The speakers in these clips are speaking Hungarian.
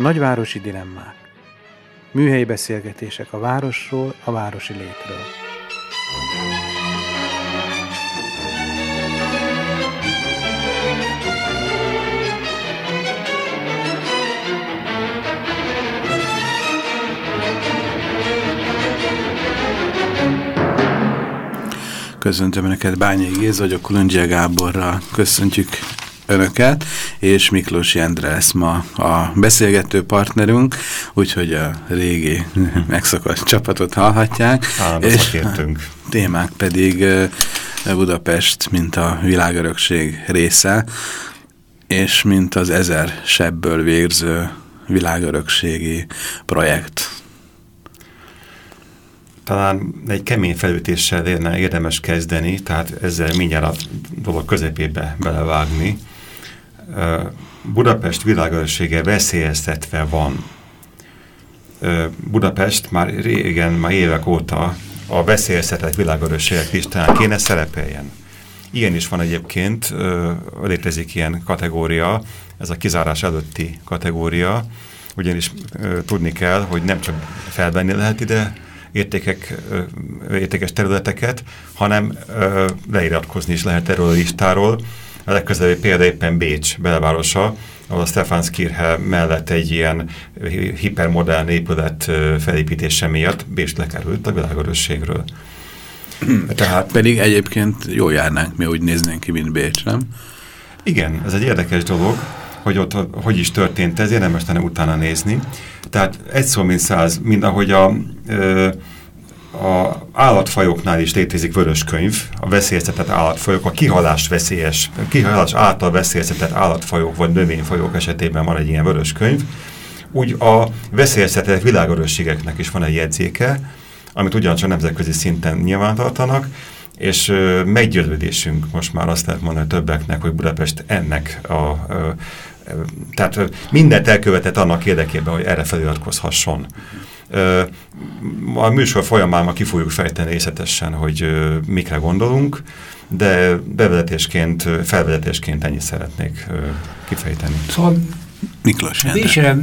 Nagyvárosi dilemmák. Műhelyi beszélgetések a városról, a városi létről. Köszöntöm Önöket, Bányai Géz vagyok, Kulundzsia Gáborral köszöntjük önöket, és Miklós Jendre lesz ma a beszélgető partnerünk, úgyhogy a régi megszakadt csapatot hallhatják. Állandó és szakértünk. a témák pedig Budapest, mint a világörökség része, és mint az ezer sebből végző világörökségi projekt. Talán egy kemény felütéssel érdemes kezdeni, tehát ezzel mindjárt a dolog közepébe belevágni. Budapest világörössége veszélyeztetve van. Budapest már régen, már évek óta a veszélyeztetett világörösségek listáján kéne szerepeljen. Ilyen is van egyébként, létezik ilyen kategória, ez a kizárás előtti kategória, ugyanis tudni kell, hogy nem csak felvenni lehet ide értékek, értékes területeket, hanem leiratkozni is lehet erről a listáról, a legközelebbi példa éppen Bécs belvárosa, ahol a Stefanskirche mellett egy ilyen hipermodern épület felépítése miatt Bécs lekerült a világörösségről. Tehát pedig egyébként jól járnánk, mi úgy néznénk ki, mint Bécs, nem? Igen, ez egy érdekes dolog, hogy ott hogy is történt ez, érdemes lenne utána nézni. Tehát egy szó, mint száz, mind ahogy a... Ö, a állatfajoknál is létezik vörös könyv, a veszélyeztetett állatfajok, a kihalás veszélyes, kihalás által veszélyeztetett állatfajok vagy növényfajok esetében van egy ilyen vörös könyv. Úgy a veszélyeztetett világörösségeknek is van egy jegyzéke, amit ugyancsak nemzetközi szinten nyilvántartanak, és meggyőződésünk most már azt lehet mondani többeknek, hogy Budapest ennek a, a, a tehát mindent elkövetett annak érdekében, hogy erre feliratkozhasson. A műsor folyamán ma ki fogjuk fejteni részletesen, hogy mikre gondolunk, de bevezetésként, felvezetésként ennyit szeretnék kifejteni. Szóval Miklós Vésre,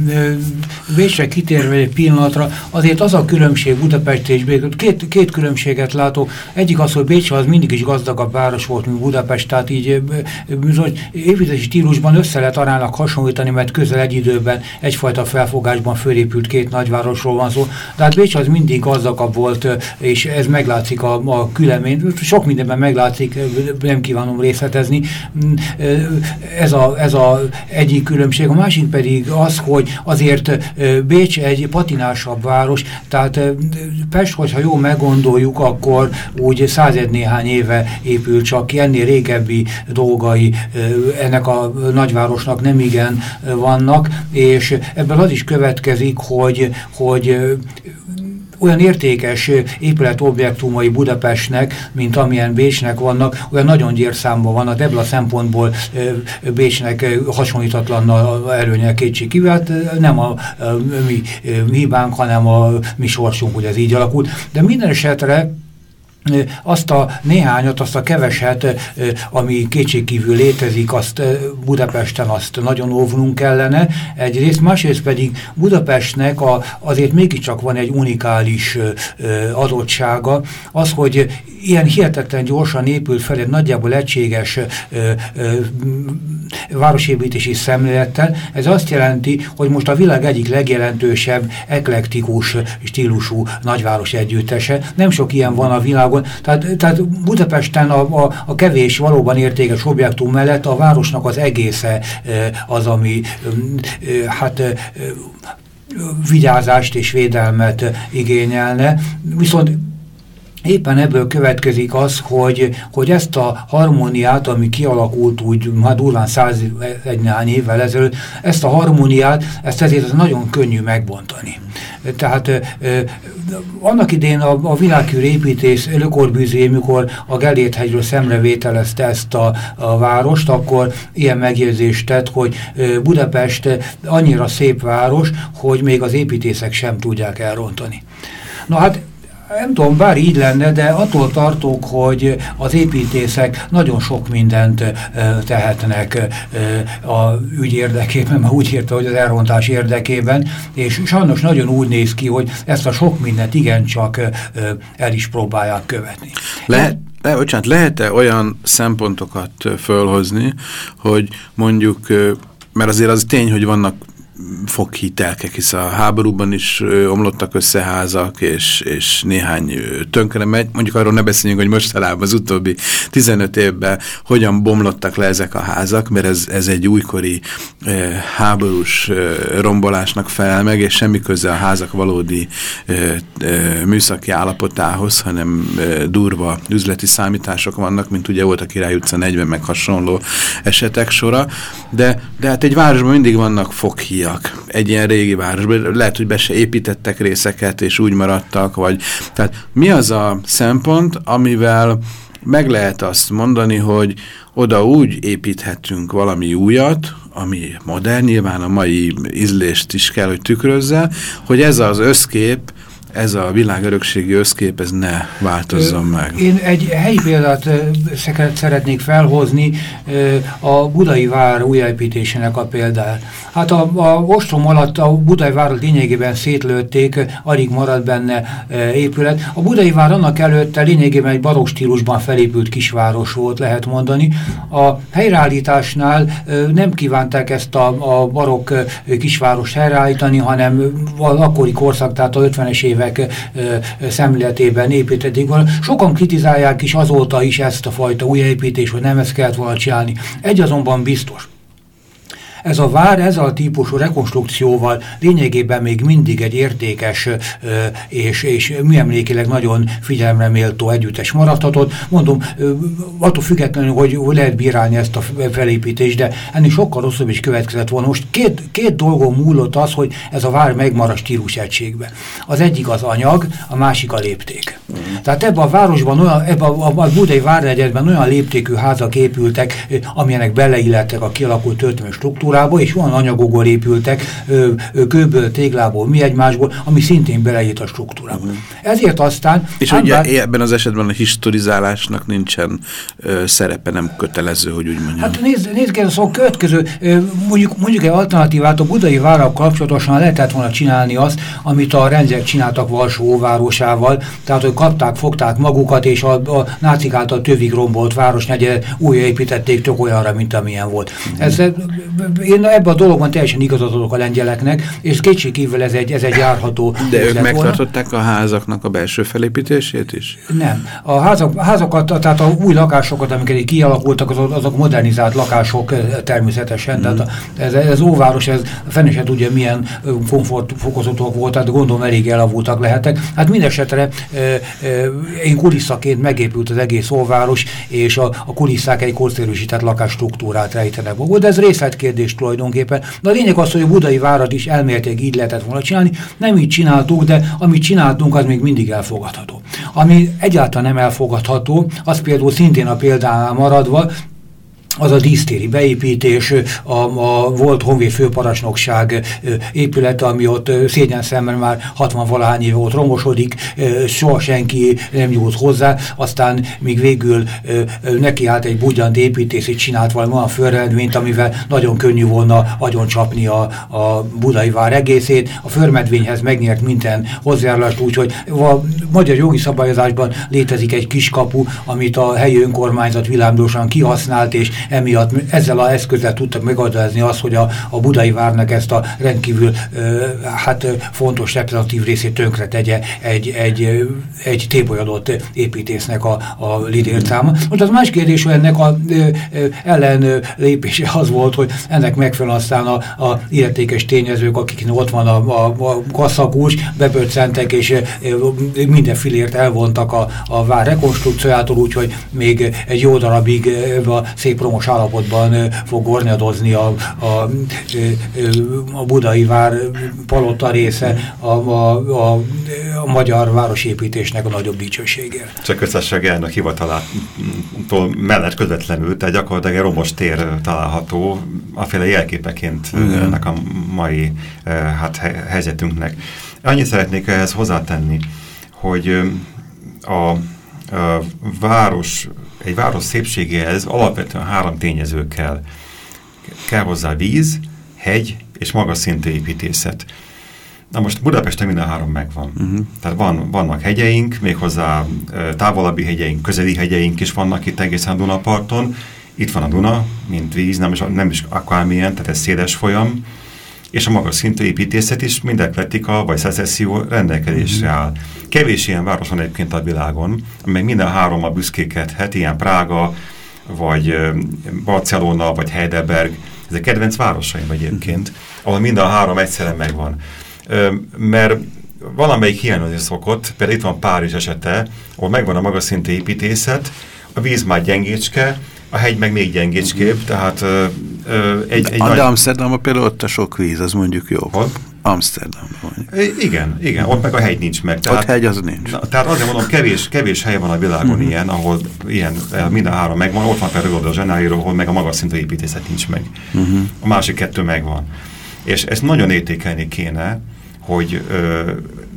vésre kitérve egy pillanatra, azért az a különbség Budapest és Bécs, két, két különbséget látok. Egyik az, hogy Bécs az mindig is gazdagabb város volt, mint Budapest, tehát így bizony építési stílusban össze lehet arának hasonlítani, mert közel egy időben egyfajta felfogásban fölépült két nagyvárosról van szó. De hát Bécs az mindig gazdagabb volt, és ez meglátszik a, a külemény. Sok mindenben meglátszik, nem kívánom részletezni. Ez a, ez a egyik különbség. A pedig az, hogy azért Bécs egy patinásabb város, tehát Pest, hogyha jól meggondoljuk, akkor úgy százed néhány éve épül csak ki, ennél régebbi dolgai ennek a nagyvárosnak nem igen vannak, és ebből az is következik, hogy, hogy olyan értékes épületobjektumai Budapestnek, mint amilyen Bécsnek vannak, olyan nagyon gyérszámban vannak, ebből a szempontból Bécsnek hasonlítatlan előnyel kétség kivált, nem a, a mi hibánk, hanem a mi sorsunk, hogy ez így alakult. De minden esetre azt a néhányat, azt a keveset, ami kétségkívül létezik, azt Budapesten azt nagyon óvnunk kellene. Egyrészt, másrészt pedig Budapestnek a, azért mégiscsak van egy unikális adottsága, az, hogy ilyen hihetetlen gyorsan épült fel egy nagyjából egységes ö, városépítési szemlélettel. Ez azt jelenti, hogy most a világ egyik legjelentősebb eklektikus stílusú nagyváros együttese. Nem sok ilyen van a világon. Tehát, tehát Budapesten a, a, a kevés valóban értékes objektum mellett a városnak az egésze az, ami hát vigyázást és védelmet igényelne. Viszont éppen ebből következik az, hogy, hogy ezt a harmóniát, ami kialakult úgy, hát durván száz egy néhány évvel ezelőtt, ezt a harmóniát, ezt ezért nagyon könnyű megbontani. Tehát ö, annak idén a, a világhűr építész Le Corbusier, mikor a Geléthegyről szemrevételezte ezt a, a várost, akkor ilyen megjegyzést tett, hogy Budapest annyira szép város, hogy még az építészek sem tudják elrontani. Na hát nem tudom, bár így lenne, de attól tartok, hogy az építészek nagyon sok mindent tehetnek a ügy érdekében, mert úgy írta, hogy az elrontás érdekében, és sajnos nagyon úgy néz ki, hogy ezt a sok mindent igencsak el is próbálják követni. Lehet, le, bocsánat, lehet-e olyan szempontokat fölhozni, hogy mondjuk, mert azért az tény, hogy vannak foghitelkek, hisz a háborúban is ö, omlottak össze házak, és, és néhány ö, tönkre megy. Mondjuk arról ne beszéljünk, hogy mostanában az utóbbi 15 évben hogyan bomlottak le ezek a házak, mert ez, ez egy újkori ö, háborús ö, rombolásnak felel meg, és semmi köze a házak valódi ö, ö, műszaki állapotához, hanem ö, durva üzleti számítások vannak, mint ugye volt a Király utca 40 meg hasonló esetek sora, de, de hát egy városban mindig vannak foghíjak, újak egy ilyen régi városban. Lehet, hogy be se építettek részeket, és úgy maradtak, vagy... Tehát mi az a szempont, amivel meg lehet azt mondani, hogy oda úgy építhetünk valami újat, ami modern, nyilván a mai ízlést is kell, hogy tükrözze, hogy ez az összkép, ez a világörökségi összkép, ez ne változzon meg. Én egy helyi példát szeretnék felhozni, a Budai vár újjáépítésének a példát. Hát a, a ostrom alatt a Budai várat lényegében szétlőtték, alig maradt benne épület. A Budai vár annak előtte lényegében egy barokk stílusban felépült kisváros volt, lehet mondani. A helyreállításnál nem kívánták ezt a, a barokk kisváros helyreállítani, hanem akkori korszak, tehát a 50-es évek évek szemléletében építették volna. Sokan kritizálják is azóta is ezt a fajta újjáépítést, hogy nem ezt kellett volna csinálni. Egy azonban biztos, ez a vár ezzel a típusú rekonstrukcióval lényegében még mindig egy értékes és, és műemlékileg nagyon figyelemre méltó együttes maradhatott. Mondom, attól függetlenül, hogy lehet bírálni ezt a felépítést, de ennél sokkal rosszabb is következett volna. Most két, két dolgon múlott az, hogy ez a vár megmarad stílus egységbe. Az egyik az anyag, a másik a lépték. Tehát ebben a városban, olyan, ebben a, a Budai várnegyedben olyan léptékű házak épültek, amilyenek beleillettek a kialakult történelmi struktúrába, és olyan anyagokból épültek, kőből, téglából, mi egymásból, ami szintén beleít a struktúrába. -huh. Ezért aztán... És ugye bár... ebben az esetben a historizálásnak nincsen ö, szerepe, nem kötelező, hogy úgy mondjam. Hát nézd, nézd ez a következő, ö, mondjuk, mondjuk egy alternatívát a budai várak kapcsolatosan lehetett volna csinálni azt, amit a rendszerek csináltak Valsó óvárosával, tehát hogy kapták, fogták magukat, és a, a nácik által tövig rombolt városnegyed újraépítették tök olyanra, mint amilyen volt. Ez én ebben a dologban teljesen igazat adok a lengyeleknek, és kétségkívül ez egy, ez egy járható. De ők megtartották volna. a házaknak a belső felépítését is? Nem. A házak, házakat, tehát a új lakásokat, amiket kialakultak, azok, azok modernizált lakások természetesen. Mm. Tehát a, ez, ez óváros, ez fene se tudja, milyen komfortfokozatok volt, tehát gondolom elég elavultak lehetek. Hát mindesetre én kulisszaként megépült az egész óváros, és a, a kulisszák egy korszerűsített lakásstruktúrát rejtenek. De ez részletkérdés tulajdonképpen. De a lényeg az, hogy a budai várat is elméletileg így lehetett volna csinálni. Nem így csináltuk, de amit csináltunk, az még mindig elfogadható. Ami egyáltalán nem elfogadható, az például szintén a példánál maradva, az a dísztéri beépítés, a, a volt honvéd főparancsnokság épülete, ami ott szégyen szemben már 60 valahány éve ott romosodik, soha senki nem nyújt hozzá, aztán még végül nekiállt egy bugyant építész, és csinált valami olyan fölredményt, amivel nagyon könnyű volna agyon csapni a, a budai vár egészét. A förmedvényhez megnyert minden hozzájárulást, úgyhogy a magyar jogi szabályozásban létezik egy kiskapu, amit a helyi önkormányzat világdosan kihasznált, és emiatt ezzel a eszközzel tudtak megadazni azt, hogy a, a budai várnak ezt a rendkívül ö, hát fontos reprezentatív részét tönkre tegye egy, egy, egy tébolyadott építésznek a, a lidércáma. Most az más kérdés, hogy ennek a ö, ö, ellen lépése az volt, hogy ennek megfelelően aztán a, a illetékes tényezők, akik ott van a, a, a kasszakús, beböccentek és minden filért elvontak a, a vár rekonstrukciójától, úgyhogy még egy jó darabig a szép romos állapotban fog gornyadozni a, a, a budai vár palota része a, a, a, a magyar városépítésnek a nagyobb dicsőségért. Csak köztesség elnök hivatalától mellett közvetlenül, tehát gyakorlatilag egy romos tér található, aféle jelképeként Igen. ennek a mai hát, helyzetünknek. Annyit szeretnék ehhez hozzátenni, hogy a, a város, egy város szépségéhez alapvetően három tényező kell. Kell hozzá víz, hegy és magas szintű építészet. Na most Budapesten minden három megvan. Uh -huh. Tehát van, vannak hegyeink, méghozzá távolabbi hegyeink, közeli hegyeink is vannak itt egészen Dunaparton. Itt van a Duna, mint víz, nem is, nem is akármilyen, tehát ez széles folyam és a magas szintű építészet is mind ekletika vagy szecesszió rendelkezésre áll. Kevés ilyen város van egyébként a világon, amely minden három a büszkékedhet, ilyen Prága, vagy Barcelona, vagy Heidelberg, ezek kedvenc városaim egyébként, ahol mind a három egyszerre megvan. Mert valamelyik hiányozni szokott, például itt van Párizs esete, ahol megvan a magas szintű építészet, a víz már gyengécske, a hegy meg még gyengécsképp, tehát ö, ö, egy, egy de nagy... Amsterdamban például ott a sok víz, az mondjuk jó. Hol? Amsterdamban. Igen, igen, ott meg a hegy nincs meg. Tehát, ott hegy az nincs. Na, tehát azért mondom, kevés, kevés hely van a világon mhm. -huh. ilyen, ahol ilyen, eh, minden három megvan. Ott van például a Zsenáiro, ahol meg a magas szintű építészet nincs meg. Mhm. -huh. A másik kettő megvan. És ezt nagyon értékelni kéne, hogy ö,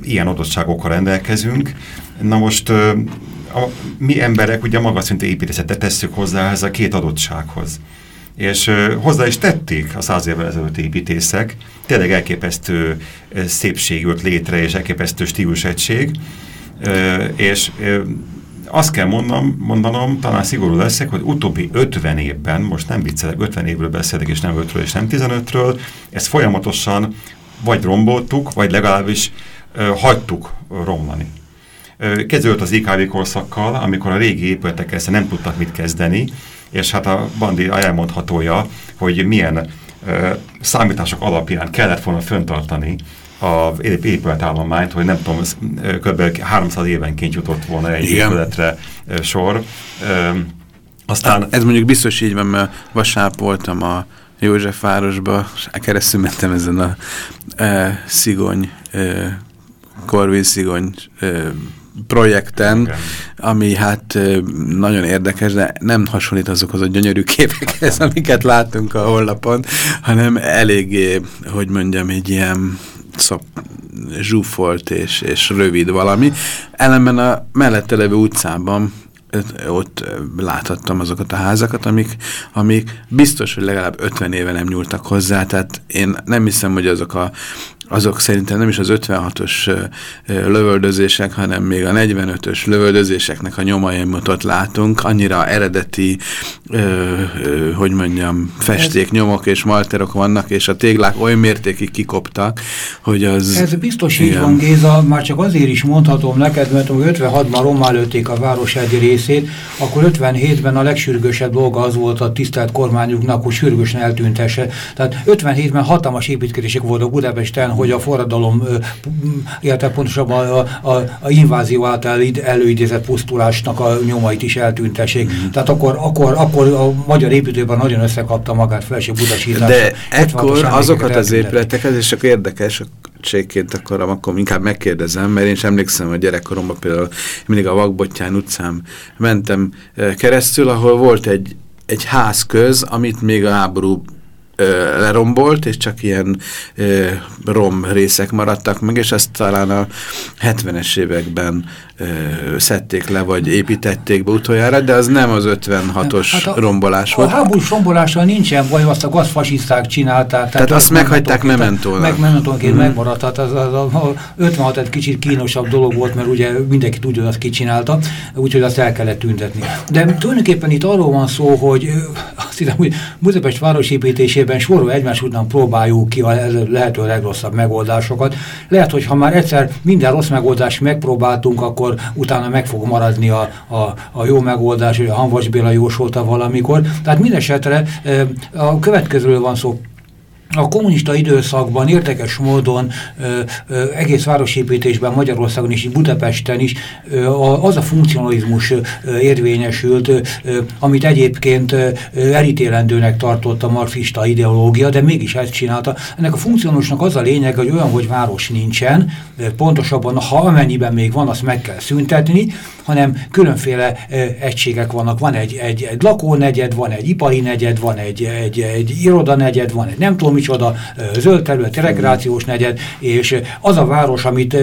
ilyen adottságokkal rendelkezünk. Na most ö, a, mi emberek ugye magas szintű építészetet tesszük hozzá ez a két adottsághoz. És hozzá is tették a száz évvel ezelőtt építészek, tényleg elképesztő szépség jött létre, és elképesztő stílusegység, ö, és azt kell mondanom, mondanom, talán szigorú leszek, hogy utóbbi 50 évben, most nem viccelek, 50 évről beszélek, és nem 5-ről, és nem 15-ről, ezt folyamatosan vagy romboltuk, vagy legalábbis ö, hagytuk romlani. Kezdődött az IKV korszakkal, amikor a régi épületekkel nem tudtak mit kezdeni, és hát a Bandi elmondhatója, hogy milyen ö, számítások alapján kellett volna föntartani a épületállományt, hogy nem tudom, kb. 300 évenként jutott volna egy Igen. épületre sor. Ö, aztán... Ez mondjuk biztos így van, mert vasárnap voltam a Józsefvárosba, és keresztül mentem ezen a e, szigony, e, Korvin szigony e, projekten, okay. ami hát nagyon érdekes, de nem hasonlít azokhoz a gyönyörű képekhez, amiket látunk a honlapon, hanem eléggé, hogy mondjam, egy ilyen szop, zsúfolt és, és rövid valami. Ellenben a mellette levő utcában ott láthattam azokat a házakat, amik, amik biztos, hogy legalább 50 éve nem nyúltak hozzá, tehát én nem hiszem, hogy azok a azok szerintem nem is az 56-os lövöldözések, hanem még a 45-ös lövöldözéseknek a nyomaimot ott látunk. Annyira eredeti, ö, ö, hogy mondjam, festék, nyomok és malterok vannak, és a téglák oly mértékig kikoptak, hogy az... Ez biztos igen. így van, Géza, már csak azért is mondhatom neked, mert 56-ban rommá lőtték a város egy részét, akkor 57-ben a legsürgősebb dolga az volt a tisztelt kormányuknak, hogy sürgősen eltüntesse. Tehát 57-ben hatalmas építkezések voltak Budapesten, hogy a forradalom, illetve pontosabban a, a, a invázió által előidézett pusztulásnak a nyomait is eltűntessék. Mm. Tehát akkor, akkor, akkor a magyar építőben nagyon összekapta magát felső budasítás. De ekkor azokat az épületeket, és csak érdekes, segítségként akkor, akkor inkább megkérdezem, mert én is emlékszem, hogy gyerekkoromban például mindig a Vakbottyán utcán mentem keresztül, ahol volt egy, egy ház köz, amit még a háború lerombolt, és csak ilyen ö, rom részek maradtak meg, és ezt talán a 70-es években szedték le, vagy építették be utoljára, de az nem az 56-os hát rombolás volt. A háborús rombolással nincsen baj, azt a gazfasiszták csinálták. Tehát, tehát azt meghagyták mementónak. Meg mementónként mm. megmaradt, tehát az, az, az, az 56 egy kicsit kínosabb dolog volt, mert ugye mindenki tudja, hogy azt kicsinálta, úgyhogy azt el kellett tüntetni. De tulajdonképpen itt arról van szó, hogy azt hiszem, hogy Budapest városépítésében sorol egymás után próbáljuk ki a lehető legrosszabb megoldásokat. Lehet, hogy ha már egyszer minden rossz megoldást megpróbáltunk, akkor utána meg fog maradni a, a, a jó megoldás, hogy a Hanvas Béla jósolta valamikor. Tehát mindesetre a következőről van szó a kommunista időszakban érdekes módon ö, ö, egész városépítésben Magyarországon és Budapesten is ö, az a funkcionalizmus ö, érvényesült, ö, amit egyébként ö, elítélendőnek tartott a marxista ideológia, de mégis ezt csinálta. Ennek a funkcionalisnak az a lényeg, hogy olyan, hogy város nincsen, pontosabban, ha amennyiben még van, azt meg kell szüntetni, hanem különféle egységek vannak. Van egy, egy, egy lakónegyed, van egy ipari negyed, van egy, egy, egy irodanegyed, van egy nem tudom micsoda, zöld terület, rekreációs negyed, és az a város, amit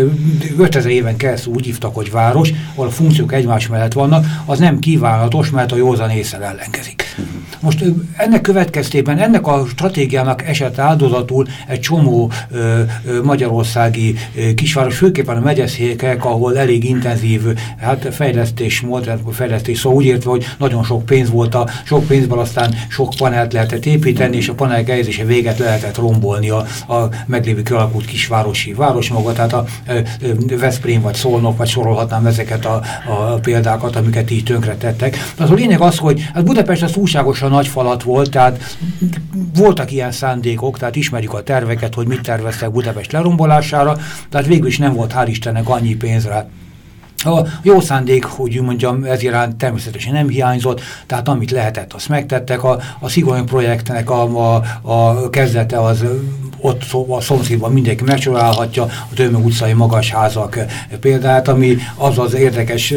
5000 éven keresztül úgy hívtak, hogy város, ahol a funkciók egymás mellett vannak, az nem kívánatos, mert a józan észre ellenkezik. Most ennek következtében, ennek a stratégiának esett áldozatul egy csomó ö, ö, magyarországi ö, kisváros, főképpen a megyeszékek, ahol elég intenzív hát fejlesztés volt, fejlesztés, szóval úgy értve, hogy nagyon sok pénz volt, a sok pénzből aztán sok panelt lehetett építeni, és a panel helyezése véget lehetett rombolni a, a meglévő kialakult kisvárosi városmagot, tehát a ö, Veszprém vagy Szolnok, vagy sorolhatnám ezeket a, a példákat, amiket így tönkretettek. Az a lényeg az, hogy hát Budapest az túlságosan nagy falat volt, tehát voltak ilyen szándékok, tehát ismerjük a terveket, hogy mit terveztek Budapest lerombolására, tehát végül is nem volt hál' Istennek annyi pénzre a jó szándék, hogy mondjam, ez iránt természetesen nem hiányzott, tehát amit lehetett, azt megtettek. A, a Szigony projektnek a, a, a kezdete az ott a szomszédban mindenki megcsodálhatja a Tömeg utcai magasházak példát, ami az az érdekes,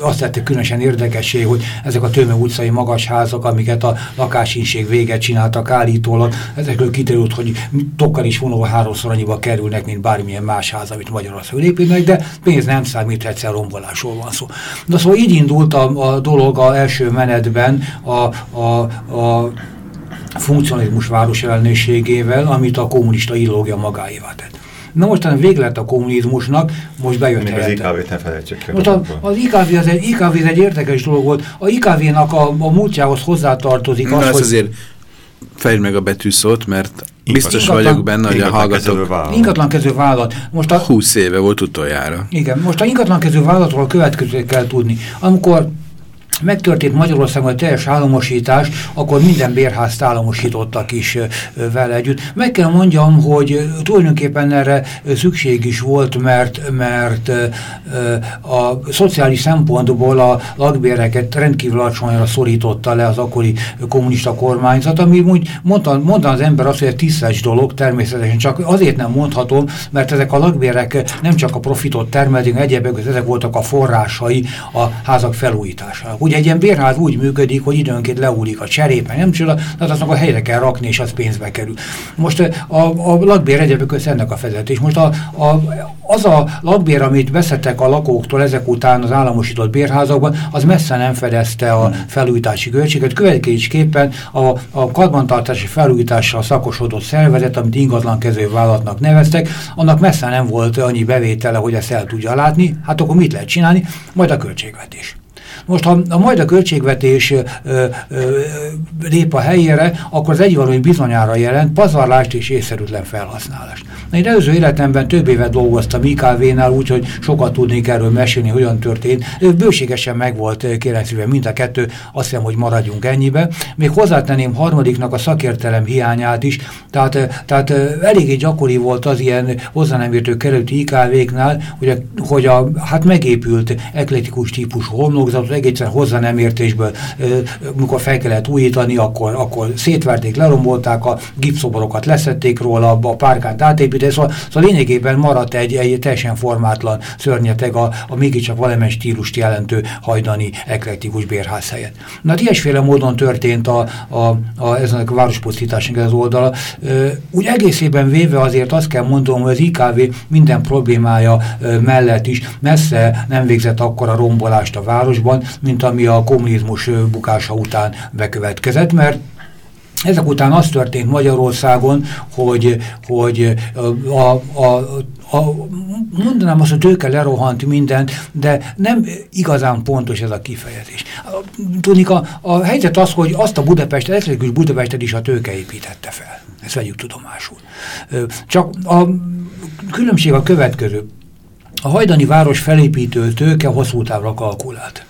azt tette különösen érdekessé, hogy ezek a Tömeg utcai magasházak, amiket a lakásinség véget csináltak állítólag, ezekről kiderült, hogy tokkal is vonóval háromszor annyiba kerülnek, mint bármilyen más ház, amit Magyarországon építnek, de pénz nem számít, egyszer rombolásról van szó. De szóval így indult a, a dolog a első menetben a, a, a funkcionalizmus város ellenőségével, amit a kommunista ideológia magáévá tett. Na mostan vége lett a kommunizmusnak, most bejött Még helyette. az IKV-t ne felejtsük ki. Most a, az IKV az egy, IKV egy érdekes dolog volt. A IKV-nak a, a múltjához hozzátartozik Na, az, hogy... azért fejtsd meg a betűszót, mert biztos ingatlan, vagyok benne, hogy a hallgatók... Ingatlankező vállalat. Most a, 20 éve volt utoljára. Igen, most a ingatlankező vállalatról a következőt kell tudni. Amikor megtörtént Magyarországon a teljes államosítás, akkor minden bérházt államosítottak is vele együtt. Meg kell mondjam, hogy tulajdonképpen erre szükség is volt, mert, mert a szociális szempontból a lakbéreket rendkívül alacsonyra szorította le az akkori kommunista kormányzat, ami úgy mondta, mondta az ember azt, hogy egy tisztes dolog, természetesen csak azért nem mondhatom, mert ezek a lakbérek nem csak a profitot termelték, egyébként ezek voltak a forrásai a házak felújításának. Ugye egy ilyen bérház úgy működik, hogy időnként leúlik a cserépe, nem csoda, tehát aznak a helyre kell rakni, és az pénzbe kerül. Most a, a lakbér egyébként közt ennek a fezetés. Most a, a, az a lakbér, amit veszettek a lakóktól ezek után az államosított bérházakban, az messze nem fedezte a felújítási költséget. Következésképpen a, a karbantartási felújítással szakosodott szervezet, amit ingatlan vállalatnak neveztek, annak messze nem volt annyi bevétele, hogy ezt el tudja látni. Hát akkor mit lehet csinálni? Majd a költségvetés. Most, ha, ha majd a költségvetés ö, ö, lép a helyére, akkor az egy valami bizonyára jelent pazarlást és észszerűtlen felhasználást. Na, én előző életemben több évet dolgoztam IKV-nál, úgyhogy sokat tudnék erről mesélni, hogyan történt. Bőségesen megvolt kérem mind a kettő, azt hiszem, hogy maradjunk ennyibe. Még hozzátenném harmadiknak a szakértelem hiányát is, tehát, tehát eléggé gyakori volt az ilyen hozzá nem értő kerületi IKV-knál, hogy, a, hogy a, hát megépült ekletikus típusú homlokzat, egészen hozzá nem értésből, amikor fel kellett újítani, akkor, akkor szétverték, lerombolták, a gipszoborokat leszették róla, a párkánt átépíteni, szóval, szóval lényegében maradt egy, egy teljesen formátlan szörnyeteg a, a mégiscsak valamely stílust jelentő hajdani eklektikus bérház helyett. Na, hát ilyesféle módon történt a, a, a, ezen a várospusztításnak az oldala. Úgy egészében véve azért azt kell mondanom, hogy az IKV minden problémája mellett is messze nem végzett akkor a rombolást a városban, mint ami a kommunizmus bukása után bekövetkezett, mert ezek után az történt Magyarországon, hogy, hogy a, a, a, mondanám azt, hogy tőke lerohant mindent, de nem igazán pontos ez a kifejezés. Tudnik, a, a helyzet az, hogy azt a Budapest, elektrikus Budapestet is a tőke építette fel. Ezt vegyük tudomásul. Csak a különbség a következő. A hajdani város felépítő tőke hosszú távra kalkulált.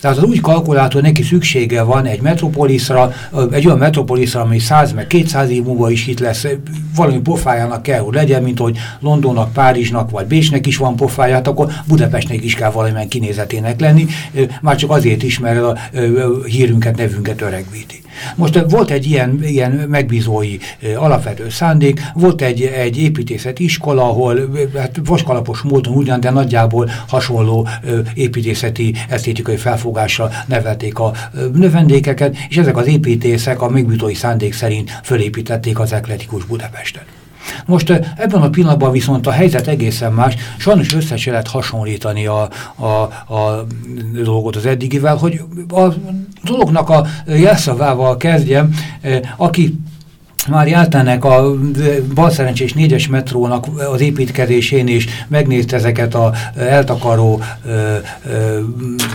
Tehát az kalkulált, hogy neki szüksége van egy metropoliszra, egy olyan metropoliszra, ami 100 meg 200 év múlva is itt lesz, valami pofájának kell, hogy legyen, mint hogy Londonnak, Párizsnak vagy Bécsnek is van pofáját, akkor Budapestnek is kell valamilyen kinézetének lenni, már csak azért is, mert a hírünket, nevünket öregvíti. Most volt egy ilyen, ilyen megbízói alapvető szándék, volt egy, egy építészeti iskola, ahol hát vaskalapos módon ugyan, de nagyjából hasonló építészeti esztétikai felfogással nevelték a növendékeket, és ezek az építészek a megbízói szándék szerint fölépítették az ekletikus Budapestet. Most ebben a pillanatban viszont a helyzet egészen más, sajnos össze se lehet hasonlítani a, a, a dolgot az eddigivel, hogy a dolognak a jelszavával kezdjem, aki már jártának a balszerencsés négyes metrónak az építkezésén is megnézte ezeket a eltakaró ö, ö,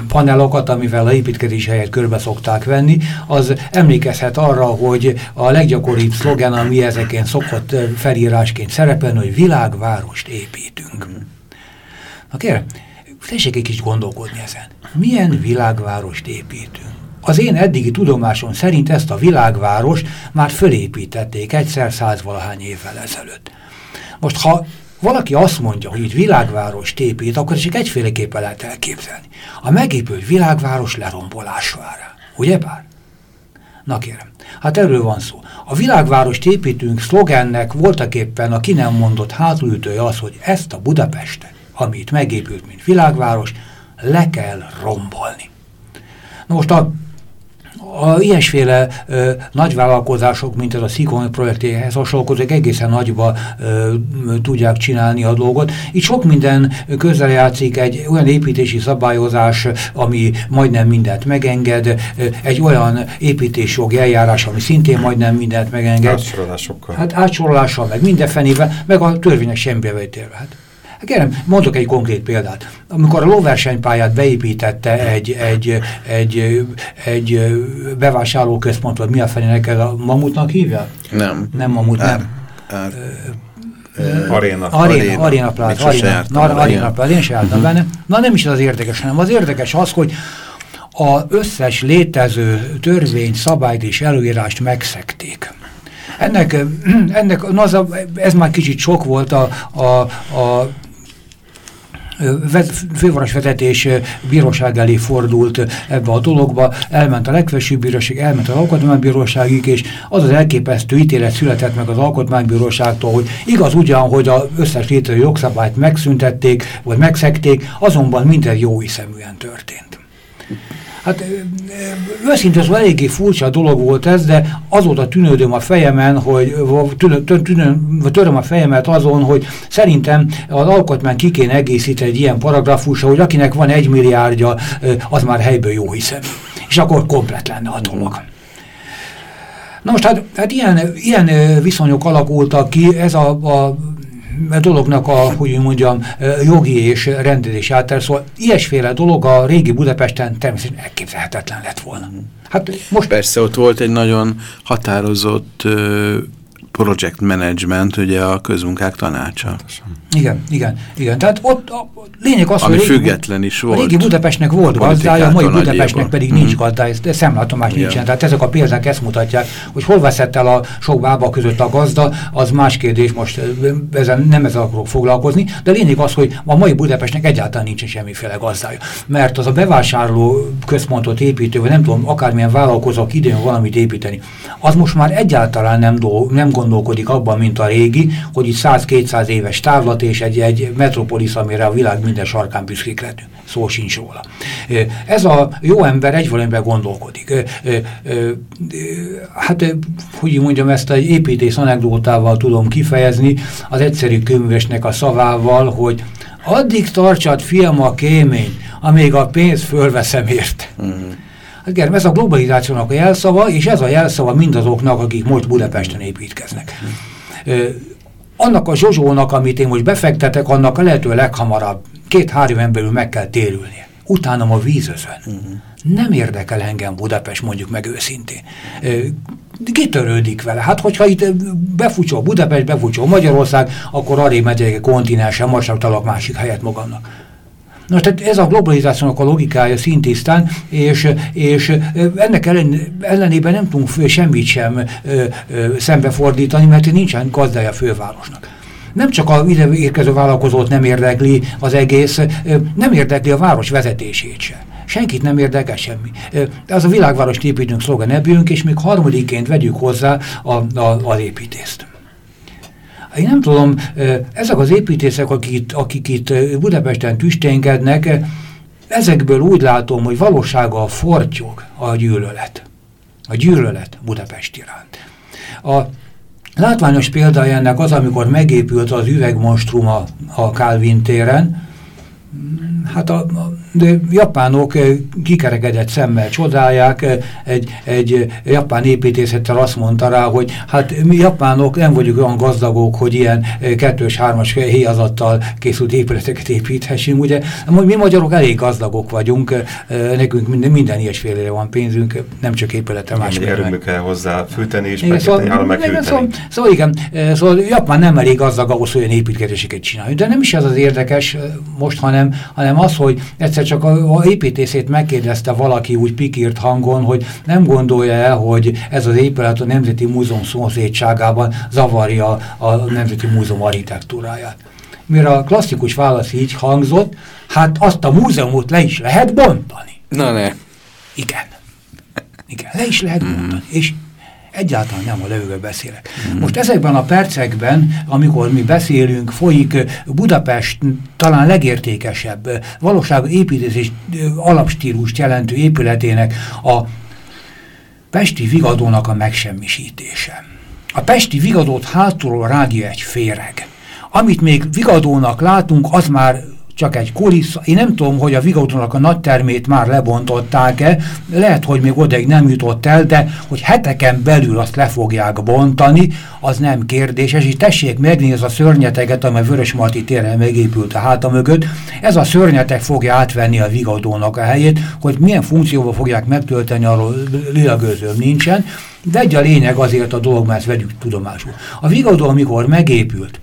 panelokat, amivel a építkezés helyet körbe szokták venni, az emlékezhet arra, hogy a leggyakoribb szlogen, ami ezeken szokott felírásként szerepelni, hogy világvárost építünk. Na kérem, tessék egy kicsit gondolkodni ezen. Milyen világvárost építünk? Az én eddigi tudomásom szerint ezt a világváros már fölépítették egyszer százvalahány évvel ezelőtt. Most ha valaki azt mondja, hogy itt világváros épít, akkor csak egyféleképpen lehet elképzelni. A megépült világváros lerombolás vár Ugye bár? Na kérem, hát erről van szó. A világvárost építünk szlogennek voltak éppen a ki nem mondott hátulütője az, hogy ezt a Budapestet, amit megépült, mint világváros, le kell rombolni. Na most a a ilyesféle ö, nagyvállalkozások, mint ez a Szikon projektéhez hasonlókozók egészen nagyba ö, tudják csinálni a dolgot. Itt sok minden közel játszik egy olyan építési szabályozás, ami majdnem mindent megenged, egy olyan építésjogi eljárás, ami szintén majdnem mindent megenged. Átsorolásokkal. Hát átsorolással, meg mindenfenével, meg a törvények semmibe vétélve. Hát. Hát kérem, mondok egy konkrét példát. Amikor a lóversenypályát beépítette egy, egy, egy, egy bevásárlóközpont, vagy mi a fenének ez a mamutnak hívja? Nem. Nem mamut, nem. Ar, Aréna. Aréna, aréna plát, aréna, aréna, aréna plát, én sem jártam benne. Na nem is az érdekes, hanem az érdekes az, hogy a összes létező törvény, szabályt és előírást megszekték. Ennek, ennek az a, ez már kicsit sok volt a, a, a fővárosvezetés bíróság elé fordult ebbe a dologba, elment a legfelsőbb bíróság, elment az alkotmánybíróságig, és az az elképesztő ítélet született meg az alkotmánybíróságtól, hogy igaz ugyan, hogy az összes létező jogszabályt megszüntették, vagy megszekték, azonban minden jó hiszeműen történt. Hát őszintén szóval eléggé furcsa dolog volt ez, de azóta tűnődöm a fejemen, hogy töröm a fejemet azon, hogy szerintem az alkotmány ki kéne egészíteni egy ilyen paragrafusra, hogy akinek van egy milliárdja, az már helyből jó hiszem. És akkor komplet lenne a dolog. Na most hát, hát ilyen, ilyen viszonyok alakultak ki, ez a, a dolognak a, hogy mondjam, jogi és rendezés által, szóval ilyesféle dolog a régi Budapesten természetesen elképzelhetetlen lett volna. Hát most Persze ott volt egy nagyon határozott project management, ugye a közmunkák tanácsa. Igen, igen, igen. Tehát ott a lényeg az, Ami hogy független is volt. A régi Budapestnek volt gazdája, a mai Budapestnek pedig mm. nincs gazdája, de szemlátomás yeah. nincsen. Tehát ezek a példák ezt mutatják, hogy hol veszett el a sok bába között a gazda, az más kérdés, most ezen, nem ezzel akarok foglalkozni, de lényeg az, hogy a mai Budapestnek egyáltalán nincsen semmiféle gazdája. Mert az a bevásárló központot építő, vagy nem tudom, akármilyen vállalkozók idején valamit építeni, az most már egyáltalán nem, do, nem gondolkodik abban, mint a régi, hogy itt 100-200 éves távlat és egy, egy metropolis, amire a világ minden sarkán büszkék lettünk. Szó sincs róla. Ez a jó ember egyvalamben gondolkodik. Hát, hogy mondjam, ezt egy építész anekdótával tudom kifejezni, az egyszerű könyvesnek a szavával, hogy addig tartsad, fiam, a kémény, amíg a pénzt fölveszem ért. Uh mhm. -huh. Hát ez a globalizációnak a jelszava, és ez a jelszava mindazoknak, akik most Budapesten építkeznek. annak a zsozsónak, amit én most befektetek, annak a lehető leghamarabb két-három éven belül meg kell térülnie. Utána a vízözön. Uh -huh. Nem érdekel engem Budapest, mondjuk meg őszintén. Kitörődik vele. Hát, hogyha itt befucsol Budapest, befucsol Magyarország, akkor arra megyek kontinensen, most talak másik helyet magamnak. Na, tehát ez a globalizációnak a logikája szintisztán, és, és ennek ellen, ellenében nem tudunk semmit sem ö, ö, szembefordítani, mert nincsen gazdája a fővárosnak nem csak a ide érkező vállalkozót nem érdekli az egész, nem érdekli a város vezetését se. Senkit nem érdekel semmi. Az a világváros építünk szlogen ebbünk, és még harmadiként vegyük hozzá a, a, az építést. Én nem tudom, ezek az építészek, akik itt, akik itt Budapesten tüsténkednek, ezekből úgy látom, hogy valósága a fortyog a gyűlölet. A gyűlölet Budapest iránt. A látványos példája ennek az, amikor megépült az üvegmonstrum a, a Calvin téren, hát a, a de japánok eh, kikerekedett szemmel csodálják, eh, egy, egy japán építészettel azt mondta rá, hogy hát mi japánok nem vagyunk olyan gazdagok, hogy ilyen eh, kettős, hármas héjazattal készült épületeket építhessünk, ugye? Mi magyarok elég gazdagok vagyunk, nekünk minden, minden ilyesfélére van pénzünk, nem csak épületre, más erőmű kell hozzá fűteni és igen, szóval, igen, szóval, szóval igen, szóval Japán nem elég gazdag ahhoz, hogy olyan építkezéseket csináljuk, de nem is az az érdekes most, hanem, hanem az, hogy egyszer csak a, a építészét megkérdezte valaki úgy pikírt hangon, hogy nem gondolja el, hogy ez az épület a Nemzeti Múzeum szomszédságában zavarja a Nemzeti Múzeum architektúráját. Mire a klasszikus válasz így hangzott, hát azt a múzeumot le is lehet bontani. Na ne. Igen. Igen, le is lehet bontani. Mm. És Egyáltalán nem a levőről beszélek. Mm. Most ezekben a percekben, amikor mi beszélünk, folyik Budapest talán legértékesebb, valóság építés alapstílust jelentő épületének a Pesti Vigadónak a megsemmisítése. A Pesti Vigadót hátulról rágja egy féreg. Amit még Vigadónak látunk, az már csak egy kulissza. Én nem tudom, hogy a Vigautónak a nagy termét már lebontották-e, lehet, hogy még odaig nem jutott el, de hogy heteken belül azt le fogják bontani, az nem kérdéses, és tessék megnézni a szörnyeteget, amely Vörösmarty téren megépült a háta mögött, ez a szörnyeteg fogja átvenni a Vigautónak a helyét, hogy milyen funkcióba fogják megtölteni, arról lilagőzőm nincsen, de egy a lényeg azért a dolog, mert vegyük tudomásul. A Vigaudó, amikor megépült,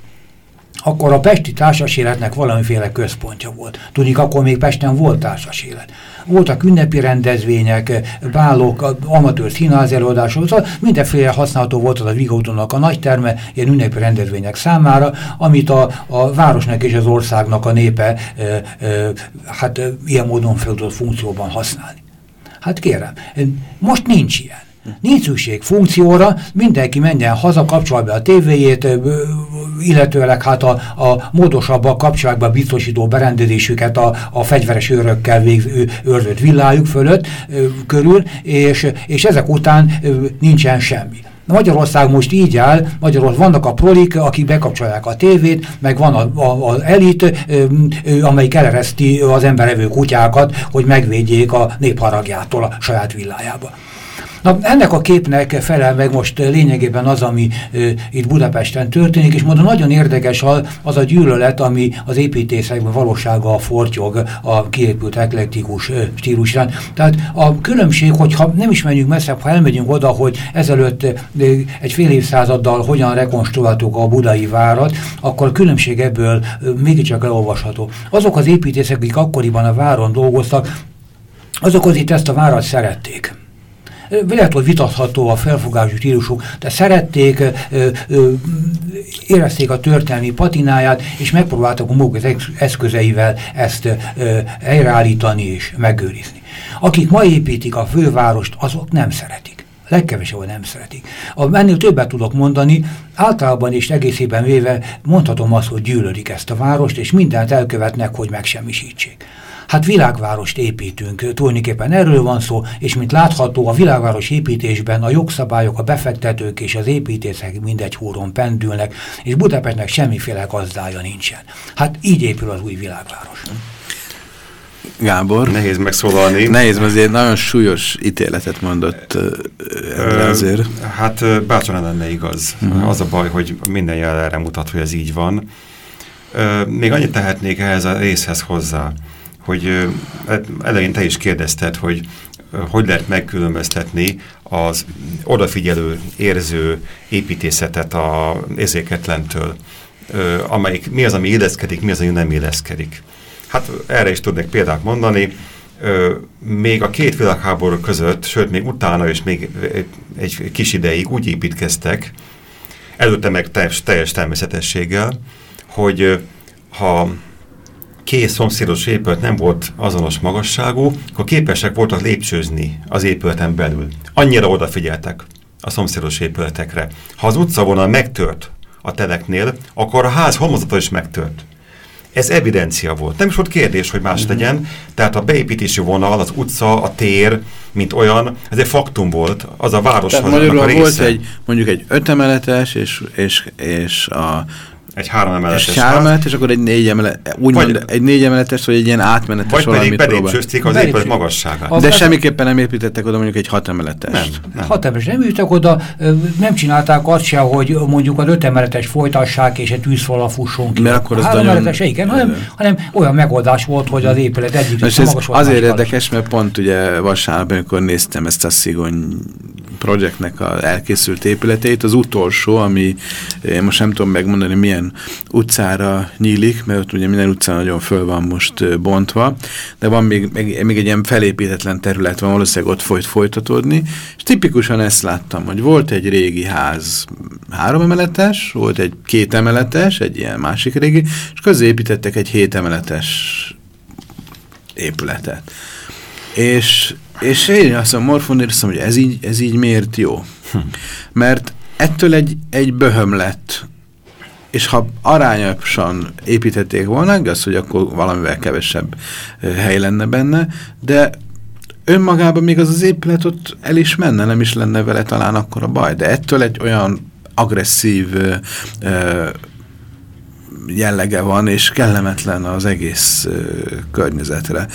akkor a pesti társaséletnek valamiféle központja volt. Tudjuk, akkor még Pesten volt társasélet. Voltak ünnepi rendezvények, bálok, amatőr színház előadások, szóval mindenféle használható volt az a Vigautónak a nagy terme, ilyen ünnepi rendezvények számára, amit a, a városnak és az országnak a népe e, e, hát e, ilyen módon fel tudott funkcióban használni. Hát kérem, most nincs ilyen. Nincs szükség funkcióra, mindenki menjen haza, kapcsolja be a tévéjét, illetőleg hát a, a módosabbak kapcsolatban biztosító berendezésüket a, a fegyveres őrökkel őrzött villájuk fölött körül, és, és ezek után nincsen semmi. Magyarország most így áll, Magyarország vannak a prolik, akik bekapcsolják a tévét, meg van az elit, amelyik elereszti az emberevő kutyákat, hogy megvédjék a népharagjától a saját villájába. Na, ennek a képnek felel meg most lényegében az, ami ö, itt Budapesten történik, és mondom, nagyon érdekes az, a gyűlölet, ami az építészekben valósága a fortyog a kiépült eklektikus stílusán. Tehát a különbség, hogyha nem is menjünk messzebb, ha elmegyünk oda, hogy ezelőtt egy fél évszázaddal hogyan rekonstruáltuk a budai várat, akkor a különbség ebből mégiscsak elolvasható. Azok az építészek, akik akkoriban a váron dolgoztak, azok azért ezt a várat szerették lehet, vitatható a felfogású stílusuk, de szerették, érezték a történelmi patináját, és megpróbáltak a maguk eszközeivel ezt helyreállítani és megőrizni. Akik ma építik a fővárost, azok nem szeretik legkevesebb nem szeretik. A, ennél többet tudok mondani, általában és egészében véve mondhatom azt, hogy gyűlölik ezt a várost, és mindent elkövetnek, hogy megsemmisítsék. Hát világvárost építünk, tulajdonképpen erről van szó, és mint látható, a világváros építésben a jogszabályok, a befektetők és az építészek mindegy húron pendülnek, és Budapestnek semmiféle gazdája nincsen. Hát így épül az új világváros. Gábor. Nehéz megszólalni. Nehéz, mert azért nagyon súlyos ítéletet mondott uh, azért. Hát bátran lenne igaz. Uh mhm. -huh. Az a baj, hogy minden jel erre mutat, hogy ez így van. Még annyit tehetnék ehhez a részhez hozzá, hogy uh, elején te is kérdezted, hogy hogy lehet megkülönböztetni az odafigyelő, érző építészetet a érzéketlentől, amelyik mi az, ami illeszkedik, mi az, ami nem illeszkedik. Hát erre is tudnék példát mondani. Még a két világháború között, sőt még utána is még egy kis ideig úgy építkeztek, előtte meg teljes, teljes természetességgel, hogy ha két szomszédos épület nem volt azonos magasságú, akkor képesek voltak lépcsőzni az épületen belül. Annyira odafigyeltek a szomszédos épületekre. Ha az utcavonal megtört a teleknél, akkor a ház homozata is megtört. Ez evidencia volt. Nem is volt kérdés, hogy más uh-huh. legyen. Tehát a beépítési vonal, az utca, a tér, mint olyan, ez egy faktum volt. Az a városhoz a része. volt egy, mondjuk egy ötemeletes, és, és, és a egy három emeletes. És három emelet, és akkor egy négy emelet, úgymond egy négy emeletes, vagy egy ilyen átmenetes Vagy pedig belépcsőzték az épület magasságát. De semmiképpen nem építettek oda mondjuk egy hat emeletes. Nem, nem. Hat emeletes nem építettek oda, nem csinálták azt se, hogy mondjuk az öt emeletes folytassák, és egy tűzfalal fusson ki. Mert akkor az három emeletes, igen, hanem, hanem olyan megoldás volt, hogy az épület egyik és ez magas Azért érdekes, mert pont ugye vasárnap, amikor néztem ezt a szigony projektnek a elkészült épületeit, az utolsó, ami én most nem tudom megmondani milyen utcára nyílik, mert ott ugye minden utca nagyon föl van most bontva, de van még, még, még egy ilyen felépítetlen terület van, valószínűleg ott folyt folytatódni, és tipikusan ezt láttam, hogy volt egy régi ház három emeletes, volt egy két emeletes, egy ilyen másik régi, és közé építettek egy hét emeletes épületet. És és én azt mondom, Morfondér azt mondom, hogy ez így, ez így miért jó? Hm. Mert ettől egy, egy böhöm lett. És ha arányosan építették volna, az, hogy akkor valamivel kevesebb hely lenne benne, de önmagában még az az épület ott el is menne, nem is lenne vele talán akkor a baj, de ettől egy olyan agresszív jellege van, és kellemetlen az egész környezetre.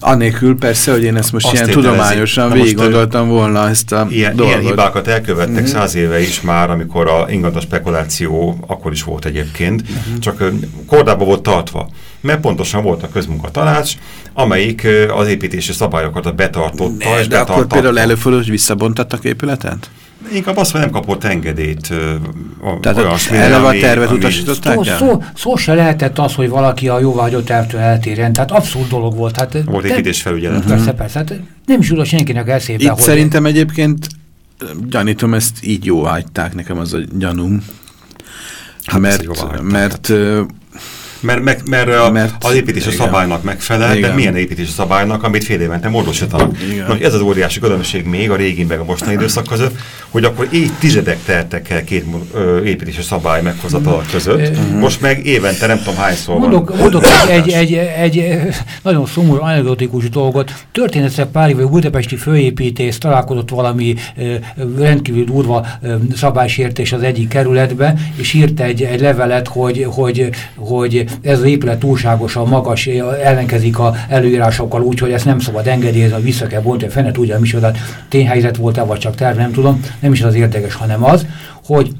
Anélkül persze, hogy én ezt most Azt ilyen tudományosan végig gondoltam volna ezt a ilyen, dolgot. Ilyen hibákat elkövettek uh mhm. -huh. száz éve is már, amikor a ingatlan spekuláció akkor is volt egyébként, uh mhm. -huh. csak kordában volt tartva. Mert pontosan volt a közmunkatanács, amelyik az építési szabályokat betartotta. Ne, és de betartatta. akkor például előfordul, hogy visszabontattak épületet? Inkább azt, hogy nem kapott engedélyt. Tehát olyasmi, eleve a tervet utasították szó, szó, szó se lehetett az, hogy valaki a jóvágyott tervtől eltérjen. Tehát abszolút dolog volt. Hát, volt építésfelügyelet. Uh -huh. Persze, persze. Hát nem is jutott senkinek eszébe. Itt hogy szerintem egyébként gyanítom, ezt így jó hagyták nekem az a gyanúm. Hát mert, mert mert, meg, mert, a, mert az építés a szabálynak megfelel, igen. de milyen építés a szabálynak, amit fél évente módosítanak. Nos, ez az óriási különbség még a régi meg a mostani időszak között, hogy akkor évtizedek teltek el két ö, építési szabály meghozatala között. Mm. Most meg évente nem tudom hányszor mondok, van. Mondok egy, egy, egy, egy nagyon szomorú anekdotikus dolgot. Történetre pár évvel budapesti főépítész találkozott valami rendkívül durva szabálysértés az egyik kerületbe, és írt egy, egy levelet, hogy, hogy, hogy ez az épület túlságosan magas, ellenkezik a előírásokkal úgy, hogy ezt nem szabad engedélyezni, vissza kell bontani, fene tudja, micsoda tényhelyzet volt-e, vagy csak terv, nem tudom, nem is az érdekes, hanem az, hogy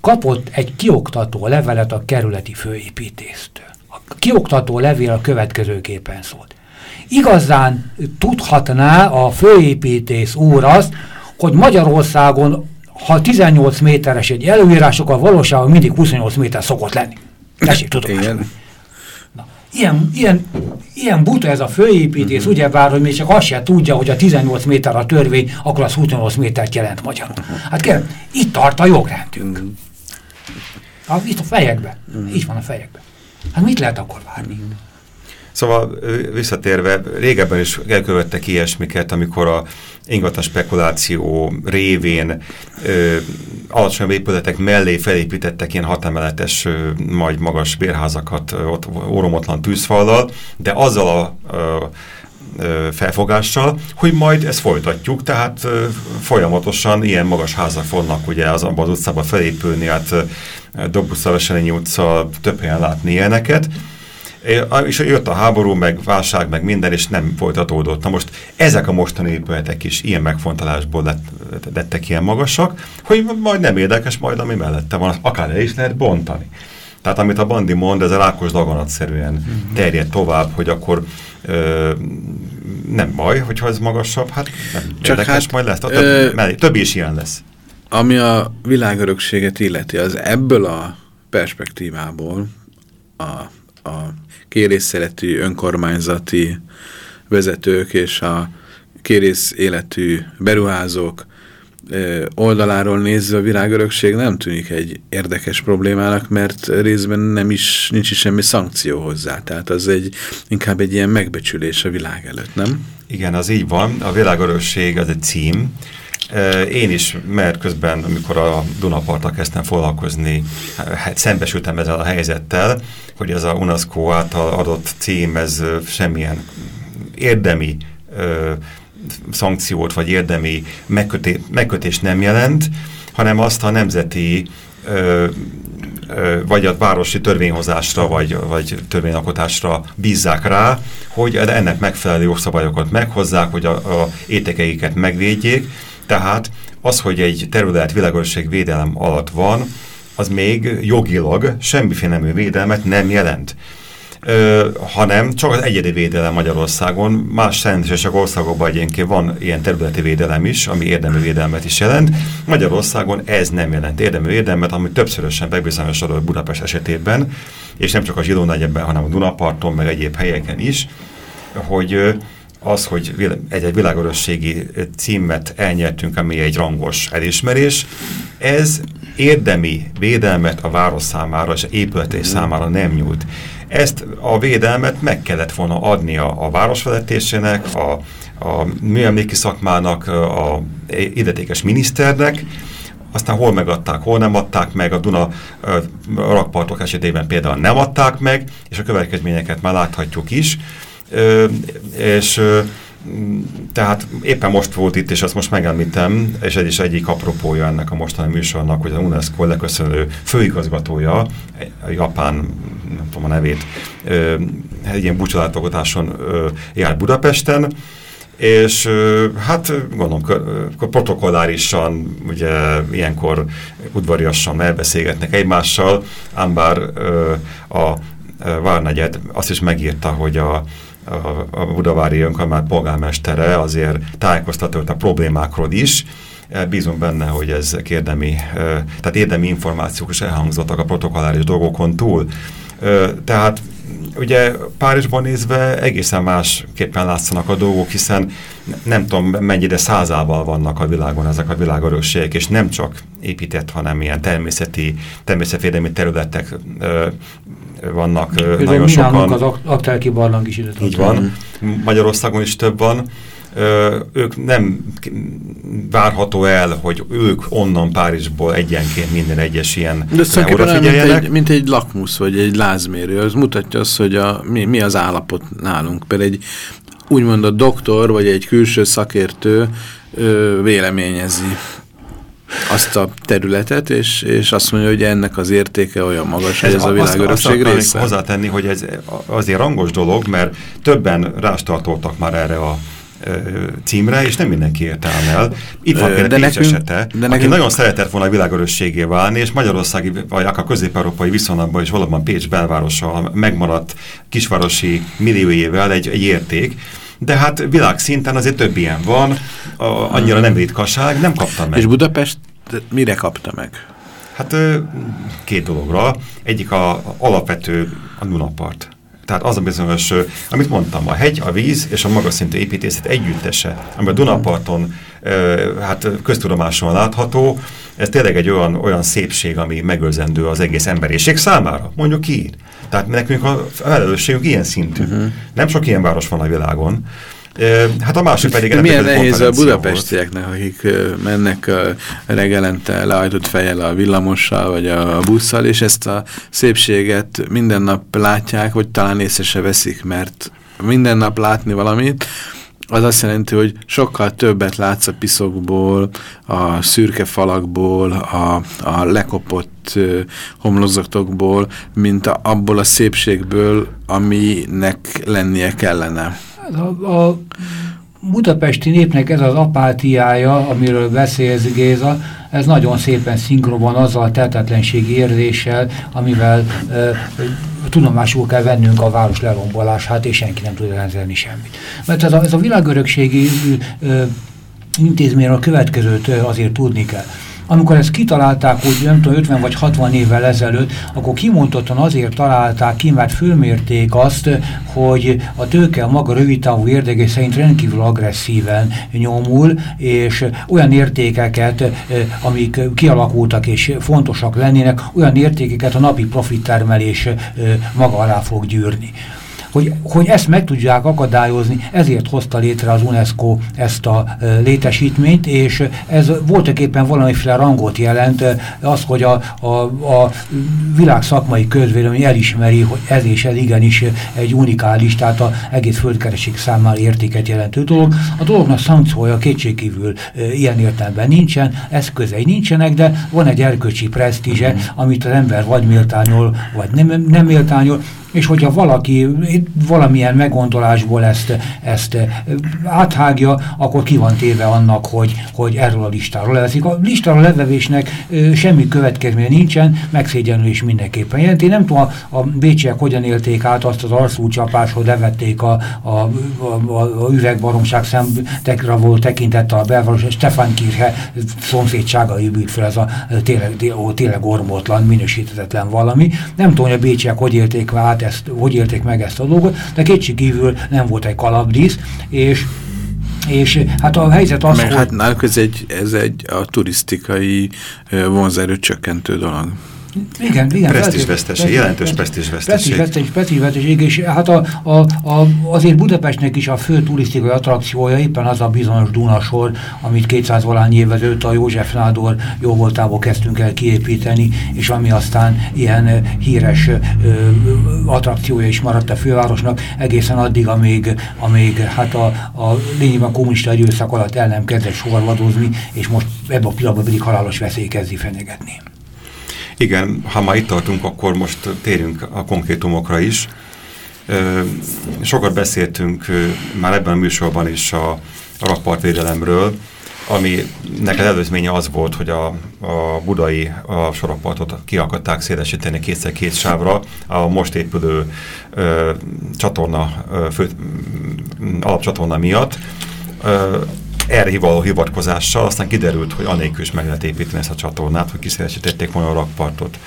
kapott egy kioktató levelet a kerületi főépítésztől. A kioktató levél a következőképpen szólt. Igazán tudhatná a főépítész úr azt, hogy Magyarországon, ha 18 méteres egy előírások, a valóságban mindig 28 méter szokott lenni. Tessék, tudom. Igen. Na, ilyen, ilyen, ilyen buta ez a főépítés, uh -huh. ugyebár, hogy még csak azt se tudja, hogy a 18 méter a törvény, akkor az 28 métert jelent magyarul. Uh -huh. Hát kérem, itt tart a jogrendünk. Uh -huh. ha, itt a fejekben. Uh -huh. Itt van a fejekben. Hát mit lehet akkor várni? Uh -huh. Szóval visszatérve, régebben is elkövettek ilyesmiket, amikor a ingatlan spekuláció révén ö, alacsony épületek mellé felépítettek ilyen hatemeletes, ö, majd magas bérházakat ott óromotlan tűzfallal, de azzal a ö, felfogással, hogy majd ezt folytatjuk, tehát folyamatosan ilyen magas házak fognak ugye az abban az utcában felépülni, hát Dobusz Veselényi utca több helyen látni ilyeneket, És jött a háború, meg válság, meg minden, és nem folytatódott. Na most ezek a mostani épületek is ilyen megfontolásból lett, lettek ilyen magasak, hogy majd nem érdekes, majd ami mellette van, akár el is lehet bontani. Tehát amit a Bandi mond, ez a rákos daganatszerűen mhm. terjed tovább, hogy akkor ö, nem baj, hogyha ez magasabb, hát nem Csak érdekes, hát, majd lesz. Több, ö, mellé, több is ilyen lesz. Ami a világörökséget illeti, az ebből a perspektívából a, a kérészszeletű önkormányzati vezetők és a kérész életű beruházók oldaláról nézve a világörökség nem tűnik egy érdekes problémának, mert részben nem is, nincs is semmi szankció hozzá. Tehát az egy, inkább egy ilyen megbecsülés a világ előtt, nem? Igen, az így van. A világörökség az egy cím. Én is, mert közben, amikor a Dunaparttal kezdtem foglalkozni, hát szembesültem ezzel a helyzettel, hogy ez a UNESCO által adott cím, ez semmilyen érdemi szankciót vagy érdemi megköté, megkötést nem jelent, hanem azt a nemzeti ö, ö, vagy a városi törvényhozásra, vagy, vagy törvényalkotásra bízzák rá, hogy ennek megfelelő jogszabályokat meghozzák, hogy a, a étekeiket megvédjék. Tehát az, hogy egy terület világosság védelem alatt van, az még jogilag semmiféle védelmet nem jelent ö, hanem csak az egyedi védelem Magyarországon. Más szerencsések országokban egyébként van ilyen területi védelem is, ami érdemű védelmet is jelent. Magyarországon ez nem jelent érdemű védelmet, ami többszörösen megbizonyosodott Budapest esetében, és nem csak a Zsidó negyedben, hanem a Dunaparton, meg egyéb helyeken is, hogy az, hogy egy-egy világörösségi címet elnyertünk, ami egy rangos elismerés, ez érdemi védelmet a város számára és épületés számára nem nyújt. Ezt a védelmet meg kellett volna adnia a városvezetésének, a, a műemléki szakmának, a idetékes miniszternek, aztán hol megadták, hol nem adták meg, a Duna rakpartok esetében például nem adták meg, és a következményeket már láthatjuk is, és tehát éppen most volt itt, és azt most megemlítem, és egy is egyik apropója ennek a mostani műsornak, hogy a UNESCO leköszönő főigazgatója, a japán, nem tudom a nevét, egy ilyen búcsolátogatáson járt Budapesten, és hát gondolom protokollárisan, ugye ilyenkor udvariasan elbeszélgetnek egymással, ám bár a Várnegyed azt is megírta, hogy a a, Budavári önkormány polgármestere azért tájékoztatott a problémákról is, e, Bízom benne, hogy ezek érdemi, e, tehát érdemi információk is elhangzottak a protokolláris dolgokon túl. E, tehát ugye Párizsban nézve egészen másképpen látszanak a dolgok, hiszen nem tudom mennyire százával vannak a világon ezek a világörökségek, és nem csak épített, hanem ilyen természeti, természetvédelmi területek vannak Például nagyon sokan. az Aktelki barlang is ide Így van. Magyarországon is több van. Ö, ők nem várható el, hogy ők onnan Párizsból egyenként minden egyes ilyen De szerintem mint egy, mint egy lakmusz, vagy egy lázmérő. Az mutatja azt, hogy a, mi, mi az állapot nálunk. Például egy úgymond a doktor, vagy egy külső szakértő ö, véleményezi azt a területet, és, és azt mondja, hogy ennek az értéke olyan magas, ez hogy ez a világörökség része. Hozzátenni, hogy ez azért rangos dolog, mert többen rástartoltak már erre a címre, és nem mindenki értelme el. Itt van például Pécs nekünk, esete, de aki nekünk... nagyon szeretett volna a világörösségé válni, és magyarországi, vagy akár közép-európai viszonylatban is valóban Pécs belvárosa megmaradt kisvárosi milliójével egy, egy érték, de hát világszinten azért több ilyen van, a, annyira nem ritkaság, nem kapta meg. És Budapest mire kapta meg? Hát két dologra. Egyik a, a alapvető a Dunapart. Tehát az a bizonyos, amit mondtam, a hegy, a víz és a magas szintű építészet együttese, ami a Dunaparton hát köztudomáson látható, ez tényleg egy olyan, olyan szépség, ami megőrzendő az egész emberiség számára, mondjuk így. Tehát nekünk a felelősségünk ilyen szintű. Uh mhm. -huh. Nem sok ilyen város van a világon. Hát a másik pedig... Milyen nehéz a budapestieknek, akik mennek reggelente leajtott fejjel a villamossal, vagy a busszal, és ezt a szépséget minden nap látják, vagy talán észre se veszik, mert minden nap látni valamit, az azt jelenti, hogy sokkal többet látsz a piszokból, a szürke falakból, a, a lekopott homlokzatokból, mint a, abból a szépségből, aminek lennie kellene. A, a budapesti népnek ez az apátiája, amiről beszélsz Géza, ez nagyon szépen szinkronban azzal a tehetetlenségi érzéssel, amivel e, tudomásul kell vennünk a város lerombolását, és senki nem tud elrendelni semmit. Mert ez a, ez a világörökségi e, intézményről a következőt azért tudni kell. Amikor ezt kitalálták, úgy nem tudom, 50 vagy 60 évvel ezelőtt, akkor kimondottan azért találták ki, mert fölmérték azt, hogy a tőke a maga rövidtávú érdeke szerint rendkívül agresszíven nyomul, és olyan értékeket, amik kialakultak és fontosak lennének, olyan értékeket a napi profittermelés maga alá fog gyűrni hogy, hogy ezt meg tudják akadályozni, ezért hozta létre az UNESCO ezt a létesítményt, és ez voltak éppen valamiféle rangot jelent, az, hogy a, a, a világ szakmai közvélemény elismeri, hogy ez és ez igenis egy unikális, tehát az egész földkereség számára értéket jelentő dolog. A dolognak szankciója kétségkívül ilyen értelemben nincsen, eszközei nincsenek, de van egy erkölcsi presztízse, amit az ember vagy méltányol, vagy nem, nem méltányol, és hogyha valaki valamilyen meggondolásból ezt, ezt áthágja, akkor ki van téve annak, hogy, hogy erről a listáról leveszik. A listáról levevésnek semmi következménye nincsen, megszégyenlés mindenképpen jelenti. Nem tudom, a, a bécsiek hogyan élték át azt az arszúcsapás, hogy levették a, a, a, a üvegbaromság szemtekre volt tekintette a belváros, Stefan Kirche szomszédsága épült fel ez a tényleg, tényleg ormótlan, minősítetetlen valami. Nem tudom, hogy a bécsiek hogy élték át át ezt, hogy élték meg ezt a dolgot, de kétségkívül nem volt egy kalapdísz, és és hát a helyzet az, Meg hogy... hát náluk ez egy, ez egy a turisztikai vonzerő csökkentő dolog. Igen, igen. Presztízsveszteség, jelentős. Presztízsveszteség, presztízsveszteség, és hát a, a, a, azért Budapestnek is a fő turisztikai attrakciója éppen az a bizonyos Dunasor, amit 200 valány évvel ezelőtt a József Nádor jó voltából kezdtünk el kiépíteni, és ami aztán ilyen híres ö, attrakciója is maradt a fővárosnak, egészen addig, amíg, amíg hát a, a lényegben kommunista időszak alatt el nem kezdett sorvadozni, és most ebben a pillanatban pedig halálos veszély kezdi fenyegetni. Igen, ha már itt tartunk, akkor most térünk a konkrétumokra is. Sokat beszéltünk már ebben a műsorban is a, a rakpartvédelemről, ami neked előzménye az volt, hogy a, a budai a sorokpartot kiakadták szélesíteni kétszer két sávra a most épülő ö, csatorna, ö, fő, alapcsatorna miatt. Ö, erre való hivatkozással, aztán kiderült, hogy anélkül is meg lehet építeni ezt a csatornát, hogy kiszélesítették volna a rakpartot.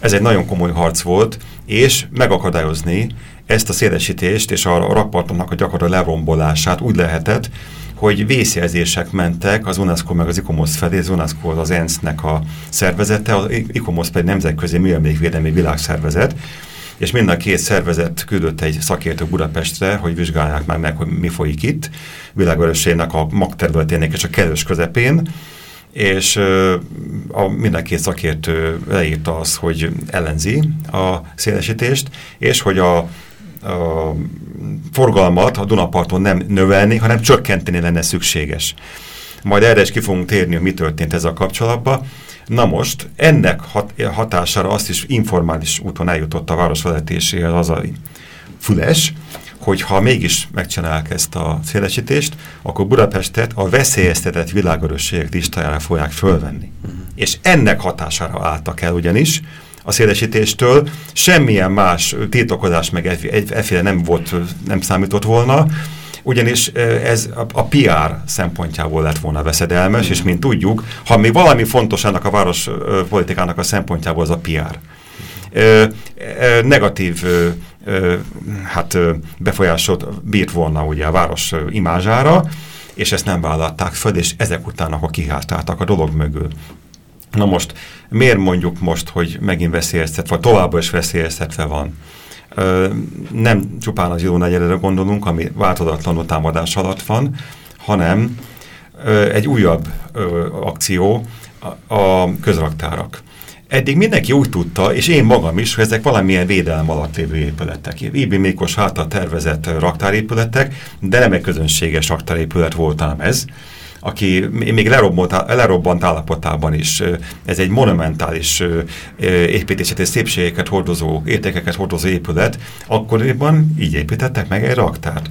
Ez egy nagyon komoly harc volt, és megakadályozni ezt a szélesítést és a rakpartonnak a gyakorlatilag lerombolását úgy lehetett, hogy vészjelzések mentek az UNESCO meg az ICOMOS felé, az UNESCO az ENSZ-nek a szervezete, az ICOMOS pedig nemzetközi műemlékvédelmi világszervezet, és mind a két szervezet küldött egy szakértő Budapestre, hogy vizsgálják már meg, hogy mi folyik itt, világörösségnek a magterületének és a kellős közepén, és a, mind a szakértő leírta azt, hogy ellenzi a szélesítést, és hogy a, a forgalmat a Dunaparton nem növelni, hanem csökkenteni lenne szükséges. Majd erre is ki fogunk térni, hogy mi történt ezzel kapcsolatban. Na most, ennek hat, hatására azt is informális úton eljutott a városvezetéséhez az a Füles, hogy ha mégis megcsinálják ezt a szélesítést, akkor Budapestet a veszélyeztetett világörösségek listájára fogják fölvenni. Uh -huh. És ennek hatására álltak el ugyanis a szélesítéstől, semmilyen más tiltakozás meg efféle nem volt, nem számított volna, ugyanis ez a PR szempontjából lett volna veszedelmes, mm. és mint tudjuk, ha még valami fontos ennek a város politikának a szempontjából, az a PR. Negatív hát befolyásot bírt volna ugye a város imázsára, és ezt nem vállalták föl, és ezek után akkor kiháltáltak a dolog mögül. Na most, miért mondjuk most, hogy megint veszélyeztetve, vagy továbbra is veszélyeztetve van? Nem csupán az negyedre gondolunk, ami változatlanul támadás alatt van, hanem egy újabb akció, a közraktárak. eddig mindenki úgy tudta, és én magam is, hogy ezek valamilyen védelem alatt lévő épületek. Ibi Mékos hátal tervezett raktárépületek, de nem egy közönséges raktárépület volt, hanem ez aki még lerobbant állapotában is. Ez egy monumentális építészeti szépségeket hordozó, értékeket hordozó épület, akkoriban így építettek meg egy raktárt.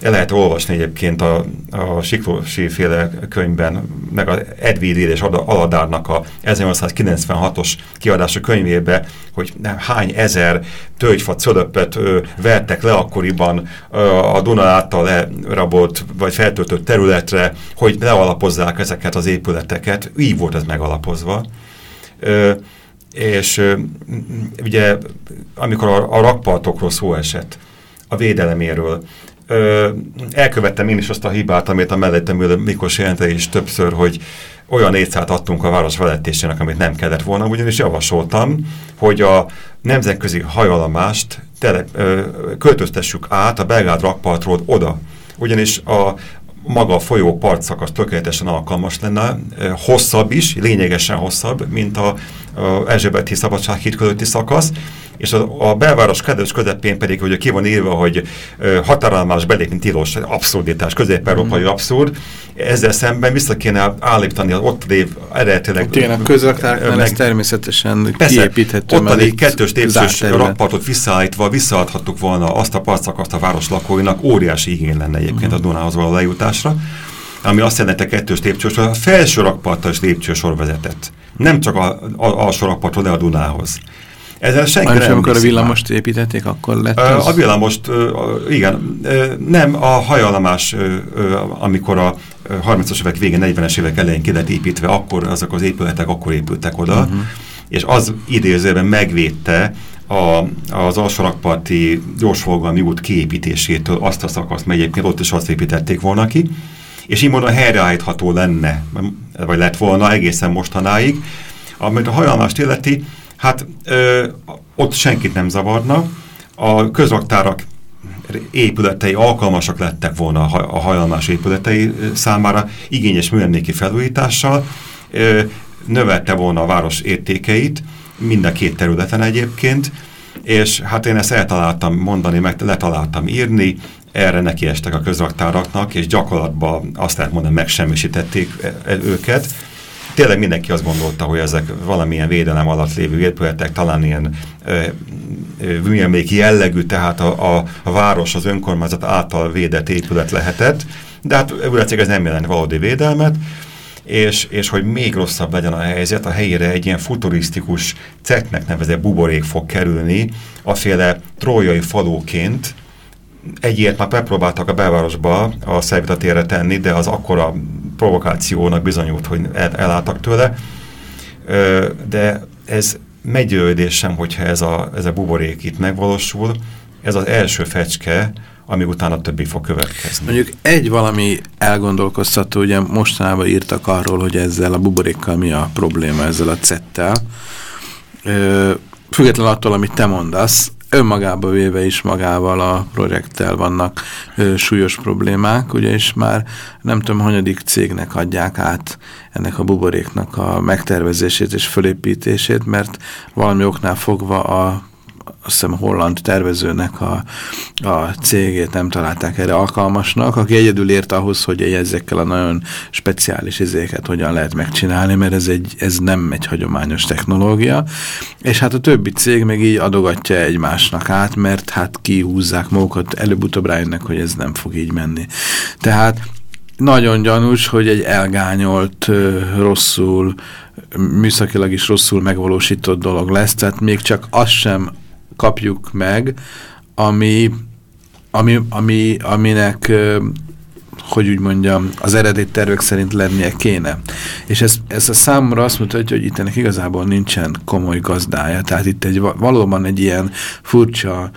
El lehet olvasni egyébként a, a Siklósi féle könyvben, meg a Edwin és Aladárnak a 1896-os kiadása könyvébe, hogy nem, hány ezer tölgyfa cölöppet ö, vertek le akkoriban ö, a Duna által lerabolt vagy feltöltött területre, hogy lealapozzák ezeket az épületeket. Így volt ez megalapozva. Ö, és ö, ugye amikor a, a rakpartokról szó esett, a védeleméről, ö, elkövettem én is azt a hibát, amit a mellettem ülő Mikos jelente is többször, hogy olyan étszát adtunk a város vezetésének, amit nem kellett volna, ugyanis javasoltam, hogy a nemzetközi hajalamást tele, ö, költöztessük át a Belgád rakpartról oda. Ugyanis a, maga a folyó partszakasz tökéletesen alkalmas lenne, hosszabb is, lényegesen hosszabb, mint a, Erzsébeti Szabadsághíd közötti szakasz, és a, a belváros kedves közepén pedig, hogy ki van írva, hogy határállomás belépni tilos, abszurditás, közép-európai mm. abszurd, ezzel szemben vissza kéne állítani az ott lév eredetileg... A közraktárnál ez természetesen persze, kiépíthető. Ott a kettős tépszős rakpartot visszaállítva visszaadhattuk volna azt a partszakaszt a város lakóinak, óriási igény lenne egyébként mm. a Dunához való lejutásra ami azt jelenti a kettős lépcsősor, a felső rakpartos lépcsősor vezetett. Nem csak a, a, alsó rakpartról, de a Dunához. Ezzel senki nem amikor a villamost már. építették, akkor lett az? A villamost, igen, nem, a hajálomás, amikor a 30-as évek végén, 40-es évek elején ki lett építve, akkor azok az épületek akkor épültek oda, uh mhm. -huh. és az idézőben megvédte a, az alsórakparti gyorsforgalmi út kiépítésétől azt a szakaszt, mely egyébként ott is azt építették volna ki, és így módon helyreállítható lenne, vagy lett volna egészen mostanáig, amit a hajlalmást illeti, Hát ö, ott senkit nem zavarna. A közraktárak épületei alkalmasak lettek volna a hajlalmás épületei számára igényes műemléki felújítással, ö, növelte volna a város értékeit, mind a két területen egyébként, és hát én ezt eltaláltam mondani, meg letaláltam írni, erre nekiestek a közraktáraknak, és gyakorlatban azt lehet mondani, megsemmisítették e, e, őket. Tényleg mindenki azt gondolta, hogy ezek valamilyen védelem alatt lévő épületek, talán ilyen műemléki jellegű, tehát a, a, a város, az önkormányzat által védett épület lehetett, de hát ez nem jelent valódi védelmet, és, és hogy még rosszabb legyen a helyzet, a helyére egy ilyen futurisztikus ceknek nevezett buborék fog kerülni, aféle trójai falóként, egy ilyet már megpróbáltak a belvárosba a Szervitatérre tenni, de az akkora provokációnak bizonyult, hogy el, elálltak tőle. De ez meggyőződésem, hogyha ez a, ez a buborék itt megvalósul, ez az első fecske, ami utána többi fog következni. Mondjuk egy valami elgondolkoztató, ugye mostanában írtak arról, hogy ezzel a buborékkal mi a probléma, ezzel a cettel. Független attól, amit te mondasz, önmagába véve is magával a projekttel vannak ö, súlyos problémák, ugye, és már nem tudom, hanyadik cégnek adják át ennek a buboréknak a megtervezését és fölépítését, mert valami oknál fogva a azt hiszem holland tervezőnek a, a cégét nem találták erre alkalmasnak, aki egyedül ért ahhoz, hogy ezekkel a nagyon speciális izéket hogyan lehet megcsinálni, mert ez, egy, ez nem egy hagyományos technológia, és hát a többi cég meg így adogatja egymásnak át, mert hát kihúzzák magukat, előbb-utóbb rájönnek, hogy ez nem fog így menni. Tehát nagyon gyanús, hogy egy elgányolt, rosszul, műszakilag is rosszul megvalósított dolog lesz, tehát még csak az sem kapjuk meg, ami, ami, ami, aminek hogy úgy mondjam, az eredeti tervek szerint lennie kéne. És ez, ez a számomra azt mutatja, hogy itt igazából nincsen komoly gazdája. Tehát itt egy, valóban egy ilyen furcsa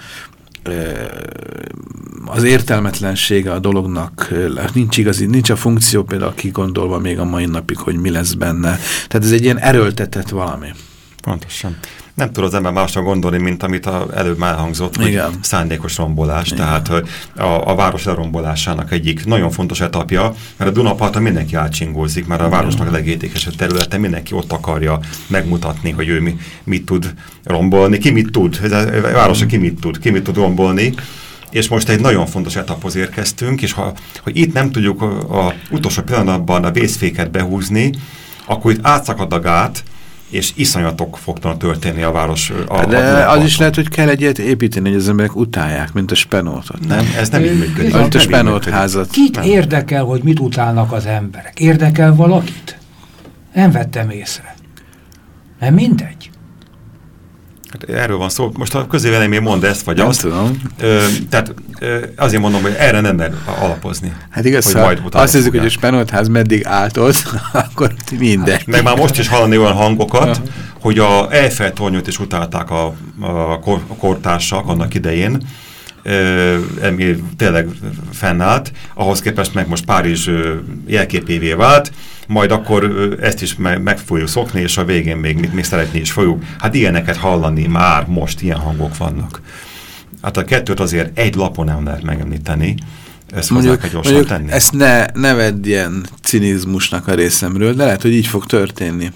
az értelmetlensége a dolognak nincs igazi, nincs a funkció például kigondolva még a mai napig, hogy mi lesz benne. Tehát ez egy ilyen erőltetett valami. Pontosan. Nem tud az ember másra gondolni, mint amit a, előbb már hangzott, hogy Igen. szándékos rombolás. Igen. Tehát hogy a, a város lerombolásának egyik nagyon fontos etapja, mert a Dunaparton mindenki átcsingózik, mert a városnak a legértékesebb területe, mindenki ott akarja megmutatni, hogy ő mi, mit tud rombolni, ki mit tud, a városa ki mit tud, ki mit tud rombolni, és most egy nagyon fontos etaphoz érkeztünk, és ha hogy itt nem tudjuk a, a utolsó pillanatban a vészféket behúzni, akkor itt átszakad a gát, és iszonyatok fognak történni a város. A, De a az is lehet, hogy kell egy ilyet építeni, hogy az emberek utálják, mint a spenótot. Nem, ez nem így működik. Mint a spenót házat. Kit nem. érdekel, hogy mit utálnak az emberek? Érdekel valakit? Nem vettem észre. Nem mindegy. Hát erről van szó. Most a közélemény mond ezt, vagy nem azt. tudom. Ö, tehát ö, azért mondom, hogy erre nem lehet alapozni. Hát igaz, hogy majd azt hiszük, hogy a Spenotház meddig áltott, akkor mindegy. Hát, meg már most is hallani olyan hangokat, hogy a Eiffel tornyot is utálták a, a, kor, a kortársak annak idején, ami tényleg fennállt, ahhoz képest meg most Párizs jelképévé vált, majd akkor ezt is meg, meg fogjuk szokni, és a végén még, még szeretni is fogjuk. Hát ilyeneket hallani már most, ilyen hangok vannak. Hát a kettőt azért egy lapon nem lehet megemlíteni, ezt mondjuk, kell gyorsan mondjuk tenni. Ezt ne, ne vedd ilyen cinizmusnak a részemről, de lehet, hogy így fog történni.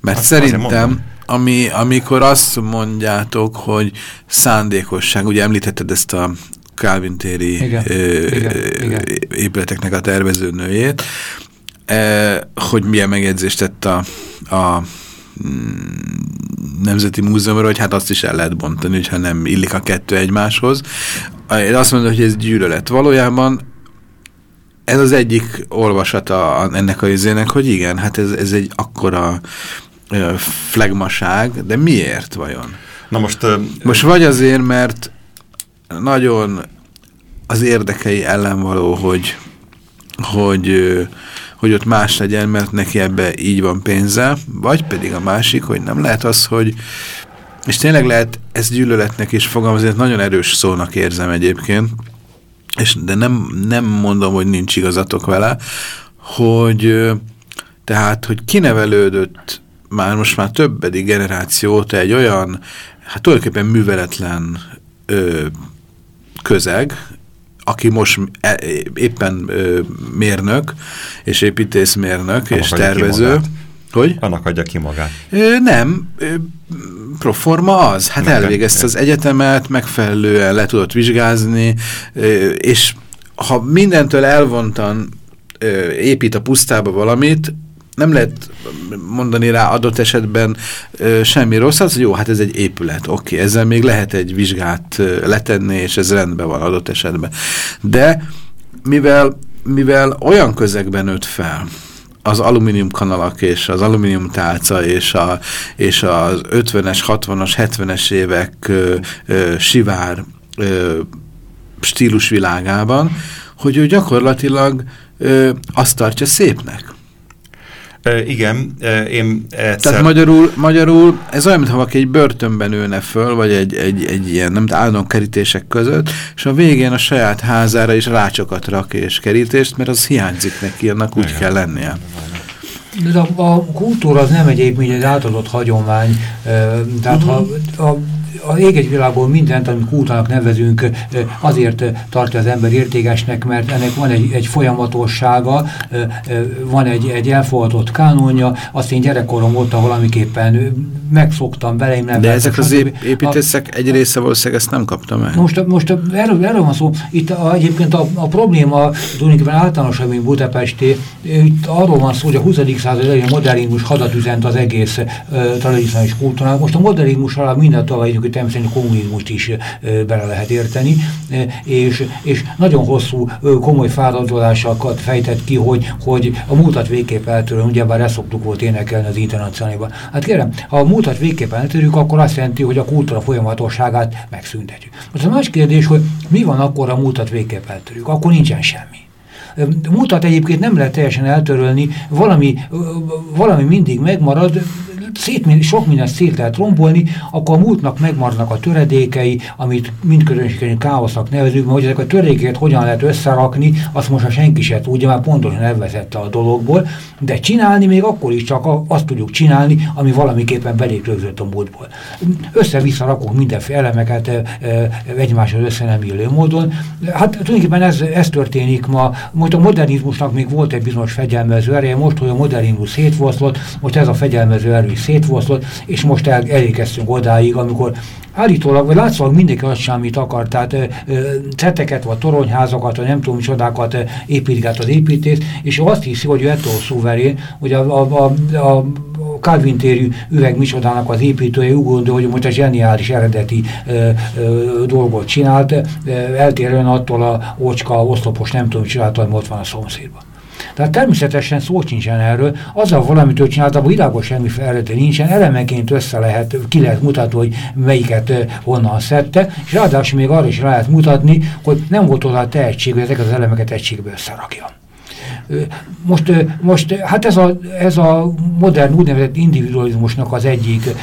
Mert hát szerintem, ami, amikor azt mondjátok, hogy szándékosság, ugye említetted ezt a Calvin téri igen, ö, igen, igen. épületeknek a tervezőnőjét, hogy milyen megjegyzést tett a, a mm, Nemzeti Múzeumra, hogy hát azt is el lehet bontani, hogyha nem illik a kettő egymáshoz. Én azt mondom, hogy ez gyűlölet. Valójában ez az egyik olvasata ennek a izének, hogy igen, hát ez, ez egy akkora flegmaság, de miért vajon? Na most... Most vagy azért, mert nagyon az érdekei ellen való, hogy, hogy, hogy ott más legyen, mert neki ebbe így van pénze, vagy pedig a másik, hogy nem lehet az, hogy és tényleg lehet ezt gyűlöletnek is fogalmazni, nagyon erős szónak érzem egyébként, és, de nem, nem mondom, hogy nincs igazatok vele, hogy tehát, hogy kinevelődött már most már többedik generáció egy olyan, hát tulajdonképpen műveletlen ö, közeg, aki most e, éppen mérnök, és építészmérnök, Annak és tervező. Hogy? Annak adja ki magát. Nem, proforma az. Hát elvégezte az egyetemet, megfelelően le tudott vizsgázni, és ha mindentől elvontan épít a pusztába valamit, nem lehet mondani rá adott esetben ö, semmi rossz, az jó, hát ez egy épület, oké, okay, ezzel még lehet egy vizsgát ö, letenni, és ez rendben van adott esetben. De mivel, mivel olyan közegben nőtt fel, az alumínium kanalak és az alumínium tálca és, a, és az 50-es, 60-as, 70-es évek ö, ö, sivár ö, stílusvilágában, hogy ő gyakorlatilag ö, azt tartja szépnek. Igen, én egyszer... Tehát magyarul, magyarul ez olyan, mintha valaki egy börtönben ülne föl, vagy egy, egy, egy ilyen, nem állandó kerítések között, és a végén a saját házára is rácsokat rak és kerítést, mert az hiányzik neki, annak úgy Igen. kell lennie. De a, a kultúra az nem egyébként egy átadott hagyomány, tehát uh -huh. ha a a ég egy világból mindent, amit kultúrának nevezünk, azért tartja az ember értékesnek, mert ennek van egy, egy folyamatossága, van egy, egy elfogadott kánonja, azt én gyerekkorom óta valamiképpen megszoktam vele. Nem De ezek az építészek a, egy része valószínűleg ezt nem kaptam el. Most, most erről, erről van szó. Itt a, egyébként a, a probléma tulajdonképpen általánosabb, mint Budapesti. Itt arról van szó, hogy a 20. század elején a modernizmus hadat üzent az egész uh, tradicionális kultúrának. Most a modernizmus alá mindent találjuk, hogy természetesen kommunizmust is bele lehet érteni, és, és nagyon hosszú, komoly fáradozásokat fejtett ki, hogy, hogy a múltat végképp eltörő, ugyebár ezt szoktuk volt énekelni az internacionálban. Hát kérem, ha a múltat végképp eltörjük, akkor azt jelenti, hogy a kultúra folyamatosságát megszüntetjük. Most a más kérdés, hogy mi van akkor, a múltat végképp eltörjük? Akkor nincsen semmi múltat egyébként nem lehet teljesen eltörölni, valami, valami mindig megmarad, szét, sok mindent szét lehet rombolni, akkor a múltnak megmaradnak a töredékei, amit mindközönségen káosznak nevezünk, mert hogy ezek a töredékeket hogyan lehet összerakni, azt most a senki se tudja, már pontosan elvezette a dologból, de csinálni még akkor is csak azt tudjuk csinálni, ami valamiképpen belép rögzött a múltból. Össze-vissza rakunk mindenféle elemeket e, e, egymáshoz össze nem illő módon. Hát tulajdonképpen ez, ez történik ma. Most a modernizmusnak még volt egy bizonyos fegyelmező ereje, most, hogy a modernizmus szétvoszlott, most ez a fegyelmező erő is szétvoszlott, és most el, elérkeztünk odáig, amikor állítólag, vagy látszólag mindenki azt sem, amit akar, tehát ö, ceteket, vagy toronyházakat, vagy nem tudom, csodákat építget az építész, és azt hiszi, hogy ő ettől szuverén, hogy a, a, a, a Calvin térű üveg micsodának az építője úgy gondolja, hogy most a zseniális eredeti ö, ö, dolgot csinált, ö, eltérően attól a ócska, oszlopos, nem tudom, csinálta, hogy ott van a szomszédban. Tehát természetesen szó sincsen erről, azzal valamit ő csinált, abban világos semmi eredeti nincsen, elemeként össze lehet, ki lehet mutatni, hogy melyiket honnan szedte, és ráadásul még arra is lehet mutatni, hogy nem volt oda a tehetség, hogy ezeket az elemeket egységbe összerakja. Most, most hát ez a, ez a modern úgynevezett individualizmusnak az egyik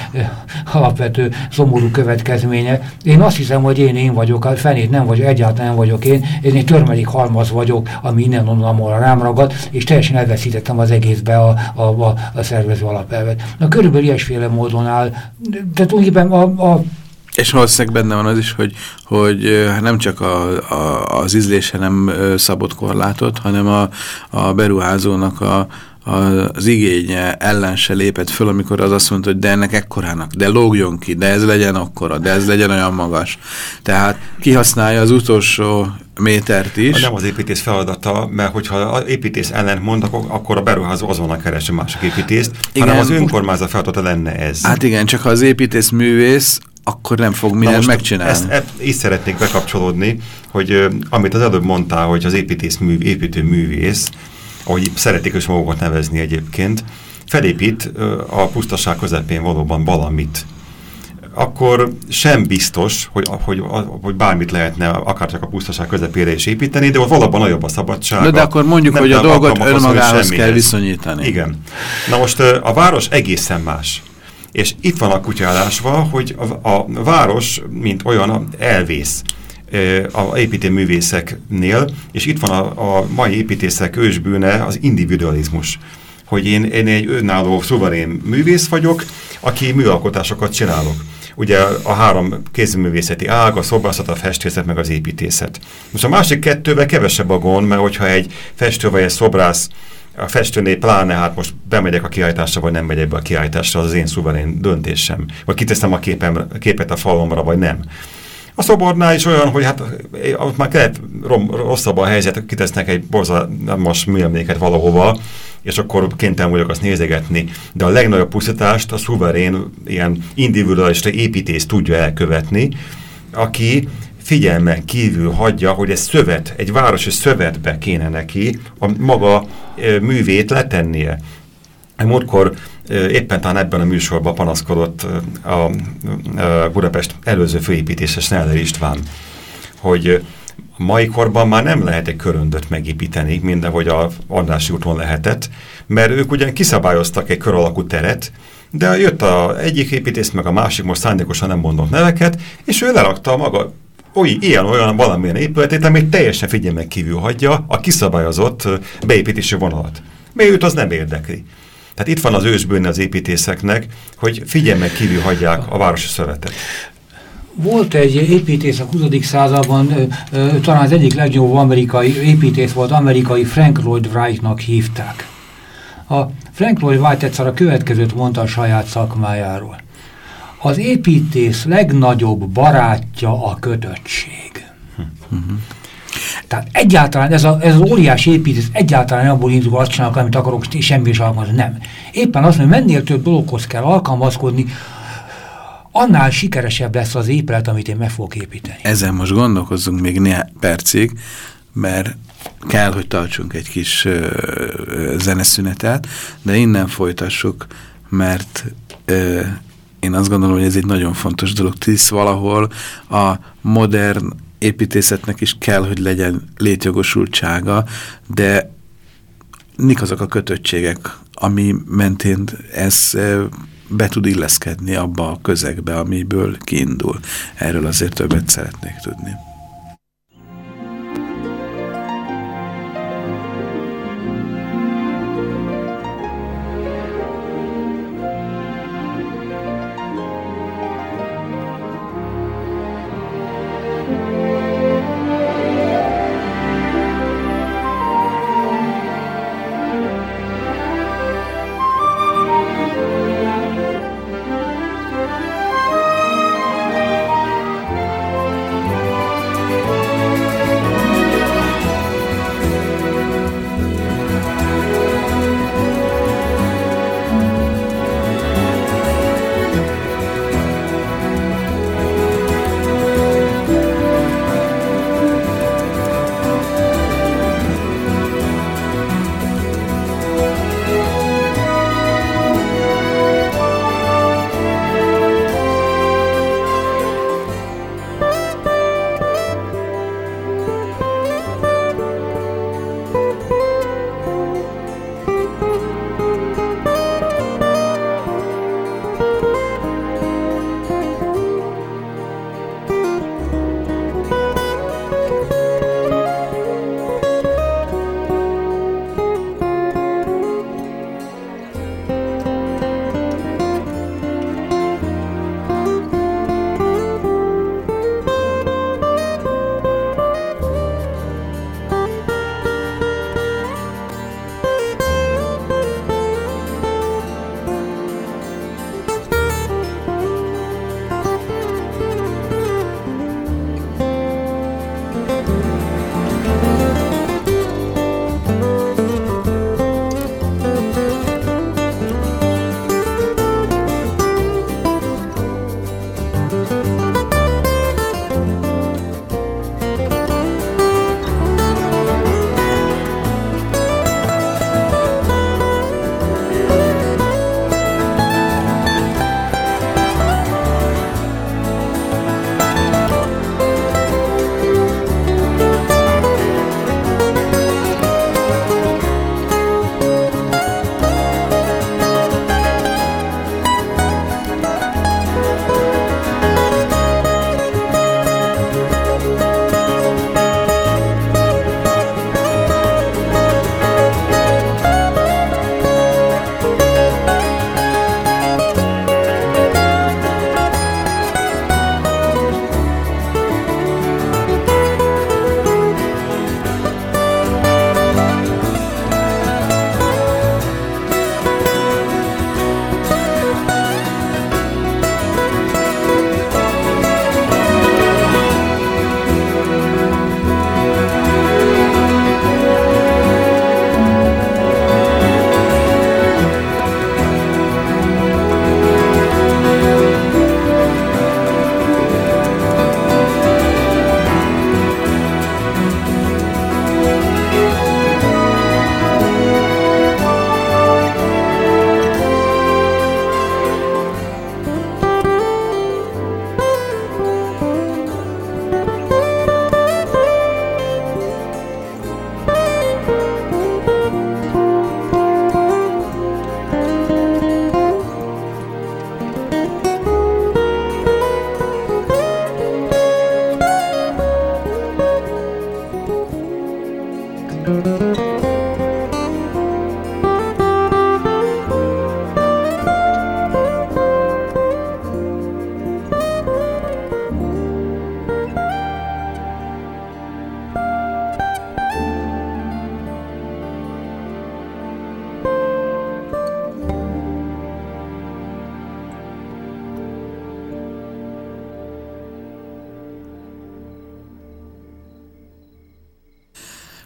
alapvető szomorú következménye. Én azt hiszem, hogy én én vagyok, a fenét nem vagyok, egyáltalán nem vagyok én, én egy törmelék halmaz vagyok, ami innen onnan rám ragad, és teljesen elveszítettem az egészbe a, a, a, a szervező alapelvet. Na körülbelül ilyesféle módon áll, de tulajdonképpen a, a és valószínűleg benne van az is, hogy, hogy nem csak a, a, az ízlése nem szabott korlátot, hanem a, a beruházónak a, az igénye ellen se lépett föl, amikor az azt mondta, hogy de ennek ekkorának, de lógjon ki, de ez legyen akkora, de ez legyen olyan magas. Tehát kihasználja az utolsó métert is. Nem az építész feladata, mert hogyha az építész ellen mond, akkor a beruházó azonnal keresi másik építészt, igen, hanem az önkormányzat feladata lenne ez. Hát igen, csak ha az építész művész, akkor nem fog mindent megcsinálni. Ezt, ezt szeretnék bekapcsolódni, hogy amit az előbb mondtál, hogy az építész műv, építő művész, ahogy szeretik is magukat nevezni egyébként, felépít a pusztaság közepén valóban valamit, akkor sem biztos, hogy, hogy, hogy bármit lehetne akár csak a pusztaság közepére is építeni, de ott valóban nagyobb a szabadság. De, akkor mondjuk, nem hogy a dolgot önmagához kell viszonyítani. Igen. Na most a város egészen más. És itt van a kutyálásva, hogy a, a város, mint olyan, elvész a építőművészeknél, és itt van a, a mai építészek ősbűne az individualizmus hogy én, én egy önálló, szuverén művész vagyok, aki műalkotásokat csinálok. Ugye a három kézművészeti ág, a szobrászat, a festészet, meg az építészet. Most a másik kettővel kevesebb a gond, mert hogyha egy festő vagy egy szobrász a festőnél pláne, hát most bemegyek a kiállításra, vagy nem megyek be a kiállításra, az az én szuverén döntésem. Vagy kiteszem a képem, képet a falomra, vagy nem. A szobornál is olyan, hogy hát ott már kellett rom, rosszabb a helyzet, kitesznek egy borzalmas műemléket valahova, és akkor kénytelen vagyok azt nézegetni. De a legnagyobb pusztítást a szuverén, ilyen individualista építész tudja elkövetni, aki figyelmen kívül hagyja, hogy egy szövet, egy városi szövetbe kéne neki a maga művét letennie. Múltkor éppen talán ebben a műsorban panaszkodott a, Budapest előző főépítése Sneller István, hogy mai korban már nem lehet egy köröndöt megépíteni, mindenhogy a Andrási úton lehetett, mert ők ugyan kiszabályoztak egy kör alakú teret, de jött a egyik építész, meg a másik, most szándékosan nem mondott neveket, és ő lerakta maga oly, ilyen-olyan valamilyen épületét, amit teljesen figyelmen kívül hagyja a kiszabályozott beépítési vonalat. Még őt az nem érdekli. Tehát itt van az ősbőne az építészeknek, hogy figyelmen kívül hagyják a városi szövetet. Volt egy építész a 20. században, talán az egyik legjobb amerikai építész volt, amerikai Frank Lloyd Wright-nak hívták. A Frank Lloyd Wright egyszer a következőt mondta a saját szakmájáról az építész legnagyobb barátja a kötöttség. Hm. Tehát egyáltalán ez, a, ez az óriási építész egyáltalán abból indul, azt csinálok, amit akarok, és semmi is alkalmazni. Nem. Éppen azt mondja, mennél több dologhoz kell alkalmazkodni, annál sikeresebb lesz az épület, amit én meg fogok építeni. Ezen most gondolkozzunk még néhány percig, mert kell, hogy tartsunk egy kis ö, ö, zeneszünetet, de innen folytassuk, mert ö, én azt gondolom, hogy ez egy nagyon fontos dolog. Tisz valahol a modern építészetnek is kell, hogy legyen létjogosultsága, de mik azok a kötöttségek, ami mentén ez be tud illeszkedni abba a közegbe, amiből kiindul. Erről azért többet szeretnék tudni.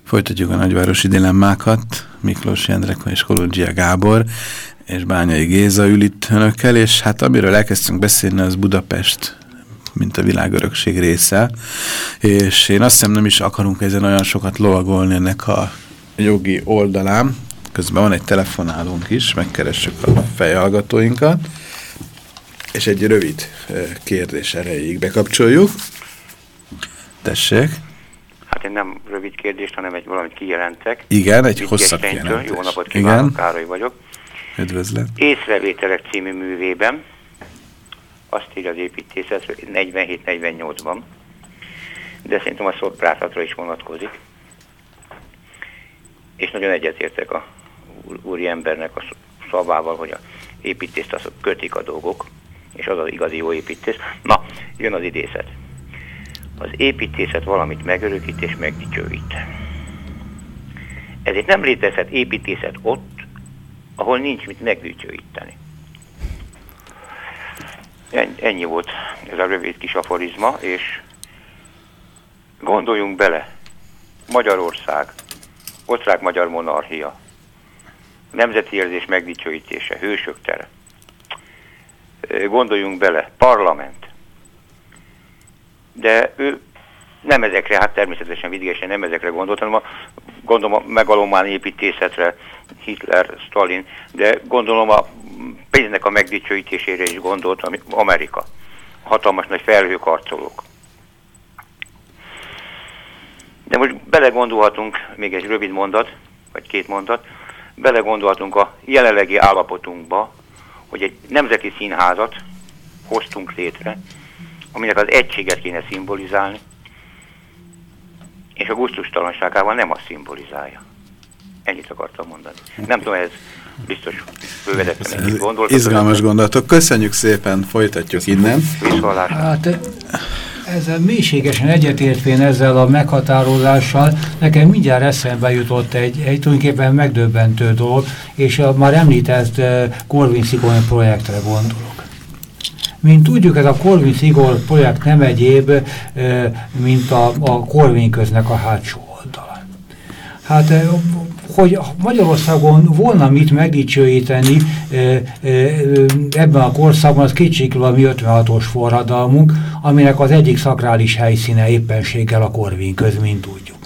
Folytatjuk a nagyvárosi dilemmákat. Miklós Jendrek és Kolondzsia Gábor és Bányai Géza ül itt önökkel, és hát amiről elkezdtünk beszélni, az Budapest, mint a világörökség része, és én azt hiszem nem is akarunk ezen olyan sokat lovagolni ennek a jogi oldalán. Közben van egy telefonálónk is, megkeressük a fejhallgatóinkat, és egy rövid eh, kérdés erejéig bekapcsoljuk. Tessék! Kérdést, hanem egy valamit kijelentek. Igen, egy hosszabb kijelentés. Jó napot kívánok, Igen. Károly vagyok. Üdvözlet. Észrevételek című művében, azt írja az építészet 47-48-ban, de szerintem a szorprátatra is vonatkozik. És nagyon egyetértek a úri embernek a szavával, hogy a építészt azok kötik a dolgok, és az az igazi jó építész. Na, jön az idézet. Az építészet valamit megörökít és megdicsőít. Ezért nem létezhet építészet ott, ahol nincs mit megdicsőíteni. Ennyi volt ez a rövid kis aforizma, és gondoljunk bele, Magyarország, osztrák-magyar monarchia, nemzeti érzés megdicsőítése, hősök tere. Gondoljunk bele, parlament. De ő nem ezekre, hát természetesen vidékesen nem ezekre gondolt, hanem a, gondolom a megalomán építészetre, Hitler, Stalin, de gondolom a pénznek a megdicsőítésére is gondolt ami Amerika. Hatalmas nagy felhőkarcolók. De most belegondolhatunk, még egy rövid mondat, vagy két mondat, belegondolhatunk a jelenlegi állapotunkba, hogy egy nemzeti színházat hoztunk létre, aminek az egységet kéne szimbolizálni, és a gusztustalanságával nem azt szimbolizálja. Ennyit akartam mondani. Nem tudom, ez biztos gondolt. Izgalmas gondolatok. Köszönjük szépen, folytatjuk innen. Hát ezzel mélységesen egyetértvén ezzel a meghatározással nekem mindjárt eszembe jutott egy, egy tulajdonképpen megdöbbentő dolog, és a már említett Corvin Szigony projektre gondolok. Mint tudjuk, ez a Corvin Szigor projekt nem egyéb, mint a, a Corvin köznek a hátsó oldala. Hát hogy Magyarországon volna mit megdicsőíteni ebben a korszakban, az kétségül a mi 56-os forradalmunk, aminek az egyik szakrális helyszíne éppenséggel a Korvin köz, mint tudjuk.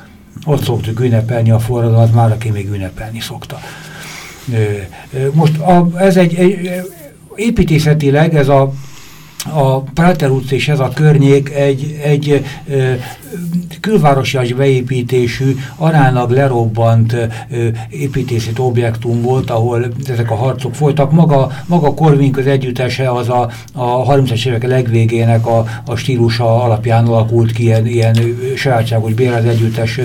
Ott szoktuk ünnepelni a forradalmat, már aki még ünnepelni szokta. Most a, ez egy, egy építészetileg ez a a Prater utca és ez a környék egy, egy külvárosias beépítésű, aránylag lerobbant építészet objektum volt, ahol ezek a harcok folytak. Maga, maga Korvin köz együttese az a, a 30-es évek legvégének a, a stílusa alapján alakult ki, ilyen, ilyen sajátságos bér az együttes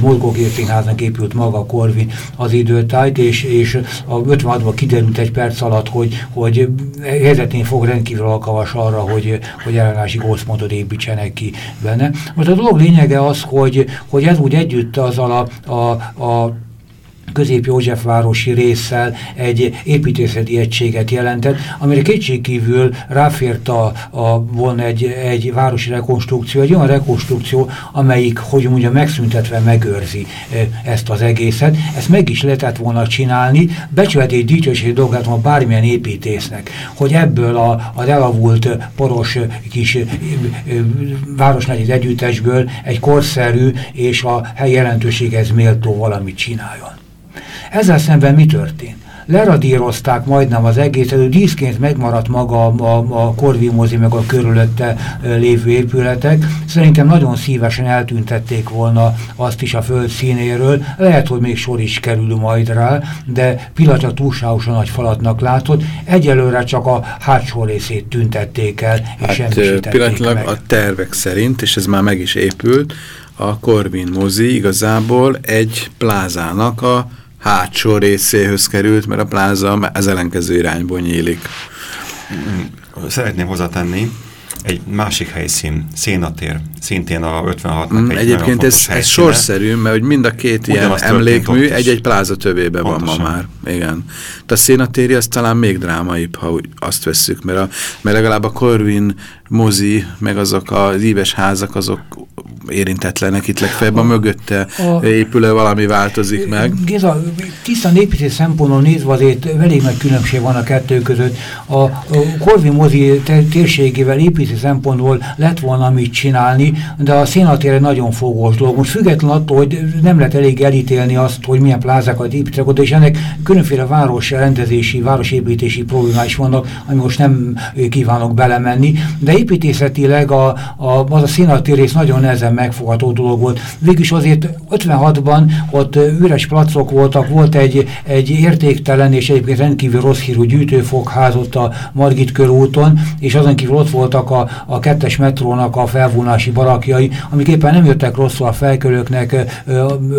mozgókérszínháznak épült maga Korvin az időtájt, és, és a 56-ban kiderült egy perc alatt, hogy, hogy helyzetén fog rendkívül alkalmas arra, hogy, hogy ellenállási gócpontot építsenek ki benne. Most a dolog lényege az, hogy, hogy ez úgy együtt azzal a, a, a közép-józsefvárosi résszel egy építészeti egységet jelentett, amire kétségkívül ráfért a, a, volna egy, egy városi rekonstrukció, egy olyan rekonstrukció, amelyik, hogy mondja, megszüntetve megőrzi ezt az egészet. Ezt meg is lehetett volna csinálni, becsületi dicsőségi dolgát van bármilyen építésznek, hogy ebből a, az elavult poros kis városnegyed együttesből egy korszerű és a hely jelentőséghez méltó valamit csináljon. Ezzel szemben mi történt? leradírozták majdnem az egészet, díszként megmaradt maga a, a, a meg a körülötte lévő épületek. Szerintem nagyon szívesen eltüntették volna azt is a föld színéről. Lehet, hogy még sor is kerül majd rá, de pillanatra túlságosan nagy falatnak látott. Egyelőre csak a hátsó részét tüntették el, és hát, pillanatilag meg. a tervek szerint, és ez már meg is épült, a Corvin mozi igazából egy plázának a hátsó részéhöz került, mert a pláza az ellenkező irányból nyílik. Szeretném hozzátenni, egy másik helyszín, Szénatér, szintén a 56-nak mm, egy Egyébként ez, ez sorszerű, mert hogy mind a két ilyen emlékmű egy-egy pláza tövében van ma már. Igen. De a Szénatéri az talán még drámaibb, ha úgy azt vesszük, mert, a, mert legalább a Corvin mozi, meg azok az íves házak, azok érintetlenek, itt legfeljebb a, a mögötte a, épülő valami változik meg. Géza, tisztán építés szempontból nézve azért elég nagy különbség van a kettő között. A, a Corvin mozi térségével építés szempontból lett volna mit csinálni, de a szénatér egy nagyon fogós dolog. Most független attól, hogy nem lehet elég elítélni azt, hogy milyen plázákat építek oda, és ennek különféle város rendezési, városépítési problémái is vannak, ami most nem kívánok belemenni, de építészetileg a, a, az a színalti rész nagyon nehezen megfogható dolog volt. Végülis azért 56-ban ott üres placok voltak, volt egy, egy értéktelen és egyébként rendkívül rossz hírű gyűjtőfogház ott a Margit körúton, és azon kívül ott voltak a, a kettes metrónak a felvonási barakjai, amik éppen nem jöttek rosszul a felkölőknek,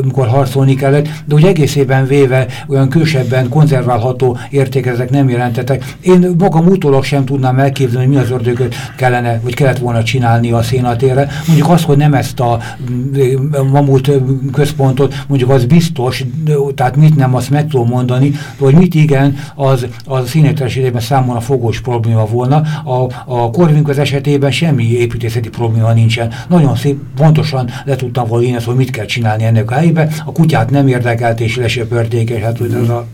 amikor harcolni kellett, de úgy egészében véve olyan külsebben konzerválható értékezek nem jelentettek. Én magam utólag sem tudnám elképzelni, hogy mi az ördögöt kellene, vagy kellett volna csinálni a szénatérre. Mondjuk azt, hogy nem ezt a mamut központot, mondjuk az biztos, tehát mit nem, azt meg tudom mondani, hogy mit igen, az, az a színétes idejében számomra fogós probléma volna. A, a Corvinus esetében semmi építészeti probléma nincsen. Nagyon szép, pontosan le tudtam volna én ezt, hogy mit kell csinálni ennek a helyben. A kutyát nem érdekelt és lesöpörték, és hát, az a,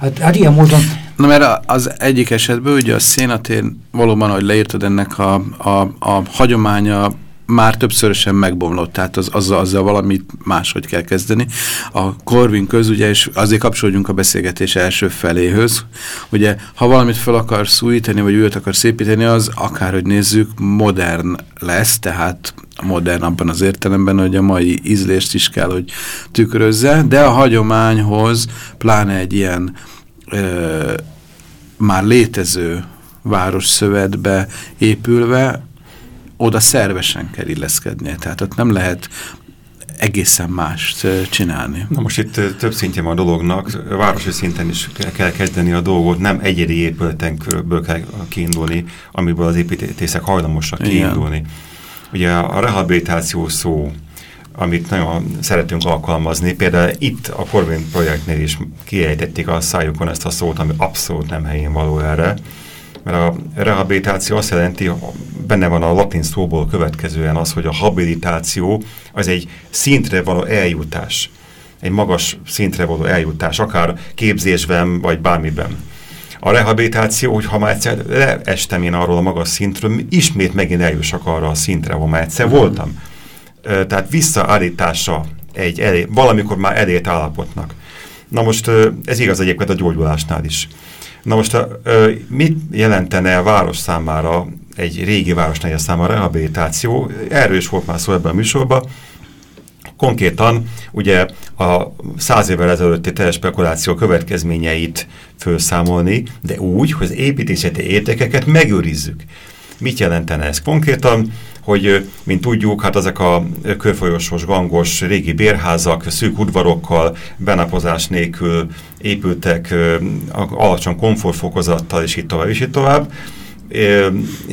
hát, hát ilyen módon Na mert az egyik esetben ugye a szénatér valóban, ahogy leírtad ennek a, a, a hagyománya már többszörösen megbomlott, tehát az, azzal, azzal valamit máshogy kell kezdeni. A Corvin köz, ugye, és azért kapcsolódjunk a beszélgetés első feléhöz, ugye, ha valamit fel akarsz újítani, vagy újat akarsz építeni, az akárhogy nézzük, modern lesz, tehát modern abban az értelemben, hogy a mai ízlést is kell, hogy tükrözze, de a hagyományhoz, pláne egy ilyen ö, már létező városszövetbe épülve, oda szervesen kell illeszkednie. Tehát ott nem lehet egészen mást csinálni. Na most itt több szintje van a dolognak, városi szinten is kell kezdeni a dolgot, nem egyedi épületekből kell kiindulni, amiből az építészek hajlamosak kiindulni. Igen. Ugye a rehabilitáció szó, amit nagyon szeretünk alkalmazni, például itt a Corvin projektnél is kiejtették a szájukon ezt a szót, ami abszolút nem helyén való erre, mert a rehabilitáció azt jelenti, benne van a latin szóból következően az, hogy a habilitáció az egy szintre való eljutás, egy magas szintre való eljutás, akár képzésben, vagy bármiben. A rehabilitáció, hogy ha már egyszer leestem én arról a magas szintről, ismét megint eljussak arra a szintre, ahol már egyszer voltam. Tehát visszaállítása egy elé, valamikor már elért állapotnak. Na most ez igaz egyébként a gyógyulásnál is. Na most mit jelentene a város számára, egy régi városnegyed számára rehabilitáció? Erről is volt már szó ebben a műsorban. Konkrétan ugye a száz évvel ezelőtti telespekuláció következményeit felszámolni, de úgy, hogy az építészeti értékeket megőrizzük. Mit jelentene ez konkrétan? Hogy, mint tudjuk, hát ezek a körfolyosos, gangos régi bérházak szűk udvarokkal, benapozás nélkül épültek alacsony komfortfokozattal, és itt tovább, és itt tovább.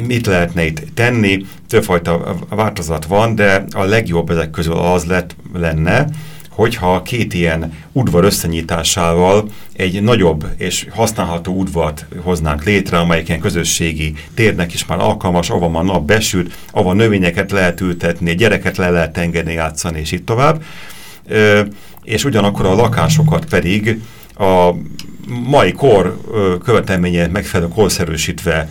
Mit lehetne itt tenni? Többfajta változat van, de a legjobb ezek közül az lett, lenne, hogyha két ilyen udvar összenyitásával egy nagyobb és használható udvart hoznánk létre, amelyik ilyen közösségi térnek is már alkalmas, ahol van nap besült, ahol növényeket lehet ültetni, gyereket le lehet engedni játszani, és itt tovább. És ugyanakkor a lakásokat pedig a mai kor követelménye megfelelő korszerűsítve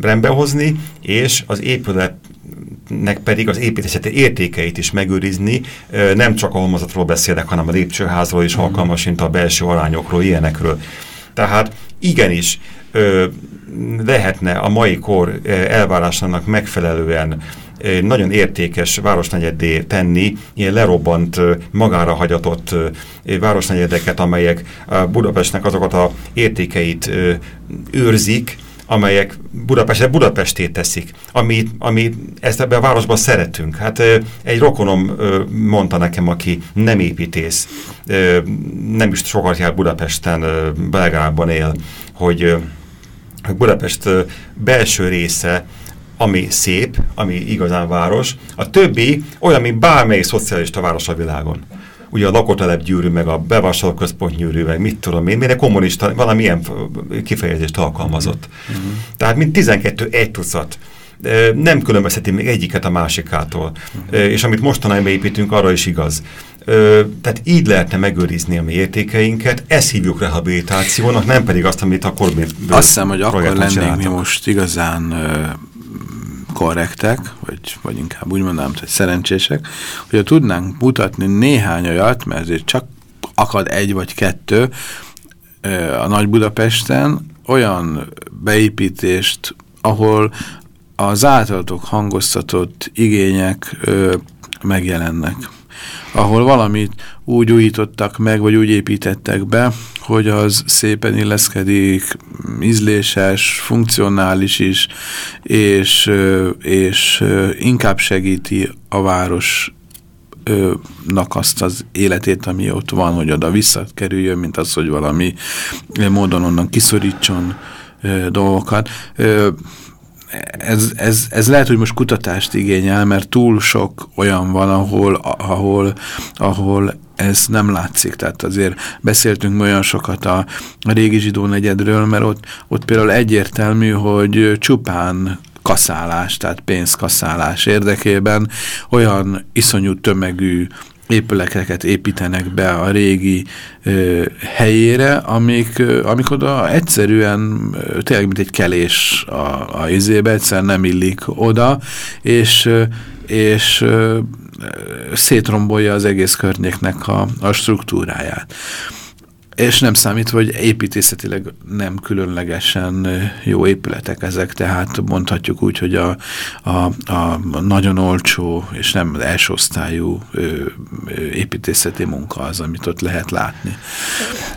rendbe hozni, és az épület nek pedig az építészeti értékeit is megőrizni, nem csak a homozatról beszélek, hanem a lépcsőházról is alkalmas, mint a belső arányokról, ilyenekről. Tehát igenis lehetne a mai kor elvárásának megfelelően nagyon értékes városnegyeddé tenni, ilyen lerobbant, magára hagyatott városnegyedeket, amelyek Budapestnek azokat a értékeit őrzik, amelyek Budapestre Budapestét teszik, ami, ami ezt ebben a városban szeretünk. Hát egy rokonom mondta nekem, aki nem építész, nem is sokat jár Budapesten, Belgrádban él, hogy Budapest belső része, ami szép, ami igazán város, a többi olyan, mint bármely szocialista város a világon ugye a lakótelep gyűrű, meg a bevásárlóközpont gyűrű, meg mit tudom én, miért kommunista, valamilyen kifejezést alkalmazott. Uh mhm. -huh. Tehát mint 12 egy tucat nem különbözheti még egyiket a másikától. Uh mhm. -huh. És amit mostanában építünk, arra is igaz. Tehát így lehetne megőrizni a mi értékeinket, ezt hívjuk rehabilitációnak, nem pedig azt, amit a Corbyn Azt hiszem, hogy akkor lennénk mi most igazán korrektek, vagy, vagy inkább úgy mondanám, hogy szerencsések, hogy tudnánk mutatni néhány olyat, mert ezért csak akad egy vagy kettő a Nagy Budapesten, olyan beépítést, ahol az általatok hangoztatott igények ö, megjelennek ahol valamit úgy újítottak meg, vagy úgy építettek be, hogy az szépen illeszkedik, ízléses, funkcionális is, és, és inkább segíti a város nak azt az életét, ami ott van, hogy oda visszakerüljön, mint az, hogy valami módon onnan kiszorítson dolgokat ez, ez, ez lehet, hogy most kutatást igényel, mert túl sok olyan van, ahol, ahol, ahol ez nem látszik. Tehát azért beszéltünk olyan sokat a, régi zsidó negyedről, mert ott, ott például egyértelmű, hogy csupán kaszálás, tehát pénzkaszálás érdekében olyan iszonyú tömegű épületeket építenek be a régi ö, helyére, amik, ö, amik oda egyszerűen ö, tényleg mint egy kelés a, a izébe, egyszerűen nem illik oda, és, ö, és ö, szétrombolja az egész környéknek a, a struktúráját. És nem számít, hogy építészetileg nem különlegesen jó épületek ezek, tehát mondhatjuk úgy, hogy a, a, a nagyon olcsó és nem első osztályú építészeti munka az, amit ott lehet látni.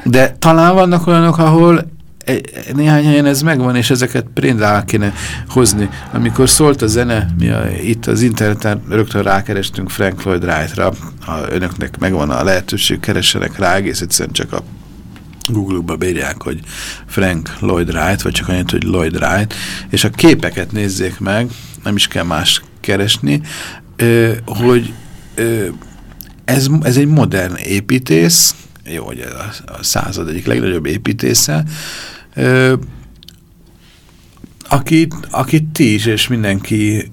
De talán vannak olyanok, ahol néhány helyen ez megvan, és ezeket préndrá kéne hozni. Amikor szólt a zene, mi a, itt az interneten rögtön rákerestünk Frank Lloyd Wright-ra, önöknek megvan a lehetőség, keressenek rá, egész egyszerűen csak a Google-ba bírják, hogy Frank Lloyd Wright, vagy csak annyit, hogy Lloyd Wright, és a képeket nézzék meg, nem is kell más keresni, hogy ez, ez egy modern építész, jó, hogy a, a század egyik legnagyobb építésze, akit, akit ti is és mindenki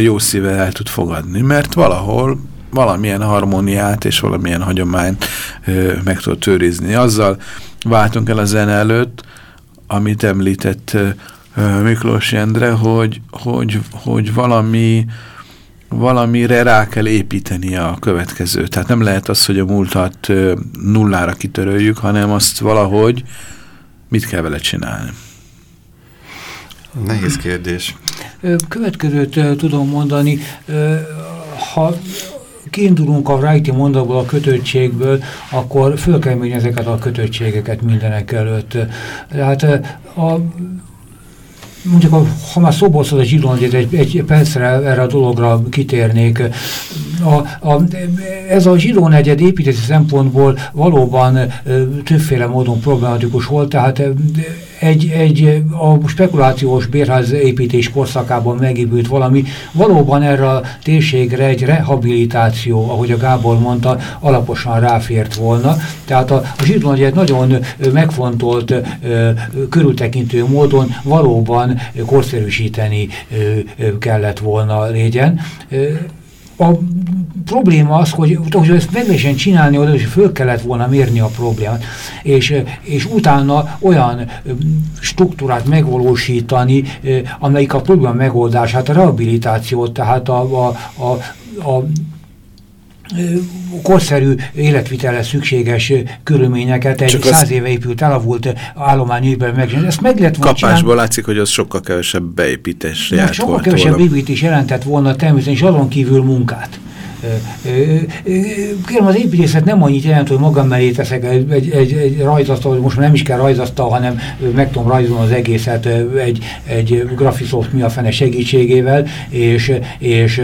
jó szívvel el tud fogadni, mert valahol valamilyen harmóniát és valamilyen hagyományt ö, meg tud őrizni. Azzal váltunk el a zene előtt, amit említett ö, Miklós Jendre, hogy, hogy, hogy valami valamire rá kell építeni a következő. Tehát nem lehet az, hogy a múltat ö, nullára kitöröljük, hanem azt valahogy mit kell vele csinálni. Nehéz kérdés. Következőt tudom mondani, ha kiindulunk a Wrighti mondatból, a kötöttségből, akkor föl kell ezeket a kötöttségeket mindenek előtt. Tehát a mondjuk, a, ha már szóba az a zsidóngyét, egy, egy percre erre a dologra kitérnék. A, a, ez a zsidó negyed építési szempontból valóban többféle módon problematikus volt, tehát egy, egy a spekulációs bérház építés korszakában megépült valami, valóban erre a térségre egy rehabilitáció, ahogy a Gábor mondta, alaposan ráfért volna. Tehát a, a zsidó egy nagyon megfontolt, körültekintő módon valóban korszerűsíteni kellett volna légyen a probléma az, hogy, hogy ezt meg lehessen csinálni, oda is föl kellett volna mérni a problémát, és, és utána olyan struktúrát megvalósítani, amelyik a probléma megoldását, a rehabilitációt, tehát a, a, a, a korszerű életvitelre szükséges körülményeket egy Csak száz éve épült elavult állományűben meg. Ezt meg lehet volna Kapásból csinálni. látszik, hogy az sokkal kevesebb beépítés járt Sokkal kevesebb építés jelentett volna természetesen, és azon kívül munkát. Kérem, az építészet nem annyit jelent, hogy magam mellé teszek egy, egy, egy, rajzasztal, most nem is kell rajzasztal, hanem meg tudom rajzolni az egészet egy, egy Graphisoft mi a fene segítségével, és, és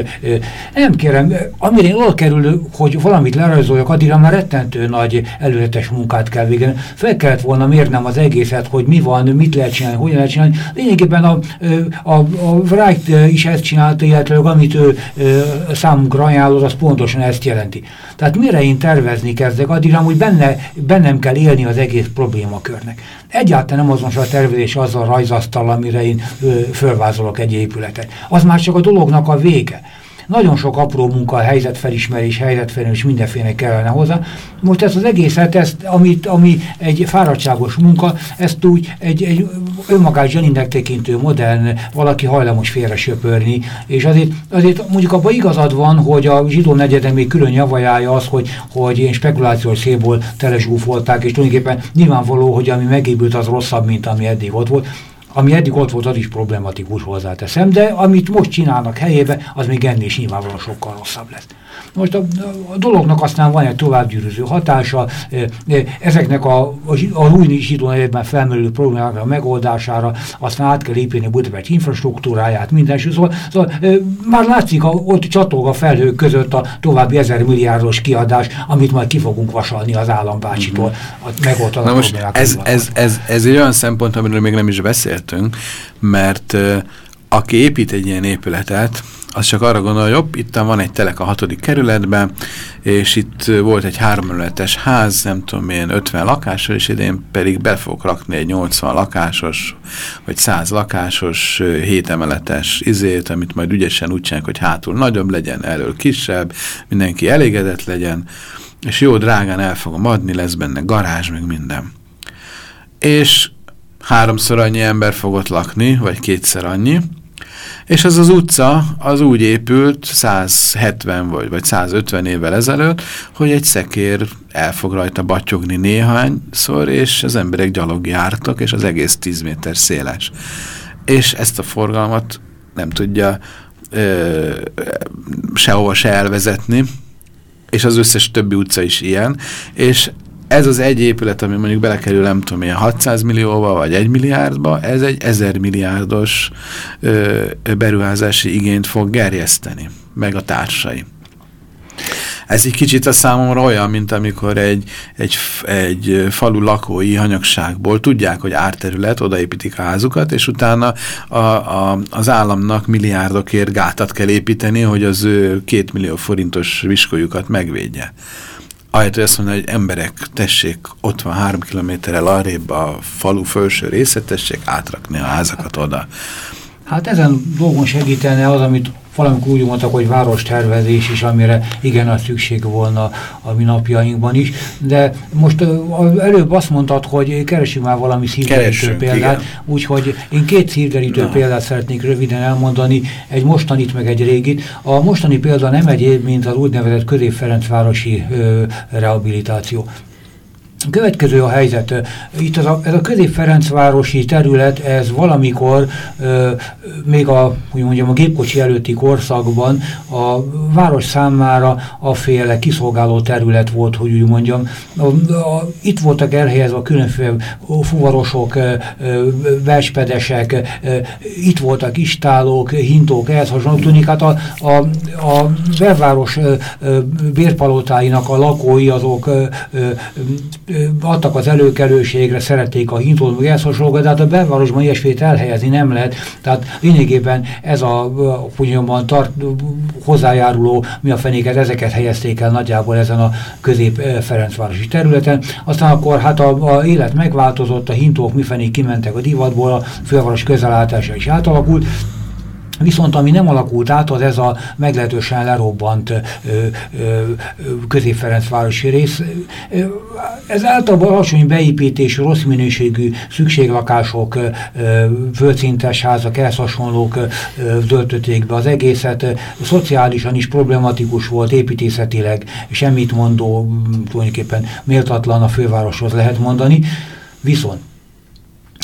nem kérem, amire én oda kerül, hogy valamit lerajzoljak, addigra már rettentő nagy előzetes munkát kell végezni. Fel kellett volna mérnem az egészet, hogy mi van, mit lehet csinálni, hogyan lehet csinálni. Lényegében a, a, a Wright is ezt csinálta, illetve amit ő számunkra ajánlott, az pontosan ezt jelenti. Tehát mire én tervezni kezdek, addig amúgy benne, bennem kell élni az egész problémakörnek. Egyáltalán nem azonos a tervezés azzal a rajzasztal, amire én ö, fölvázolok egy épületet. Az már csak a dolognak a vége. Nagyon sok apró munka, helyzetfelismerés, helyzetfelismerés, mindenféle kellene hozzá. Most ezt az egészet, ezt, amit, ami egy fáradtságos munka, ezt úgy egy, egy önmagát zseninek tekintő modern valaki hajlamos félre söpörni, és azért, azért mondjuk abban igazad van, hogy a zsidó negyeden még külön javajája az, hogy, hogy én spekulációs szélból telezsúfolták, és tulajdonképpen nyilvánvaló, hogy ami megépült, az rosszabb, mint ami eddig ott volt ami eddig ott volt, az is problematikus hozzáteszem, de amit most csinálnak helyébe, az még ennél is nyilvánvalóan sokkal rosszabb lesz. Most a, a dolognak aztán van egy továbbgyűrűző hatása, ezeknek a, a, a új zsidó nevében felmerülő problémákra a megoldására, aztán át kell építeni Budapest infrastruktúráját, minden, szóval, szóval már látszik, a, ott csatog a felhők között a további ezer milliárdos kiadás, amit majd ki fogunk vasalni az állambácsitól, uh -huh. Na most ez, ez, ez, ez egy olyan szempont, amiről még nem is beszéltünk, mert aki épít egy ilyen épületet, az csak arra gondol, jobb, itt van egy telek a hatodik kerületben, és itt volt egy háromöletes ház, nem tudom én, 50 lakásos, és idén pedig be fogok rakni egy 80 lakásos, vagy 100 lakásos, 7 emeletes izét, amit majd ügyesen úgy csinálják, hogy hátul nagyobb legyen, elől kisebb, mindenki elégedett legyen, és jó drágán el fogom adni, lesz benne garázs, meg minden. És háromszor annyi ember fogott lakni, vagy kétszer annyi, és ez az utca az úgy épült 170 vagy, vagy 150 évvel ezelőtt, hogy egy szekér el fog rajta batyogni néhányszor, és az emberek gyalog jártak, és az egész 10 méter széles. És ezt a forgalmat nem tudja ö, sehova se elvezetni, és az összes többi utca is ilyen, és ez az egy épület, ami mondjuk belekerül, nem tudom, ilyen 600 millióba, vagy 1 milliárdba, ez egy 1000 milliárdos ö, beruházási igényt fog gerjeszteni, meg a társai. Ez egy kicsit a számomra olyan, mint amikor egy, egy, egy falu lakói hanyagságból tudják, hogy árterület, odaépítik a házukat, és utána a, a, az államnak milliárdokért gátat kell építeni, hogy az ő két millió forintos viskolyukat megvédje ahelyett, hogy azt mondja, hogy emberek, tessék, ott van három kilométerrel arrébb a falu felső része, tessék átrakni a házakat oda. Hát ezen dolgon segítene az, amit valamikor úgy mondtak, hogy várostervezés is, amire igen nagy szükség volna a mi napjainkban is, de most előbb azt mondtad, hogy keresünk már valami szívderítő példát, úgyhogy én két szívderítő Na. példát szeretnék röviden elmondani, egy mostanit meg egy régit. A mostani példa nem egyéb, mint az úgynevezett Közép-Ferencvárosi rehabilitáció. Következő a helyzet. Itt az a, ez a közép-Ferencvárosi terület, ez valamikor ö, még a, úgy mondjam, a gépkocsi előtti korszakban a város számára a féle kiszolgáló terület volt, hogy úgy mondjam. A, a, itt voltak elhelyezve a különféle fuvarosok, ö, verspedesek, ö, itt voltak istálók, hintók, ehhez hasonló tűnik. Hát a, a, a belváros ö, ö, bérpalotáinak a lakói azok ö, ö, adtak az előkelőségre, szerették a hintót, meg ezt hasonlókat, de hát a belvárosban ilyesmét elhelyezni nem lehet. Tehát lényegében ez a úgyonban tart, hozzájáruló, mi a fenéket, ezeket helyezték el nagyjából ezen a közép-ferencvárosi területen. Aztán akkor hát a, a élet megváltozott, a hintók mifelé kimentek a divatból, a főváros közelálltása is átalakult, Viszont ami nem alakult át, az ez a meglehetősen lerobbant Közép-Ferencvárosi rész. Ez általában alacsony beépítésű, rossz minőségű szükséglakások, földszintes házak, ehhez hasonlók döltötték be az egészet. Szociálisan is problematikus volt, építészetileg semmit mondó, tulajdonképpen méltatlan a fővároshoz lehet mondani. Viszont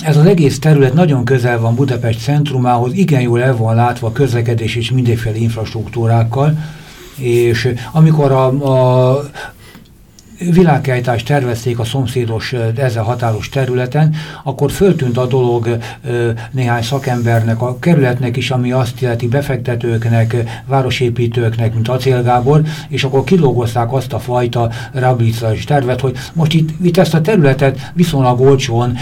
ez az egész terület nagyon közel van Budapest centrumához, igen jól el van látva a közlekedés és mindenféle infrastruktúrákkal, és amikor a, a világkiállítást tervezték a szomszédos, ezzel határos területen, akkor föltűnt a dolog néhány szakembernek, a kerületnek is, ami azt illeti befektetőknek, városépítőknek, mint Acél Gábor, és akkor kilógozták azt a fajta rehabilitációs tervet, hogy most itt, itt ezt a területet viszonylag olcsón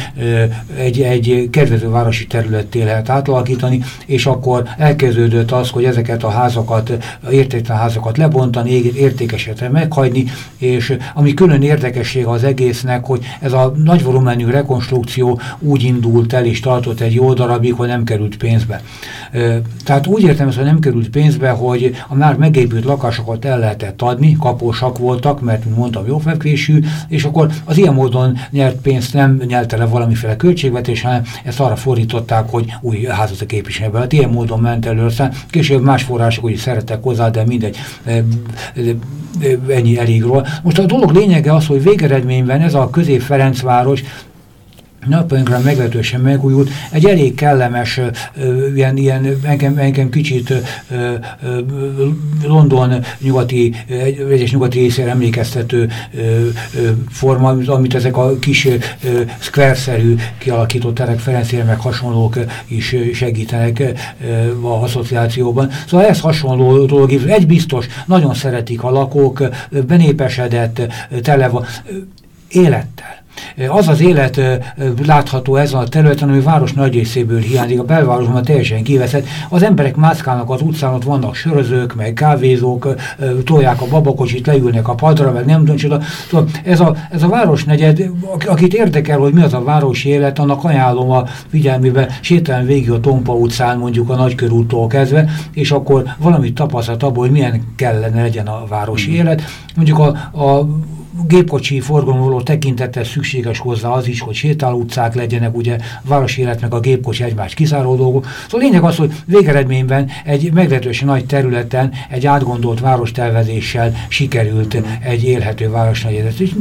egy, egy kedvező városi területté lehet átalakítani, és akkor elkezdődött az, hogy ezeket a házakat, értéktelen házakat lebontani, értékesetre meghagyni, és ami külön érdekesség az egésznek, hogy ez a nagy volumenű rekonstrukció úgy indult el és tartott egy jó darabig, hogy nem került pénzbe. Tehát úgy értem hogy nem került pénzbe, hogy a már megépült lakásokat el lehetett adni, kapósak voltak, mert mondtam, jó fekvésű, és akkor az ilyen módon nyert pénzt nem nyelte le valamiféle költségvetés, hanem ezt arra fordították, hogy új házat képviselni be. Hát ilyen módon ment elő, később más források úgy szerettek hozzá, de mindegy, ennyi elég róla. Most a dolog lényege az, hogy végeredményben ez a közép-Ferencváros napjainkra meglehetősen megújult, egy elég kellemes, ilyen, ilyen engem, engem kicsit ö, ö, London nyugati, egyes nyugati részére emlékeztető ö, ö, forma, amit ezek a kis square-szerű kialakított terek Ferencére meg hasonlók is segítenek ö, a asszociációban. Szóval ez hasonló dolog, egy biztos, nagyon szeretik a lakók, benépesedett, tele van élettel az az élet látható ezen a területen, ami város nagy részéből hiányzik, a belvárosban teljesen kiveszett. Az emberek mászkálnak az utcán, ott vannak sörözők, meg kávézók, tolják a babakocsit, leülnek a padra, meg nem tudom csoda. Szóval ez a, ez a városnegyed, akit érdekel, hogy mi az a városi élet, annak ajánlom a figyelmébe, sétálni végig a Tompa utcán, mondjuk a Nagykörúttól kezdve, és akkor valamit tapasztalt abból, hogy milyen kellene legyen a városi mm. élet. Mondjuk a, a gépkocsi forgalomról tekintettel szükséges hozzá az is, hogy sétálóutcák legyenek, ugye városi élet meg a gépkocsi egymás kizáró dolgok. Szóval lényeg az, hogy végeredményben egy meglehetősen nagy területen egy átgondolt várostervezéssel sikerült egy élhető városnegyedet is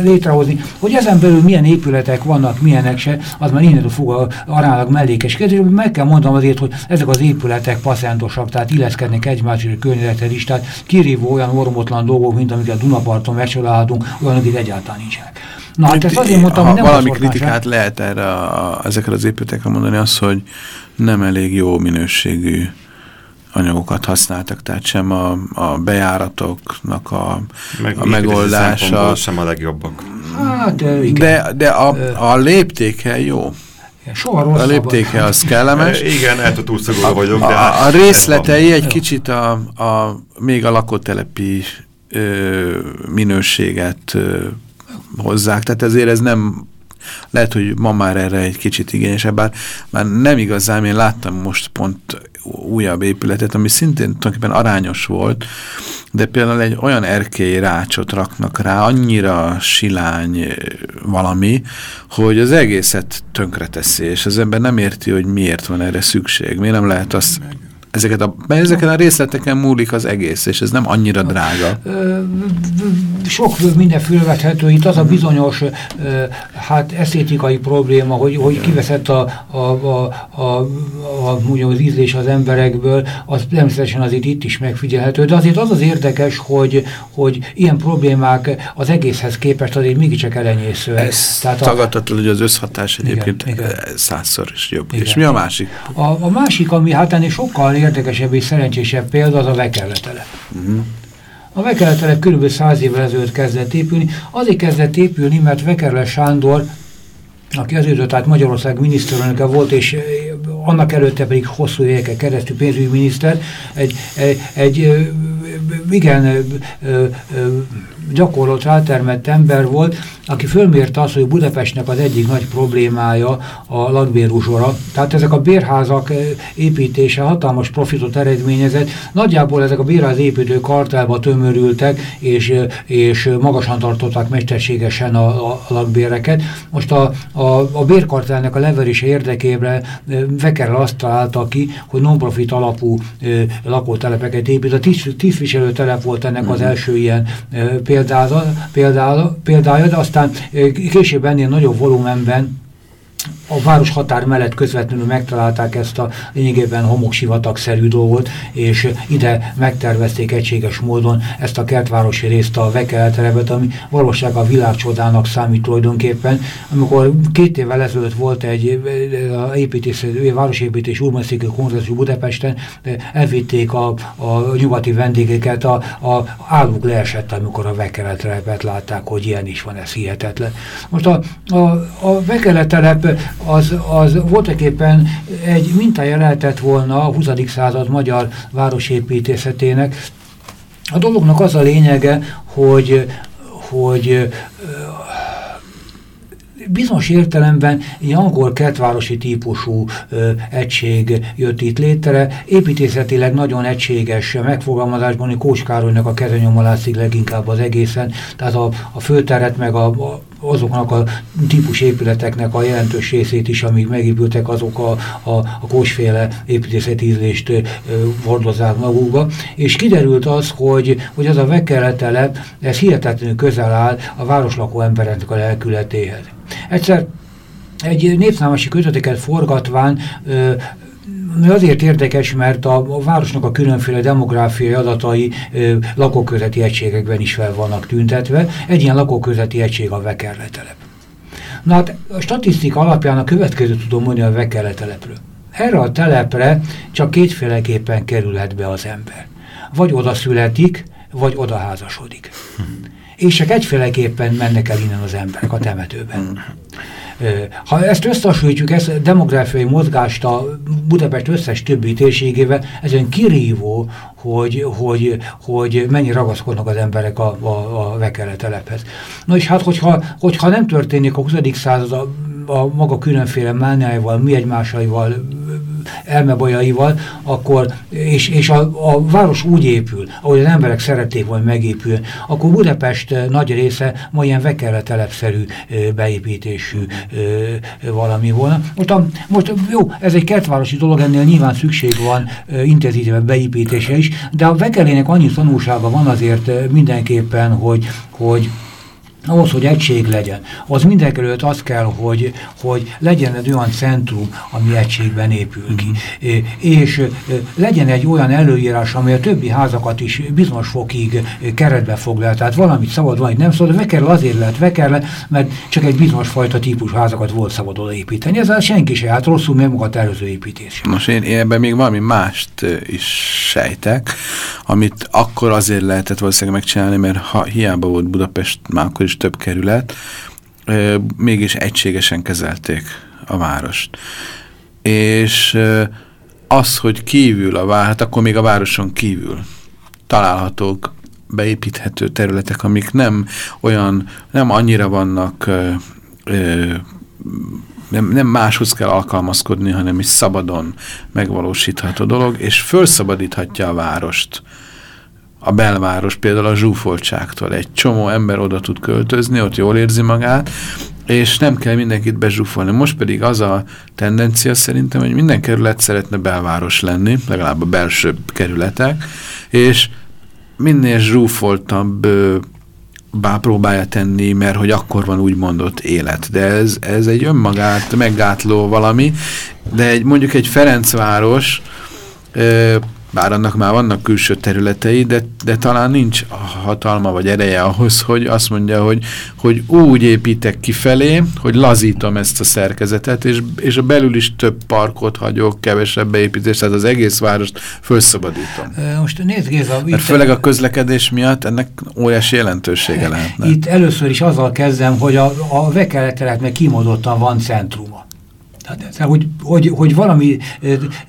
létrehozni. Hogy ezen belül milyen épületek vannak, milyenek se, az már innen fog aránylag mellékes kérdés. Meg kell mondanom azért, hogy ezek az épületek passzentosak, tehát illeszkednek egymásra környezetre is, tehát kirívó olyan ormotlan dolgok, mint amiket a Dunaparton megcsinálhatunk, látunk, olyanok itt egyáltalán nincsenek. Na, hát ezt azért mondtam, ha hogy nem valami kritikát sem. lehet erre a, ezekre az épületekre mondani, az, hogy nem elég jó minőségű anyagokat használtak, tehát sem a, a bejáratoknak a, Meg a megoldása. sem a legjobbak. Hát, igen. De, de a, a léptéke jó. Soha A léptéke az kellemes. Igen, hát a túlszagoló vagyok. De a, hát a részletei egy kicsit a, a, még a lakótelepi ö, minőséget ö, hozzák, tehát ezért ez nem lehet, hogy ma már erre egy kicsit igényesebb, bár már nem igazán, én láttam most pont újabb épületet, ami szintén tulajdonképpen arányos volt, de például egy olyan erkély rácsot raknak rá, annyira silány valami, hogy az egészet tönkreteszi, és az ember nem érti, hogy miért van erre szükség. Miért nem lehet azt ezeket a, mert ezeken a részleteken múlik az egész, és ez nem annyira drága. Sok minden fölvethető. Itt az a bizonyos hát esztétikai probléma, hogy, hogy kiveszett a, a, a, a, a, mondjam, az ízlés az emberekből, az természetesen azért itt is megfigyelhető. De azért az az érdekes, hogy, hogy ilyen problémák az egészhez képest azért mégiscsak elenyészőek. Ez Tehát tagadhatatlan, hogy az összhatás egyébként igen, igen. százszor is jobb. Igen. És mi a másik? A, a másik, ami hát ennél sokkal érdekesebb és szerencsésebb példa az a Vekerletelep. -huh. A Vekerletelep kb. száz évvel ezelőtt kezdett épülni. Azért kezdett épülni, mert Vekerle Sándor aki az időt, tehát Magyarország miniszterelnöke volt, és eh, annak előtte pedig hosszú évekkel keresztül pénzügyminiszter, egy, egy, egy igen gyakorlott, rátermett ember volt, aki fölmérte azt, hogy Budapestnek az egyik nagy problémája a lakbéruzsora. Tehát ezek a bérházak építése hatalmas profitot eredményezett. Nagyjából ezek a bérház építő kartelba tömörültek, és, és magasan tartották mesterségesen a, a lakbéreket. Most a, a, a bérkartelnek a leverése érdekében Vekerrel azt találta ki, hogy non-profit alapú lakótelepeket épít. A tisztviselőtelep volt ennek az mhm. első ilyen példája, példája, példája, de aztán később ennél nagyobb volumenben a város határ mellett közvetlenül megtalálták ezt a lényegében homoksivatagszerű dolgot, és ide megtervezték egységes módon ezt a kertvárosi részt, a Vekelterebet, ami valóság a világcsodának számít tulajdonképpen. Amikor két évvel ezelőtt volt egy építés, városépítés urbanisztikai kongresszus Budapesten, elvitték a, a nyugati vendégeket, a, a álluk leesett, amikor a Vekelterebet látták, hogy ilyen is van, ez hihetetlen. Most a, a, a Vekeltelep az, az voltaképpen egy mintája lehetett volna a 20. század magyar városépítészetének. A dolognak az a lényege, hogy, hogy bizonyos értelemben egy angol kertvárosi típusú ö, egység jött itt létre, építészetileg nagyon egységes megfogalmazásban, hogy Kós Károlynak a kezenyoma látszik leginkább az egészen, tehát a, a főteret meg a azoknak a típus épületeknek a jelentős részét is, amik megépültek, azok a, a, a kósféle építészeti ízlést hordozzák magukba, és kiderült az, hogy, hogy az a vekeletelep, ez hihetetlenül közel áll a városlakó embereknek a lelkületéhez. Egyszer egy népszámosi köteteket forgatván azért érdekes, mert a, a városnak a különféle demográfiai adatai ö, lakóközeti egységekben is fel vannak tüntetve. Egy ilyen lakóközeti egység a Vekerletelep. Na hát a statisztika alapján a következő tudom mondani a Vekerletelepről. Erre a telepre csak kétféleképpen kerülhet be az ember. Vagy oda születik, vagy oda házasodik. Hm. És csak egyféleképpen mennek el innen az emberek a temetőben. Ha ezt összehasonlítjuk, ezt a demográfiai mozgást a Budapest összes többi térségével, ezen kirívó, hogy, hogy, hogy mennyi ragaszkodnak az emberek a, a, a Vekele telephez. Na és hát, hogyha, hogyha nem történik a 20. század a, a maga különféle mániáival, mi egymásaival elmebajaival, akkor, és, és a, a város úgy épül, ahogy az emberek szerették volna megépül, akkor Budapest nagy része ma ilyen vekele telepszerű beépítésű valami volna. Most, a, most jó, ez egy kertvárosi dolog, ennél nyilván szükség van intenzívebb beépítése is, de a vekelének annyi tanulsága van azért mindenképpen, hogy, hogy ahhoz, hogy egység legyen, az mindenkelőtt az kell, hogy, hogy legyen egy olyan centrum, ami egységben épül ki. Mm. És legyen egy olyan előírás, ami a többi házakat is bizonyos fokig keretbe foglal. Tehát valamit szabad, valamit nem szabad. Vekerle azért lehet vekerle, mert csak egy bizonyos fajta típus házakat volt szabad odaépíteni. Ezzel senki se állt rosszul, mert magát előző építés. Most én ebben még valami mást is sejtek, amit akkor azért lehetett valószínűleg megcsinálni, mert ha hiába volt Budapest már akkor is több kerület, mégis egységesen kezelték a várost. És az, hogy kívül a város, hát akkor még a városon kívül találhatók beépíthető területek, amik nem olyan, nem annyira vannak nem, nem máshoz kell alkalmazkodni, hanem is szabadon megvalósítható dolog, és felszabadíthatja a várost a belváros például a zsúfoltságtól. Egy csomó ember oda tud költözni, ott jól érzi magát, és nem kell mindenkit bezsúfolni. Most pedig az a tendencia szerintem, hogy minden kerület szeretne belváros lenni, legalább a belső kerületek, és minél zsúfoltabb bá próbálja tenni, mert hogy akkor van úgy mondott élet. De ez, ez egy önmagát meggátló valami, de egy, mondjuk egy Ferencváros bár annak már vannak külső területei, de, de talán nincs hatalma vagy ereje ahhoz, hogy azt mondja, hogy, hogy úgy építek kifelé, hogy lazítom ezt a szerkezetet, és, és a belül is több parkot hagyok, kevesebb beépítést, tehát az egész várost felszabadítom. Most nézd Géza, Mert főleg a közlekedés miatt ennek óriási jelentősége lehetne. Itt először is azzal kezdem, hogy a, a meg kimondottan van centruma. Hát, hogy, hogy, hogy valami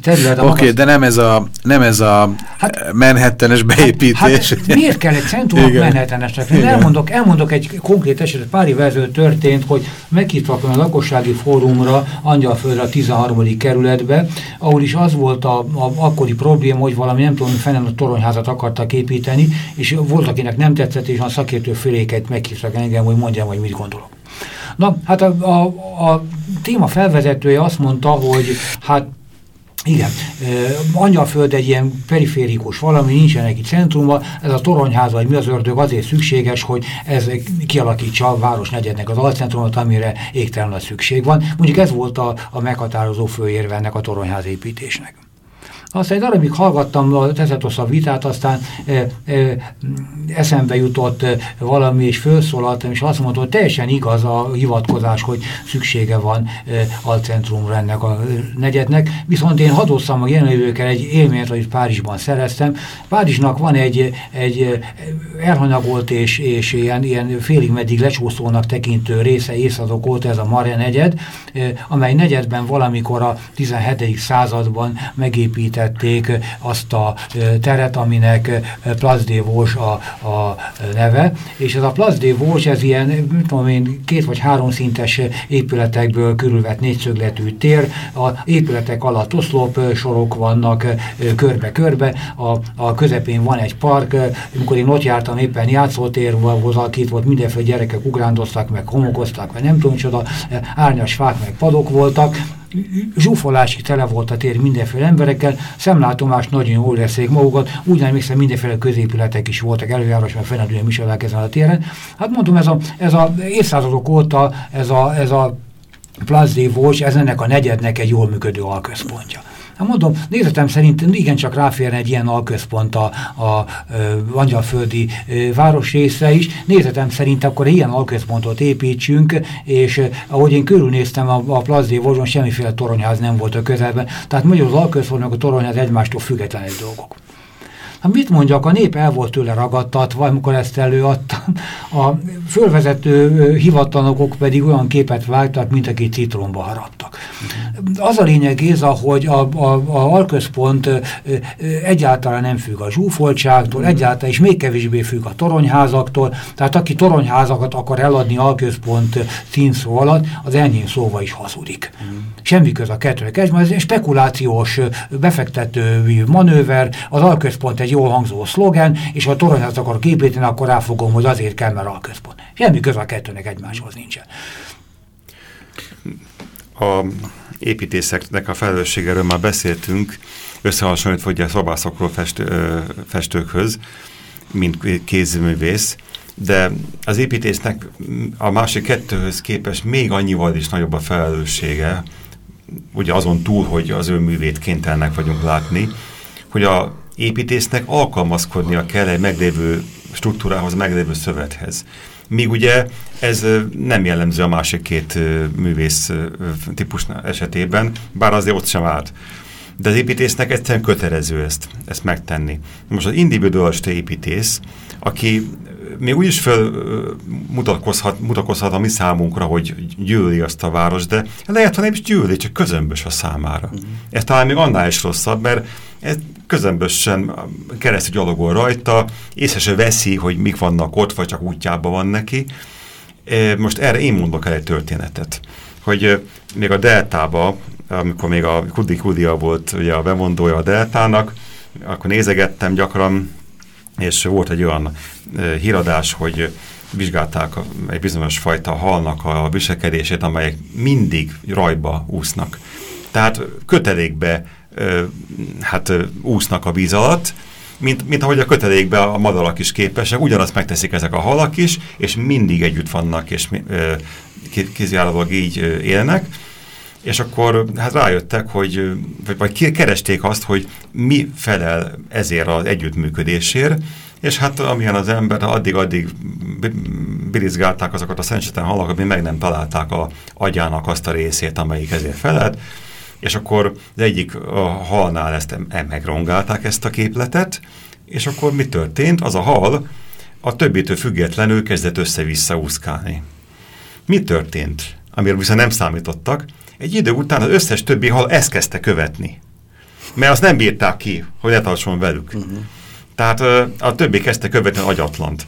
terület... Oké, okay, de nem ez a, nem ez a hát, menhettenes beépítés. Hát, hát miért kell egy centrumnak menhettenesnek? Elmondok, elmondok egy konkrét esetet, pár évvel történt, hogy meghívtak a lakossági fórumra Angyalföldre a 13. kerületbe, ahol is az volt a, a akkori probléma, hogy valami nem tudom, fennem a toronyházat akartak építeni, és volt, akinek nem tetszett, és a szakértő féléket meghívtak engem, hogy mondjam, hogy mit gondolok. Na, hát a, a, a téma felvezetője azt mondta, hogy hát igen, Angyalföld egy ilyen periférikus valami, nincsen neki centruma, ez a toronyház, vagy mi az ördög azért szükséges, hogy ez kialakítsa a városnegyednek az alcentrumot, amire égtelen a szükség van. Mondjuk ez volt a, a meghatározó főérve ennek a toronyház építésnek. Aztán egy darabig hallgattam a Tezetosz a vitát, aztán e, e, eszembe jutott e, valami, és felszólaltam, és azt mondta, hogy teljesen igaz a hivatkozás, hogy szüksége van e, alcentrumra ennek a negyednek. Viszont én hadoztam a jelenlévőkkel egy élményt, amit Párizsban szereztem. Párizsnak van egy, egy elhanyagolt és, és ilyen, ilyen félig meddig lecsúszónak tekintő része észazok óta, ez a Mare negyed, e, amely negyedben valamikor a 17. században megépített építették azt a teret, aminek Plazdévós a, a neve, és ez a Plazdévós, ez ilyen, tudom én, két vagy három szintes épületekből körülvett négyszögletű tér, a épületek alatt oszlop sorok vannak körbe-körbe, a, a közepén van egy park, amikor én ott jártam éppen játszótér volt, itt volt mindenféle gyerekek ugrándoztak, meg homokoztak, vagy nem tudom csoda, árnyas fák, meg padok voltak, zsúfolásig tele volt a tér mindenféle emberekkel, szemlátomás nagyon jól leszék magukat, úgy nem hiszem mindenféle középületek is voltak előjárás, mert fennedően is ezen a téren. Hát mondom, ez a, ez a évszázadok óta ez a, ez a Plazdé Volcs, ez ennek a negyednek egy jól működő alközpontja. Hát mondom, nézetem szerint igencsak ráférne egy ilyen alközpont a, a, a angyalföldi városrészre is. Nézetem szerint akkor ilyen alközpontot építsünk, és ahogy én körülnéztem a, a Plazdé Volcson, semmiféle toronyház nem volt a közelben. Tehát mondjuk az alközpont meg a toronyház egymástól függetlenül dolgok. Hát mit mondjak, a nép el volt tőle ragadtatva, amikor ezt előadtam. A fölvezető hivatalnokok pedig olyan képet vágtak, mint aki citromba haraptak. Az a lényeg, Géza, hogy a, a, a alközpont egyáltalán nem függ a zsúfoltságtól, egyáltalán, és még kevésbé függ a toronyházaktól, tehát aki toronyházakat akar eladni alközpont címszó alatt, az enyhén szóval is hazudik. Semmi köz a kettőnek. Ez egy spekulációs befektető manőver, az alközpont egy egy jól hangzó szlogen, és ha a toronyházat akarok építeni, akkor ráfogom, hogy azért kell, mert a központ. Semmi köze a kettőnek egymáshoz nincsen. A építészeknek a felelősségéről már beszéltünk, összehasonlítva ugye a szobászokról fest, festőkhöz, mint kézművész, de az építésznek a másik kettőhöz képest még annyival is nagyobb a felelőssége, ugye azon túl, hogy az ő művét kénytelenek vagyunk látni, hogy a építésznek alkalmazkodnia kell egy meglévő struktúrához, meglévő szövethez. Míg ugye ez nem jellemző a másik két művész típus esetében, bár azért ott sem állt. De az építésznek egyszerűen kötelező ezt, ezt megtenni. Most az individualista építész, aki még úgy is mutatkozhat, mutatkozhat a mi számunkra, hogy gyűlöli azt a város, de lehet, hogy nem is gyűlöli, csak közömbös a számára. -huh. Ez talán még annál is rosszabb, mert ez közömbösen keresztül gyalogol rajta, észre se veszi, hogy mik vannak ott, vagy csak útjában van neki. Most erre én mondok el egy történetet, hogy még a Deltába, amikor még a Kudi Kudia volt ugye a bemondója a Deltának, akkor nézegettem gyakran, és volt egy olyan híradás, hogy vizsgálták egy bizonyos fajta halnak a viselkedését, amelyek mindig rajba úsznak. Tehát kötelékbe hát úsznak a víz alatt, mint, mint ahogy a kötelékben a madarak is képesek, ugyanazt megteszik ezek a halak is, és mindig együtt vannak, és kézjárólag így élnek, és akkor hát rájöttek, hogy, vagy, vagy keresték azt, hogy mi felel ezért az együttműködésért, és hát amilyen az ember, addig-addig birizgálták azokat a szentséten halakat, mi meg nem találták a agyának azt a részét, amelyik ezért felelt, és akkor az egyik a halnál ezt megrongálták ezt a képletet, és akkor mi történt? Az a hal a többitől függetlenül kezdett össze-vissza úszkálni. Mi történt? Amiről viszont nem számítottak. Egy idő után az összes többi hal ezt kezdte követni. Mert azt nem bírták ki, hogy ne tartson velük. Uh mhm. -huh. Tehát a többi kezdte követni agyatlant.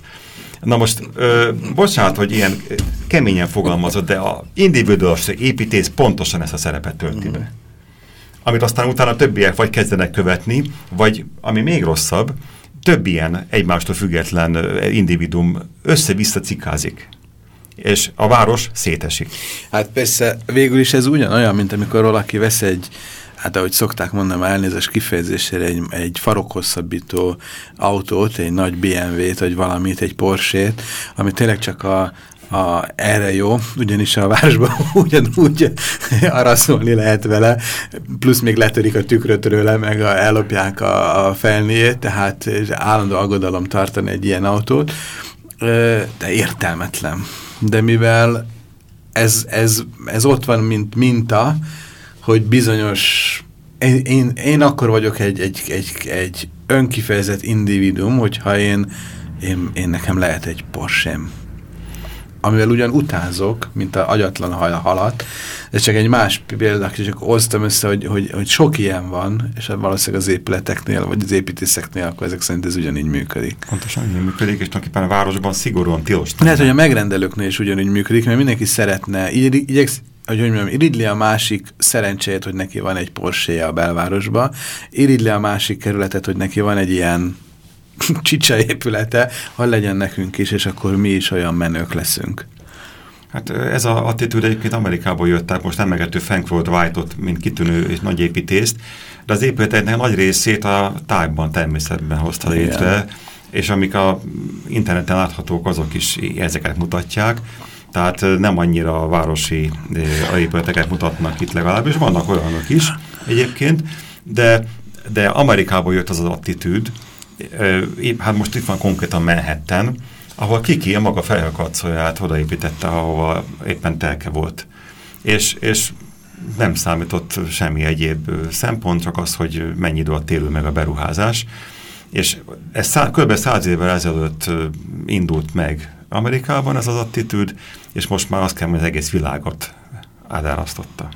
Na most, ö, bocsánat, hogy ilyen keményen fogalmazott, de a individuális építész pontosan ezt a szerepet tölti be. Amit aztán utána többiek vagy kezdenek követni, vagy ami még rosszabb, több ilyen egymástól független individum össze-vissza cikázik és a város szétesik. Hát persze, végül is ez ugyanolyan, mint amikor valaki vesz egy, hát ahogy szokták mondani, elnézés kifejezésére egy, egy farokhosszabbító autót, egy nagy BMW-t, vagy valamit, egy Porsche-t, ami tényleg csak a, a, erre jó, ugyanis a városban ugyanúgy araszolni lehet vele, plusz még letörik a tükröt róla, meg a, ellopják a, a felnéjét, tehát állandó aggodalom tartani egy ilyen autót, de értelmetlen. De mivel ez, ez, ez ott van, mint minta, hogy bizonyos én, én, én akkor vagyok egy, egy, egy, egy önkifejezett individum, hogyha én, én, én nekem lehet egy porsche amivel ugyan utázok, mint a agyatlan halat, de csak egy más példák, csak hoztam össze, hogy, hogy, hogy sok ilyen van, és valószínűleg az épületeknél, vagy az építészeknél, akkor ezek szerint ez ugyanígy működik. Pontosan így működik, és tulajdonképpen a városban szigorúan tilos. Lehet, hogy a megrendelőknél is ugyanígy működik, mert mindenki szeretne, így, igyeksz, hogy mondjam, iridli a másik szerencsét, hogy neki van egy porsche a belvárosba, iridli a másik kerületet, hogy neki van egy ilyen csicsa épülete, ha legyen nekünk is, és akkor mi is olyan menők leszünk. Hát ez az attitűd egyébként Amerikából jött, tehát most nem megető Frankfurt White-ot, mint kitűnő és nagy építést, de az épületeknek nagy részét a tájban, természetben hozta létre, és amik a interneten láthatók, azok is ezeket mutatják. Tehát nem annyira a városi épületeket mutatnak itt legalábbis, vannak olyanok is egyébként, de, de Amerikából jött az az attitűd, hát most itt van konkrétan Manhattan, ahol Kiki a maga felhőkarcolóját odaépítette, ahova éppen telke volt. És, és nem számított semmi egyéb szempont, csak az, hogy mennyi idő alatt térül meg a beruházás. És ez szá, kb. száz évvel ezelőtt indult meg Amerikában ez az attitűd, és most már azt kell, hogy az egész világot átárasztotta.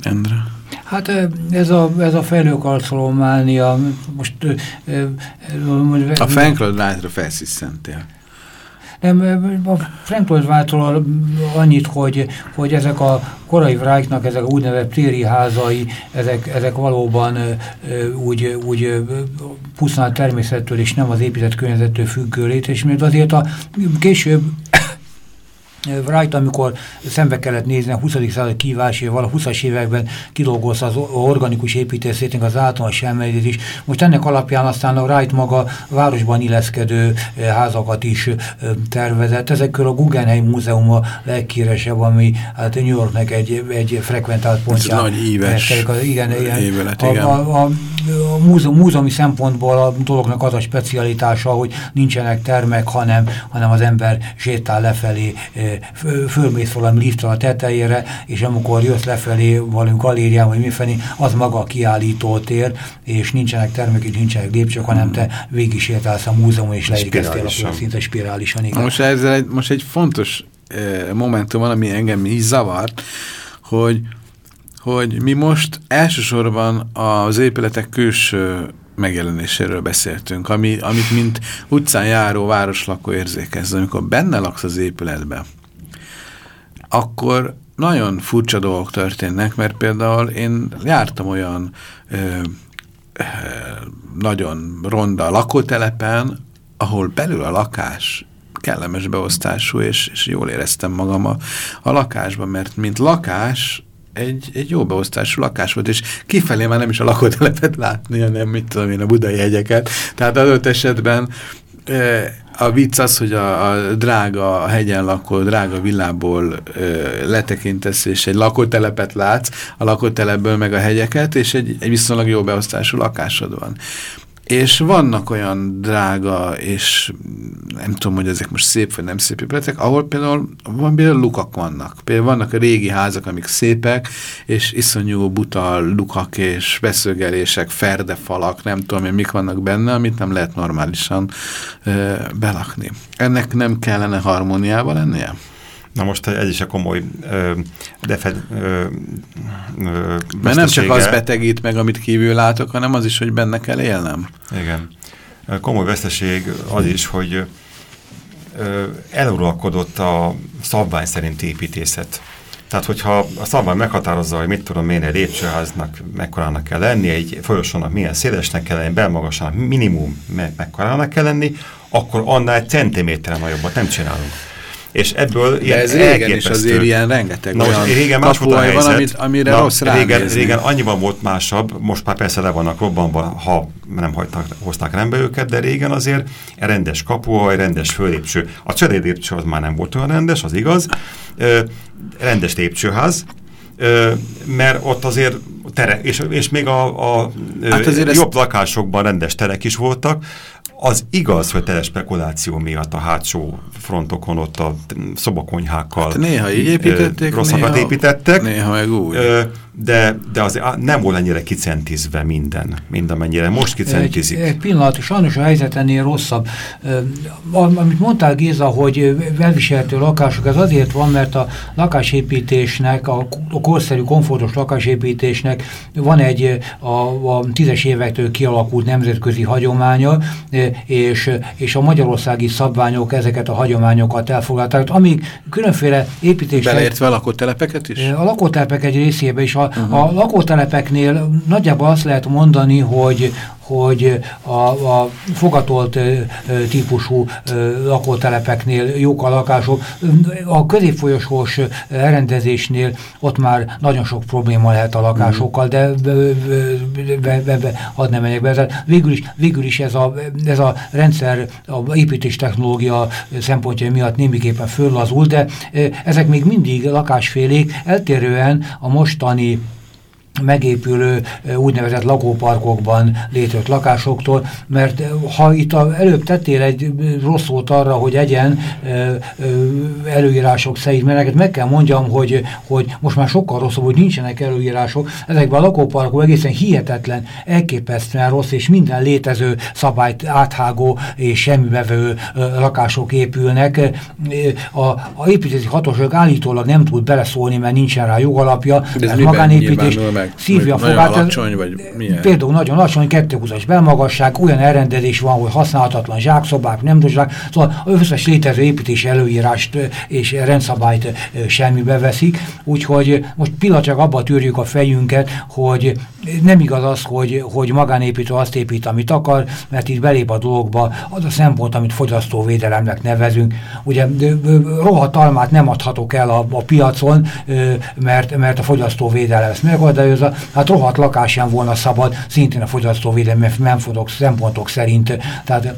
Endre? Hát ez a, ez a fejlőkarcolómánia, most... A Frank Lloyd Wright-ra felsziszentél. Nem, a Frank Lloyd Wright-ról annyit, hogy, hogy ezek a korai Wright-nak, ezek a úgynevezett téri házai, ezek, ezek valóban úgy, úgy pusztán természettől és nem az épített környezettől függő lét, és még azért a később Wright, amikor szembe kellett nézni a 20. század kívásával, a 20-as években kidolgozta az organikus építészétnek az általános elméletét is. Most ennek alapján aztán a Wright maga városban illeszkedő házakat is tervezett. Ezekről a Guggenheim Múzeum a legkíresebb, ami hát New Yorknek egy, egy frekventált pontja. Ez nagy íves a, igen, igen. évelet, igen. A, a, a, a múzeum, múzeumi szempontból a dolognak az a specialitása, hogy nincsenek termek, hanem, hanem az ember sétál lefelé fölmész valami lifttel a tetejére, és amikor jössz lefelé valami galérián, vagy mifelé, az maga a kiállító tér, és nincsenek termékek, nincsenek lépcsők, hanem te végig sétálsz a múzeumon, és leékeztél a szinte spirálisan. Igen. Most, ezzel egy, most egy fontos eh, momentum van, ami engem is zavart, hogy hogy mi most elsősorban az épületek külső megjelenéséről beszéltünk, ami, amit mint utcán járó városlakó érzékezz, amikor benne laksz az épületbe, akkor nagyon furcsa dolgok történnek, mert például én jártam olyan ö, ö, nagyon ronda lakótelepen, ahol belül a lakás kellemes beosztású, és, és jól éreztem magam a, a lakásban, mert mint lakás egy, egy jó beosztású lakás volt, és kifelé már nem is a lakótelepet látni, hanem mit tudom én, a budai hegyeket. Tehát adott esetben a vicc az, hogy a, a drága hegyen lakó, drága villából ö, letekintesz, és egy lakótelepet látsz, a lakótelepből meg a hegyeket, és egy, egy viszonylag jó beosztású lakásod van. És vannak olyan drága, és nem tudom, hogy ezek most szép vagy nem szép épületek, ahol például van például lukak vannak. Például vannak a régi házak, amik szépek, és iszonyú buta lukak és beszögelések, ferdefalak, nem tudom én, mik vannak benne, amit nem lehet normálisan ö, belakni. Ennek nem kellene harmóniában lennie? Na most ez is a komoly ö, defed, ö, ö, Mert nem csak az betegít meg, amit kívül látok, hanem az is, hogy benne kell élnem. Igen. Komoly veszteség az is, hogy eluralkodott a szabvány szerinti építészet. Tehát, hogyha a szabvány meghatározza, hogy mit tudom én, egy lépcsőháznak mekkorának kell lenni, egy folyosónak milyen szélesnek kell lenni, belmagasának minimum me mekkorának kell lenni, akkor annál egy centiméterre nagyobbat nem csinálunk. És ebből De ez régen is azért ilyen rengeteg Na, olyan régen más volt a helyzet. Van, amit, amire Na, rossz régen, régen annyiban volt másabb, most már persze le vannak robbanva, ha nem hagytak, hozták rendbe őket, de régen azért rendes kapuaj, rendes fölépcső. A cserélépcső az már nem volt olyan rendes, az igaz. Ö, rendes lépcsőház, ö, mert ott azért tere, és, és még a, a hát jobb lakásokban rendes terek is voltak, az igaz, hogy tele spekuláció miatt a hátsó frontokon ott a szobakonyhákkal hát néha így építették, rosszakat néha, építettek. Néha meg úgy. De, de az nem volt ennyire kicentizve minden, mind amennyire most kicentizik. Egy, egy pillanat, sajnos a helyzet ennél rosszabb. Amit mondtál Géza, hogy elviselhető lakások, ez azért van, mert a lakásépítésnek, a korszerű, komfortos lakásépítésnek van egy a, a tízes évektől kialakult nemzetközi hagyománya, és, és a magyarországi szabványok ezeket a hagyományokat elfogadták. Amíg különféle építések... Beleértve a lakótelepeket is? A lakótelepek egy részébe is. A, uh -huh. a lakótelepeknél nagyjából azt lehet mondani, hogy, hogy a, a fogatolt típusú lakótelepeknél jók a lakások, a középfolyosós elrendezésnél ott már nagyon sok probléma lehet a lakásokkal, de be, be, be, hadd nem megyek be. Végül is, végül is ez, a, ez a rendszer a építés technológia szempontja miatt némiképpen föllazul, de ezek még mindig lakásfélék, eltérően a mostani megépülő úgynevezett lakóparkokban létrejött lakásoktól, mert ha itt a, előbb tettél egy rossz szót arra, hogy egyen előírások szerint, mert meg kell mondjam, hogy, hogy most már sokkal rosszabb, hogy nincsenek előírások, ezekben a lakóparkok egészen hihetetlen, elképesztően rossz, és minden létező szabályt áthágó és semmibevő lakások épülnek. A, a építési hatóság állítólag nem tud beleszólni, mert nincsen rá jogalapja, mert magánépítés meg szívja nagyon fogát. alacsony, vagy milyen? Például nagyon alacsony, 220-as belmagasság, olyan elrendelés van, hogy használhatatlan zsákszobák, nem zsák, szóval az összes létező építési előírást és rendszabályt semmibe veszik, úgyhogy most pillanatság abba tűrjük a fejünket, hogy nem igaz az, hogy, hogy magánépítő azt épít, amit akar, mert itt belép a dologba az a szempont, amit fogyasztóvédelemnek nevezünk. Ugye rohadt almát nem adhatok el a, a piacon, mert, mert a fogyasztóvédelem ezt megadályozza, hát rohadt lakás sem volna szabad, szintén a fogyasztóvédelem nem fodok szempontok szerint. Tehát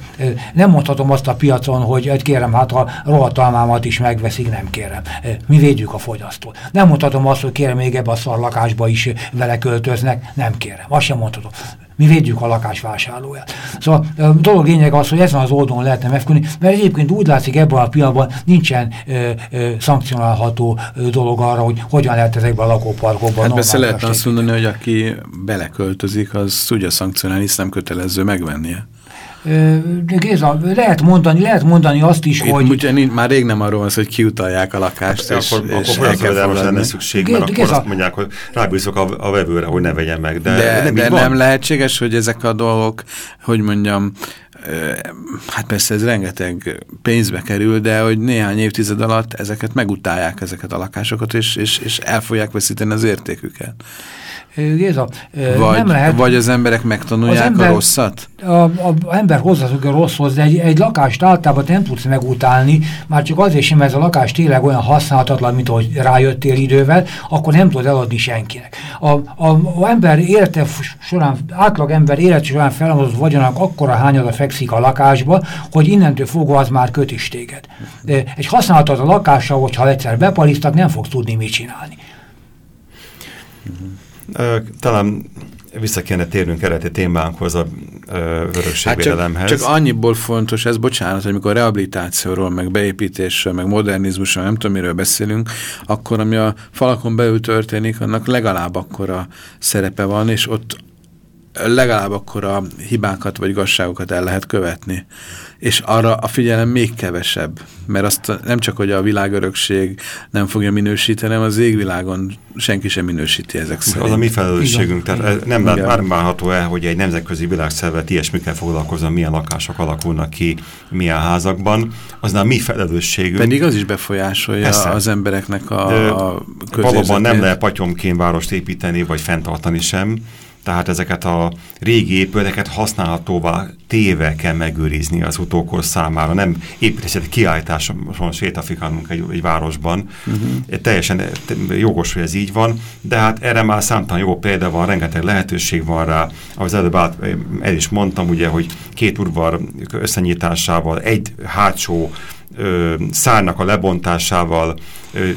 nem mondhatom azt a piacon, hogy egy kérem, hát ha rohadt almámat is megveszik, nem kérem. Mi védjük a fogyasztót. Nem mondhatom azt, hogy kérem, még ebbe a szar lakásba is vele költöznek, nem kérem. Azt sem mondhatom. Mi védjük a lakásvásárlóját. Szóval a dolog lényeg az, hogy ezen az oldalon lehetne megfogni, mert egyébként úgy látszik ebben a pillanatban nincsen ö, ö, szankcionálható ö, dolog arra, hogy hogyan lehet ezekben a lakóparkokban. Hát persze lehetne azt mondani, hogy aki beleköltözik, az tudja szankcionálni, hisz nem kötelező megvennie. Géza, lehet mondani, lehet mondani azt is, Itt hogy... Ugye már rég nem arról van hogy kiutalják a lakást, hát, és, akkor, és akkor el kell lenne szükség, mert akkor azt mondják, hogy rábízok a, a vevőre, hogy ne vegyen meg. De, de nem, de nem lehetséges, hogy ezek a dolgok, hogy mondjam, hát persze ez rengeteg pénzbe kerül, de hogy néhány évtized alatt ezeket megutálják, ezeket a lakásokat, és, és, és el fogják veszíteni az értéküket. Géza, vagy, nem lehet, vagy az emberek megtanulják az ember, a rosszat? A, ember hozzászok a rosszhoz, de egy, egy lakást általában nem tudsz megutálni, már csak azért sem, ez a lakás tényleg olyan használhatatlan, mint ahogy rájöttél idővel, akkor nem tudod eladni senkinek. A, a, a ember élete során, átlag ember élet során felhozott vagyonak akkora hányada fekszik a lakásba, hogy innentől fogva az már köt is téged. De egy használhatatlan lakással, hogyha egyszer bepalisztak, nem fogsz tudni mit csinálni. Talán vissza kéne térnünk eredeti témánkhoz, a örökségvédelemhez. Hát csak, csak annyiból fontos ez, bocsánat, hogy amikor rehabilitációról, meg beépítésről, meg modernizmusról, nem tudom, miről beszélünk, akkor ami a falakon belül történik, annak legalább akkora szerepe van, és ott legalább akkor a hibákat vagy igazságokat el lehet követni. És arra a figyelem még kevesebb, mert azt nem csak, hogy a világörökség nem fogja minősíteni, hanem az égvilágon senki sem minősíti ezek szerint. Az a mi felelősségünk, Igen. tehát nem, nem várható el, hogy egy nemzetközi világszervet ilyesmikkel foglalkozom, milyen lakások alakulnak ki, milyen házakban, az nem mi felelősségünk. Pedig az is befolyásolja Esze. az embereknek a, a Valóban nem lehet patyomként várost építeni, vagy fenntartani sem, tehát ezeket a régi épületeket használhatóvá téve kell megőrizni az utókor számára. Nem építészeti kiállításon sétafikálunk egy, egy városban. Uh mhm. -huh. Teljesen jogos, hogy ez így van, de hát erre már számtalan jó példa van, rengeteg lehetőség van rá. Az előbb át, el is mondtam, ugye, hogy két udvar összenyitásával, egy hátsó ö, szárnak a lebontásával ö,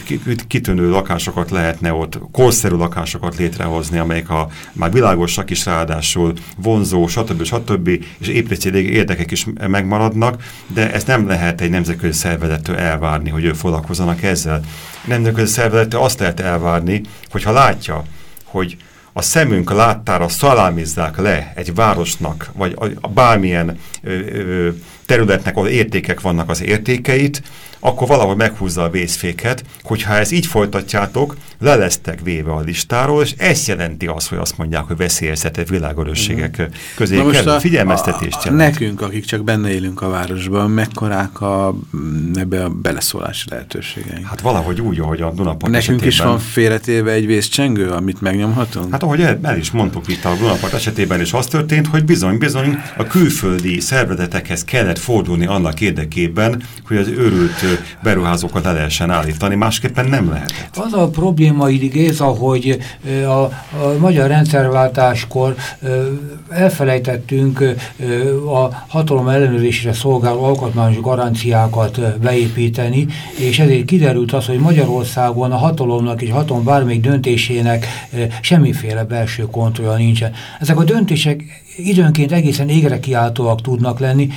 kitűnő lakásokat lehetne ott, korszerű lakásokat létrehozni, amelyek a, már világosak is ráadásul, vonzó, stb. stb. és építési érdekek is megmaradnak, de ezt nem lehet egy nemzetközi szervezettől elvárni, hogy ők foglalkozzanak ezzel. Nemzetközi szervezettől azt lehet elvárni, hogyha látja, hogy a szemünk láttára szalámizzák le egy városnak, vagy a, a bármilyen ö, ö, területnek, ahol értékek vannak az értékeit, akkor valahogy meghúzza a vészféket, hogyha ez így folytatjátok, lelesztek véve a listáról, és ez jelenti azt, hogy azt mondják, hogy veszélyeztetett világörösségek mm. közé kerül. A, Figyelmeztetést jelent. Nekünk, akik csak benne élünk a városban, mekkorák a, ebbe a beleszólási lehetőségeink? Hát valahogy úgy, hogy a Dunapart Nekünk esetében... is van félretéve egy vészcsengő, amit megnyomhatunk? Hát ahogy el, el is mondtuk itt a Dunapart esetében is az történt, hogy bizony-bizony a külföldi szervezetekhez kellett fordulni annak érdekében, hogy az őrült beruházókat le lehessen állítani, másképpen nem lehet. Az a probléma ez, ahogy a, a magyar rendszerváltáskor elfelejtettünk a hatalom ellenőrzésre szolgáló alkotmányos garanciákat beépíteni, és ezért kiderült az, hogy Magyarországon a hatalomnak és hatalom bármelyik döntésének semmiféle belső kontrollja nincsen. Ezek a döntések időnként egészen égre kiáltóak tudnak lenni.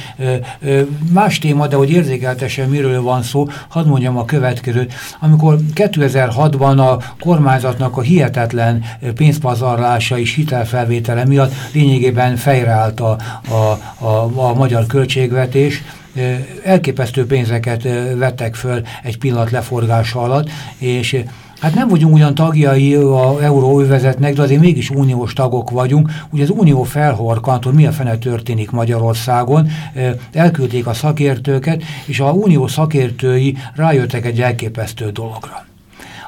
Más téma, de hogy érzékeltesen miről van szó, hadd mondjam a következőt. Amikor 2006-ban a kormányzatnak a hihetetlen pénzpazarlása és hitelfelvétele miatt lényegében fejreállt a, a, a, a magyar költségvetés, elképesztő pénzeket vettek föl egy pillanat leforgása alatt, és Hát nem vagyunk ugyan tagjai a euróövezetnek, de azért mégis uniós tagok vagyunk. Ugye az unió felhorkant, hogy mi a fene történik Magyarországon. Elküldték a szakértőket, és a unió szakértői rájöttek egy elképesztő dologra.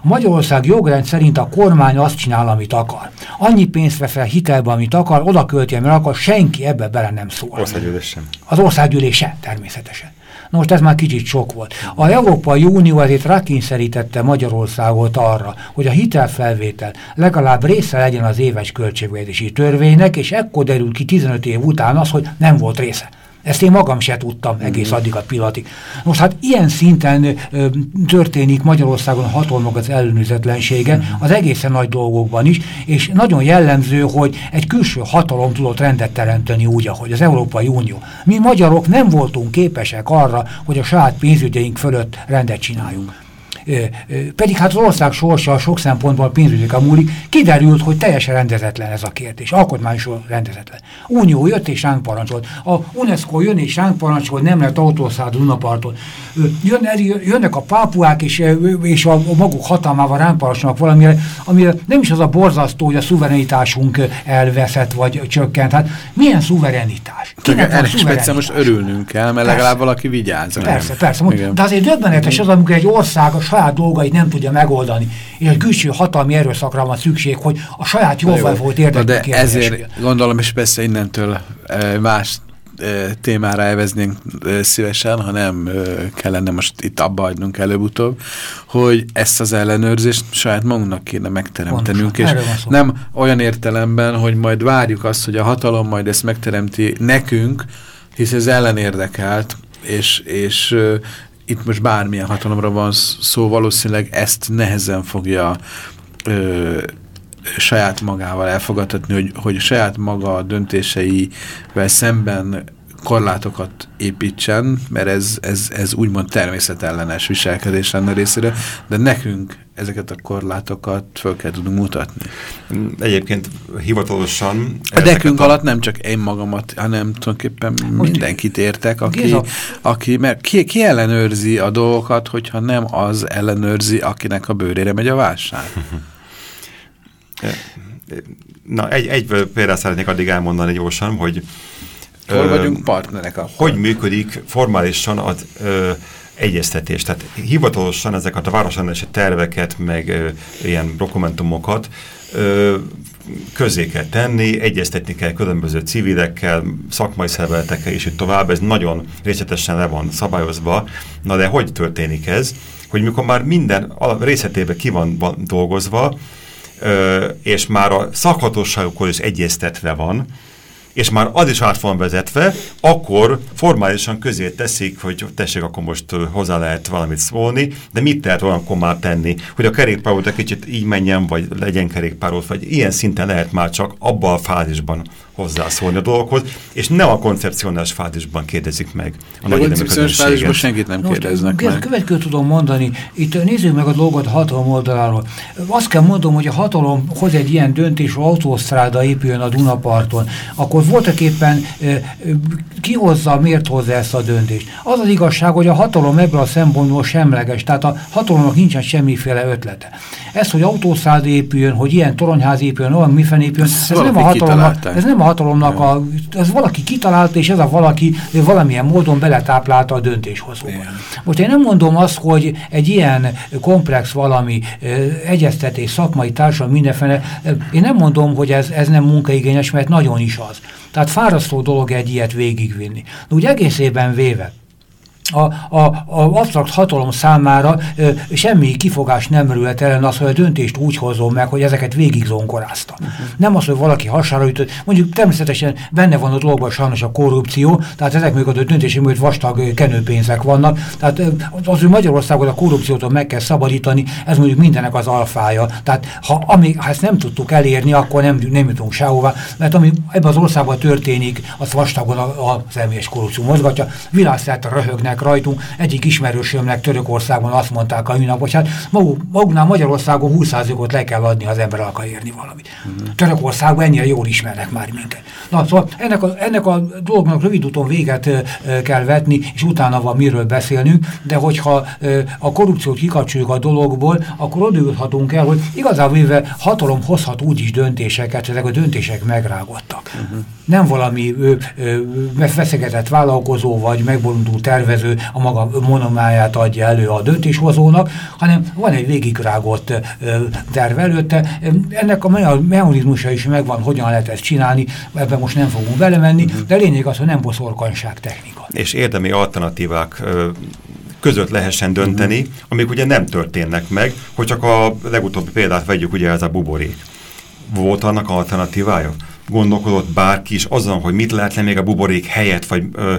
Magyarország jogrend szerint a kormány azt csinál, amit akar. Annyi pénzt vesz fel hitelbe, amit akar, oda költi, mert akar, senki ebbe bele nem szól. Országgyűlés sem. Az országgyűlés sem, természetesen. Na most ez már kicsit sok volt. A Európai Unió ezért rákényszerítette Magyarországot arra, hogy a hitelfelvétel legalább része legyen az éves költségvetési törvénynek, és ekkor derül ki 15 év után az, hogy nem volt része. Ezt én magam se tudtam egész mhm. addig a pillanatig. Most hát ilyen szinten ö, történik Magyarországon a hatalmak az ellenőrzetlensége, mhm. az egészen nagy dolgokban is, és nagyon jellemző, hogy egy külső hatalom tudott rendet teremteni úgy, ahogy az Európai Unió. Mi magyarok nem voltunk képesek arra, hogy a saját pénzügyeink fölött rendet csináljunk pedig hát az ország sorsa sok szempontból pénzügyekre múlik, kiderült, hogy teljesen rendezetlen ez a kérdés, alkotmányosan rendezetlen. Unió jött és ránk parancsolt. A UNESCO jön és ránk parancsolt, nem lehet autószád Dunaparton. Jön, jönnek a pápuák és, és a, a maguk hatalmával ránk parancsolnak valamire, amire nem is az a borzasztó, hogy a szuverenitásunk elveszett vagy csökkent. Hát milyen szuverenitás? Ennek most örülnünk kell, mert persze. legalább valaki vigyáz. Persze, persze. Igen. De azért döbbenetes az, amikor egy ország a saját dolgait nem tudja megoldani, és egy külső hatalmi erőszakra van szükség, hogy a saját jóval volt érdekű De ezért gondolom, és persze innentől más témára elveznénk szívesen, ha nem kellene most itt abba hagynunk előbb-utóbb, hogy ezt az ellenőrzést saját magunknak kéne megteremtenünk, Pontosan. és nem olyan értelemben, hogy majd várjuk azt, hogy a hatalom majd ezt megteremti nekünk, hisz ez ellenérdekelt, és, és itt most bármilyen hatalomra van szó, valószínűleg ezt nehezen fogja ö, saját magával elfogadhatni, hogy, hogy saját maga döntéseivel szemben korlátokat építsen, mert ez, ez, ez úgymond természetellenes viselkedés lenne részére, de nekünk ezeket a korlátokat föl kell tudnunk mutatni. Egyébként hivatalosan... A dekünk a... alatt nem csak én magamat, hanem tulajdonképpen Most mindenkit értek, aki, aki mert ki, ki ellenőrzi a dolgokat, hogyha nem az ellenőrzi, akinek a bőrére megy a válság. Na, egy, egy példát szeretnék addig elmondani gyorsan, hogy Hol vagyunk partnerek akkor? Hogy működik formálisan az ö, egyeztetés? Tehát hivatalosan ezeket a városrendelési terveket, meg ö, ilyen dokumentumokat ö, közé kell tenni, egyeztetni kell különböző civilekkel, szakmai szervezetekkel, és így tovább. Ez nagyon részletesen le van szabályozva. Na de hogy történik ez? Hogy mikor már minden részletében ki van, van dolgozva, ö, és már a szakhatóságokkal is egyeztetve van, és már az is át van vezetve, akkor formálisan közé teszik, hogy tessék, akkor most hozzá lehet valamit szólni, de mit lehet olyankor már tenni, hogy a kerékpárút egy kicsit így menjen, vagy legyen kerékpárút, vagy ilyen szinten lehet már csak abban a fázisban hozzászólni a dolgokhoz, és nem a koncepcionális fázisban kérdezik meg a, a koncepcionális fázisban senkit nem Most, kérdeznek meg. Következő tudom mondani, itt nézzük meg a dolgot a hatalom oldaláról. Azt kell mondom, hogy a hatalom hoz egy ilyen döntés, hogy autósztráda épüljön a Dunaparton, akkor voltak éppen ki hozza, miért hozza ezt a döntést. Az az igazság, hogy a hatalom ebből a szempontból semleges, tehát a hatalomnak nincsen semmiféle ötlete. Ez, hogy autószád épüljön, hogy ilyen toronyház épüljön, olyan mifen épüljön, ez nem, a hatalomnak, ez nem a hatalomnak, a, ez valaki kitalálta, és ez a valaki valamilyen módon beletáplálta a döntéshozóba. Most én nem mondom azt, hogy egy ilyen komplex valami egyeztetés, szakmai társadalom mindenféle, én nem mondom, hogy ez, ez nem munkaigényes, mert nagyon is az. Tehát fárasztó dolog egy ilyet végigvinni. De úgy egészében véve, a, a, a absztrakt hatalom számára ö, semmi kifogás nem merült ellen az, hogy a döntést úgy hozom meg, hogy ezeket végig zonkorázta. Uh -huh. Nem az, hogy valaki hasára ütött, mondjuk természetesen benne van a dologban sajnos a korrupció, tehát ezek még a döntési mögött vastag kenőpénzek vannak, tehát az, hogy Magyarországon a korrupciótól meg kell szabadítani, ez mondjuk mindenek az alfája. Tehát ha, ami, ha ezt nem tudtuk elérni, akkor nem, nem jutunk sehová, mert ami ebben az országban történik, az vastagon a, a személyes korrupció mozgatja, világszerte röhögnek, mentek rajtunk. Egyik ismerősömnek Törökországban azt mondták a nap, hogy hát maguknál Magyarországon 20%-ot le kell adni, az ember akar érni valamit. Mhm. -huh. Törökországban ennyire jól ismernek már minket. Na, szóval ennek a, ennek a dolognak rövid úton véget ö, ö, kell vetni, és utána van miről beszélnünk, de hogyha ö, a korrupciót kikapcsoljuk a dologból, akkor odaülhatunk el, hogy igazából hatalom hozhat úgy is döntéseket, ezek a döntések megrágottak. Uh mhm. -huh. Nem valami ö, ö, feszegetett vállalkozó vagy megbolondult tervező a maga monomáját adja elő a döntéshozónak, hanem van egy végigrágott terv előtte. Ennek a mechanizmusa is megvan, hogyan lehet ezt csinálni, ebben most nem fogunk belemenni, uh mhm. -huh. de lényeg az, hogy nem boszorkanyság technika. És érdemi alternatívák között lehessen dönteni, uh mhm. -huh. amik ugye nem történnek meg, hogy csak a legutóbbi példát vegyük, ugye ez a buborék. Volt annak alternatívája? Gondolkodott bárki is azon, hogy mit lehetne még a buborék helyett, vagy ö,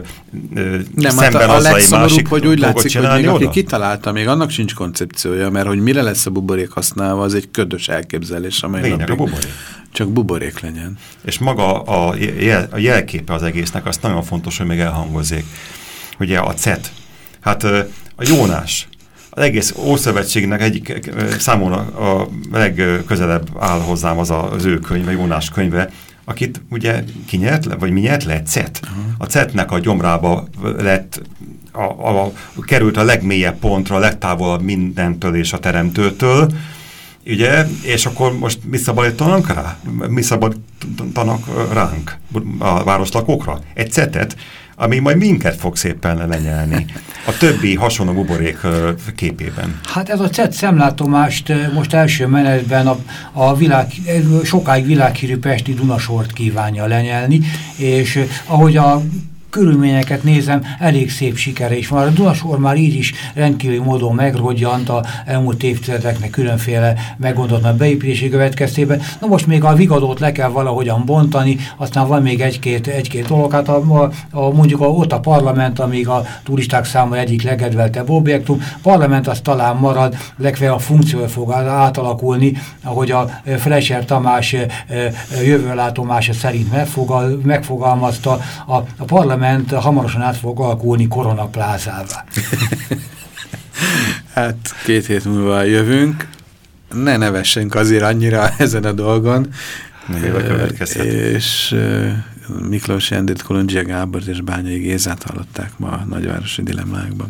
ö, Nem, szemben hát a, a legszomorúbb, hogy úgy látszik, hogy még aki kitalálta, még annak sincs koncepciója, mert hogy mire lesz a buborék használva, az egy ködös elképzelés, amely Lényeg a buborék. Csak buborék legyen. És maga a, jel, a jelképe az egésznek, azt nagyon fontos, hogy még elhangozzék. Ugye a CET, hát a Jónás, az egész Ószövetségnek egyik számomra a legközelebb áll hozzám az a, az ő könyve, Jónás könyve, akit ugye kinyert le, vagy mi nyert le? CET. A CET-nek a gyomrába lett, a, a, a, került a legmélyebb pontra, a legtávolabb mindentől és a teremtőtől, ugye, és akkor most mi szabadítanak rá? Mi szabadítanak ránk, a városlakókra? Egy cetet, ami majd minket fog szépen lenyelni. A többi hasonló buborék képében. Hát ez a CET szemlátomást most első menetben a, a világ, sokáig világhírű Pesti Dunasort kívánja lenyelni, és ahogy a körülményeket nézem, elég szép sikere is van. A Dunasor már így is rendkívül módon megrodjant a elmúlt évtizedeknek különféle meggondolatlan beépítési következtében. Na most még a vigadót le kell valahogyan bontani, aztán van még egy-két egy -két dolog. Hát a, a, a, mondjuk a, ott a parlament, amíg a turisták számára egyik legedveltebb objektum. Parlament az talán marad, legfeljebb a funkciója fog átalakulni, ahogy a Fleischer Tamás jövőlátomása szerint megfogal, megfogalmazta. A, a parlament parlament hamarosan át fog alakulni koronaplázává. hát két hét múlva jövünk. Ne nevessünk azért annyira ezen a dolgon. És Miklós Jendit, Kolondzsia Gábor és Bányai Gézát hallották ma a nagyvárosi dilemmákban.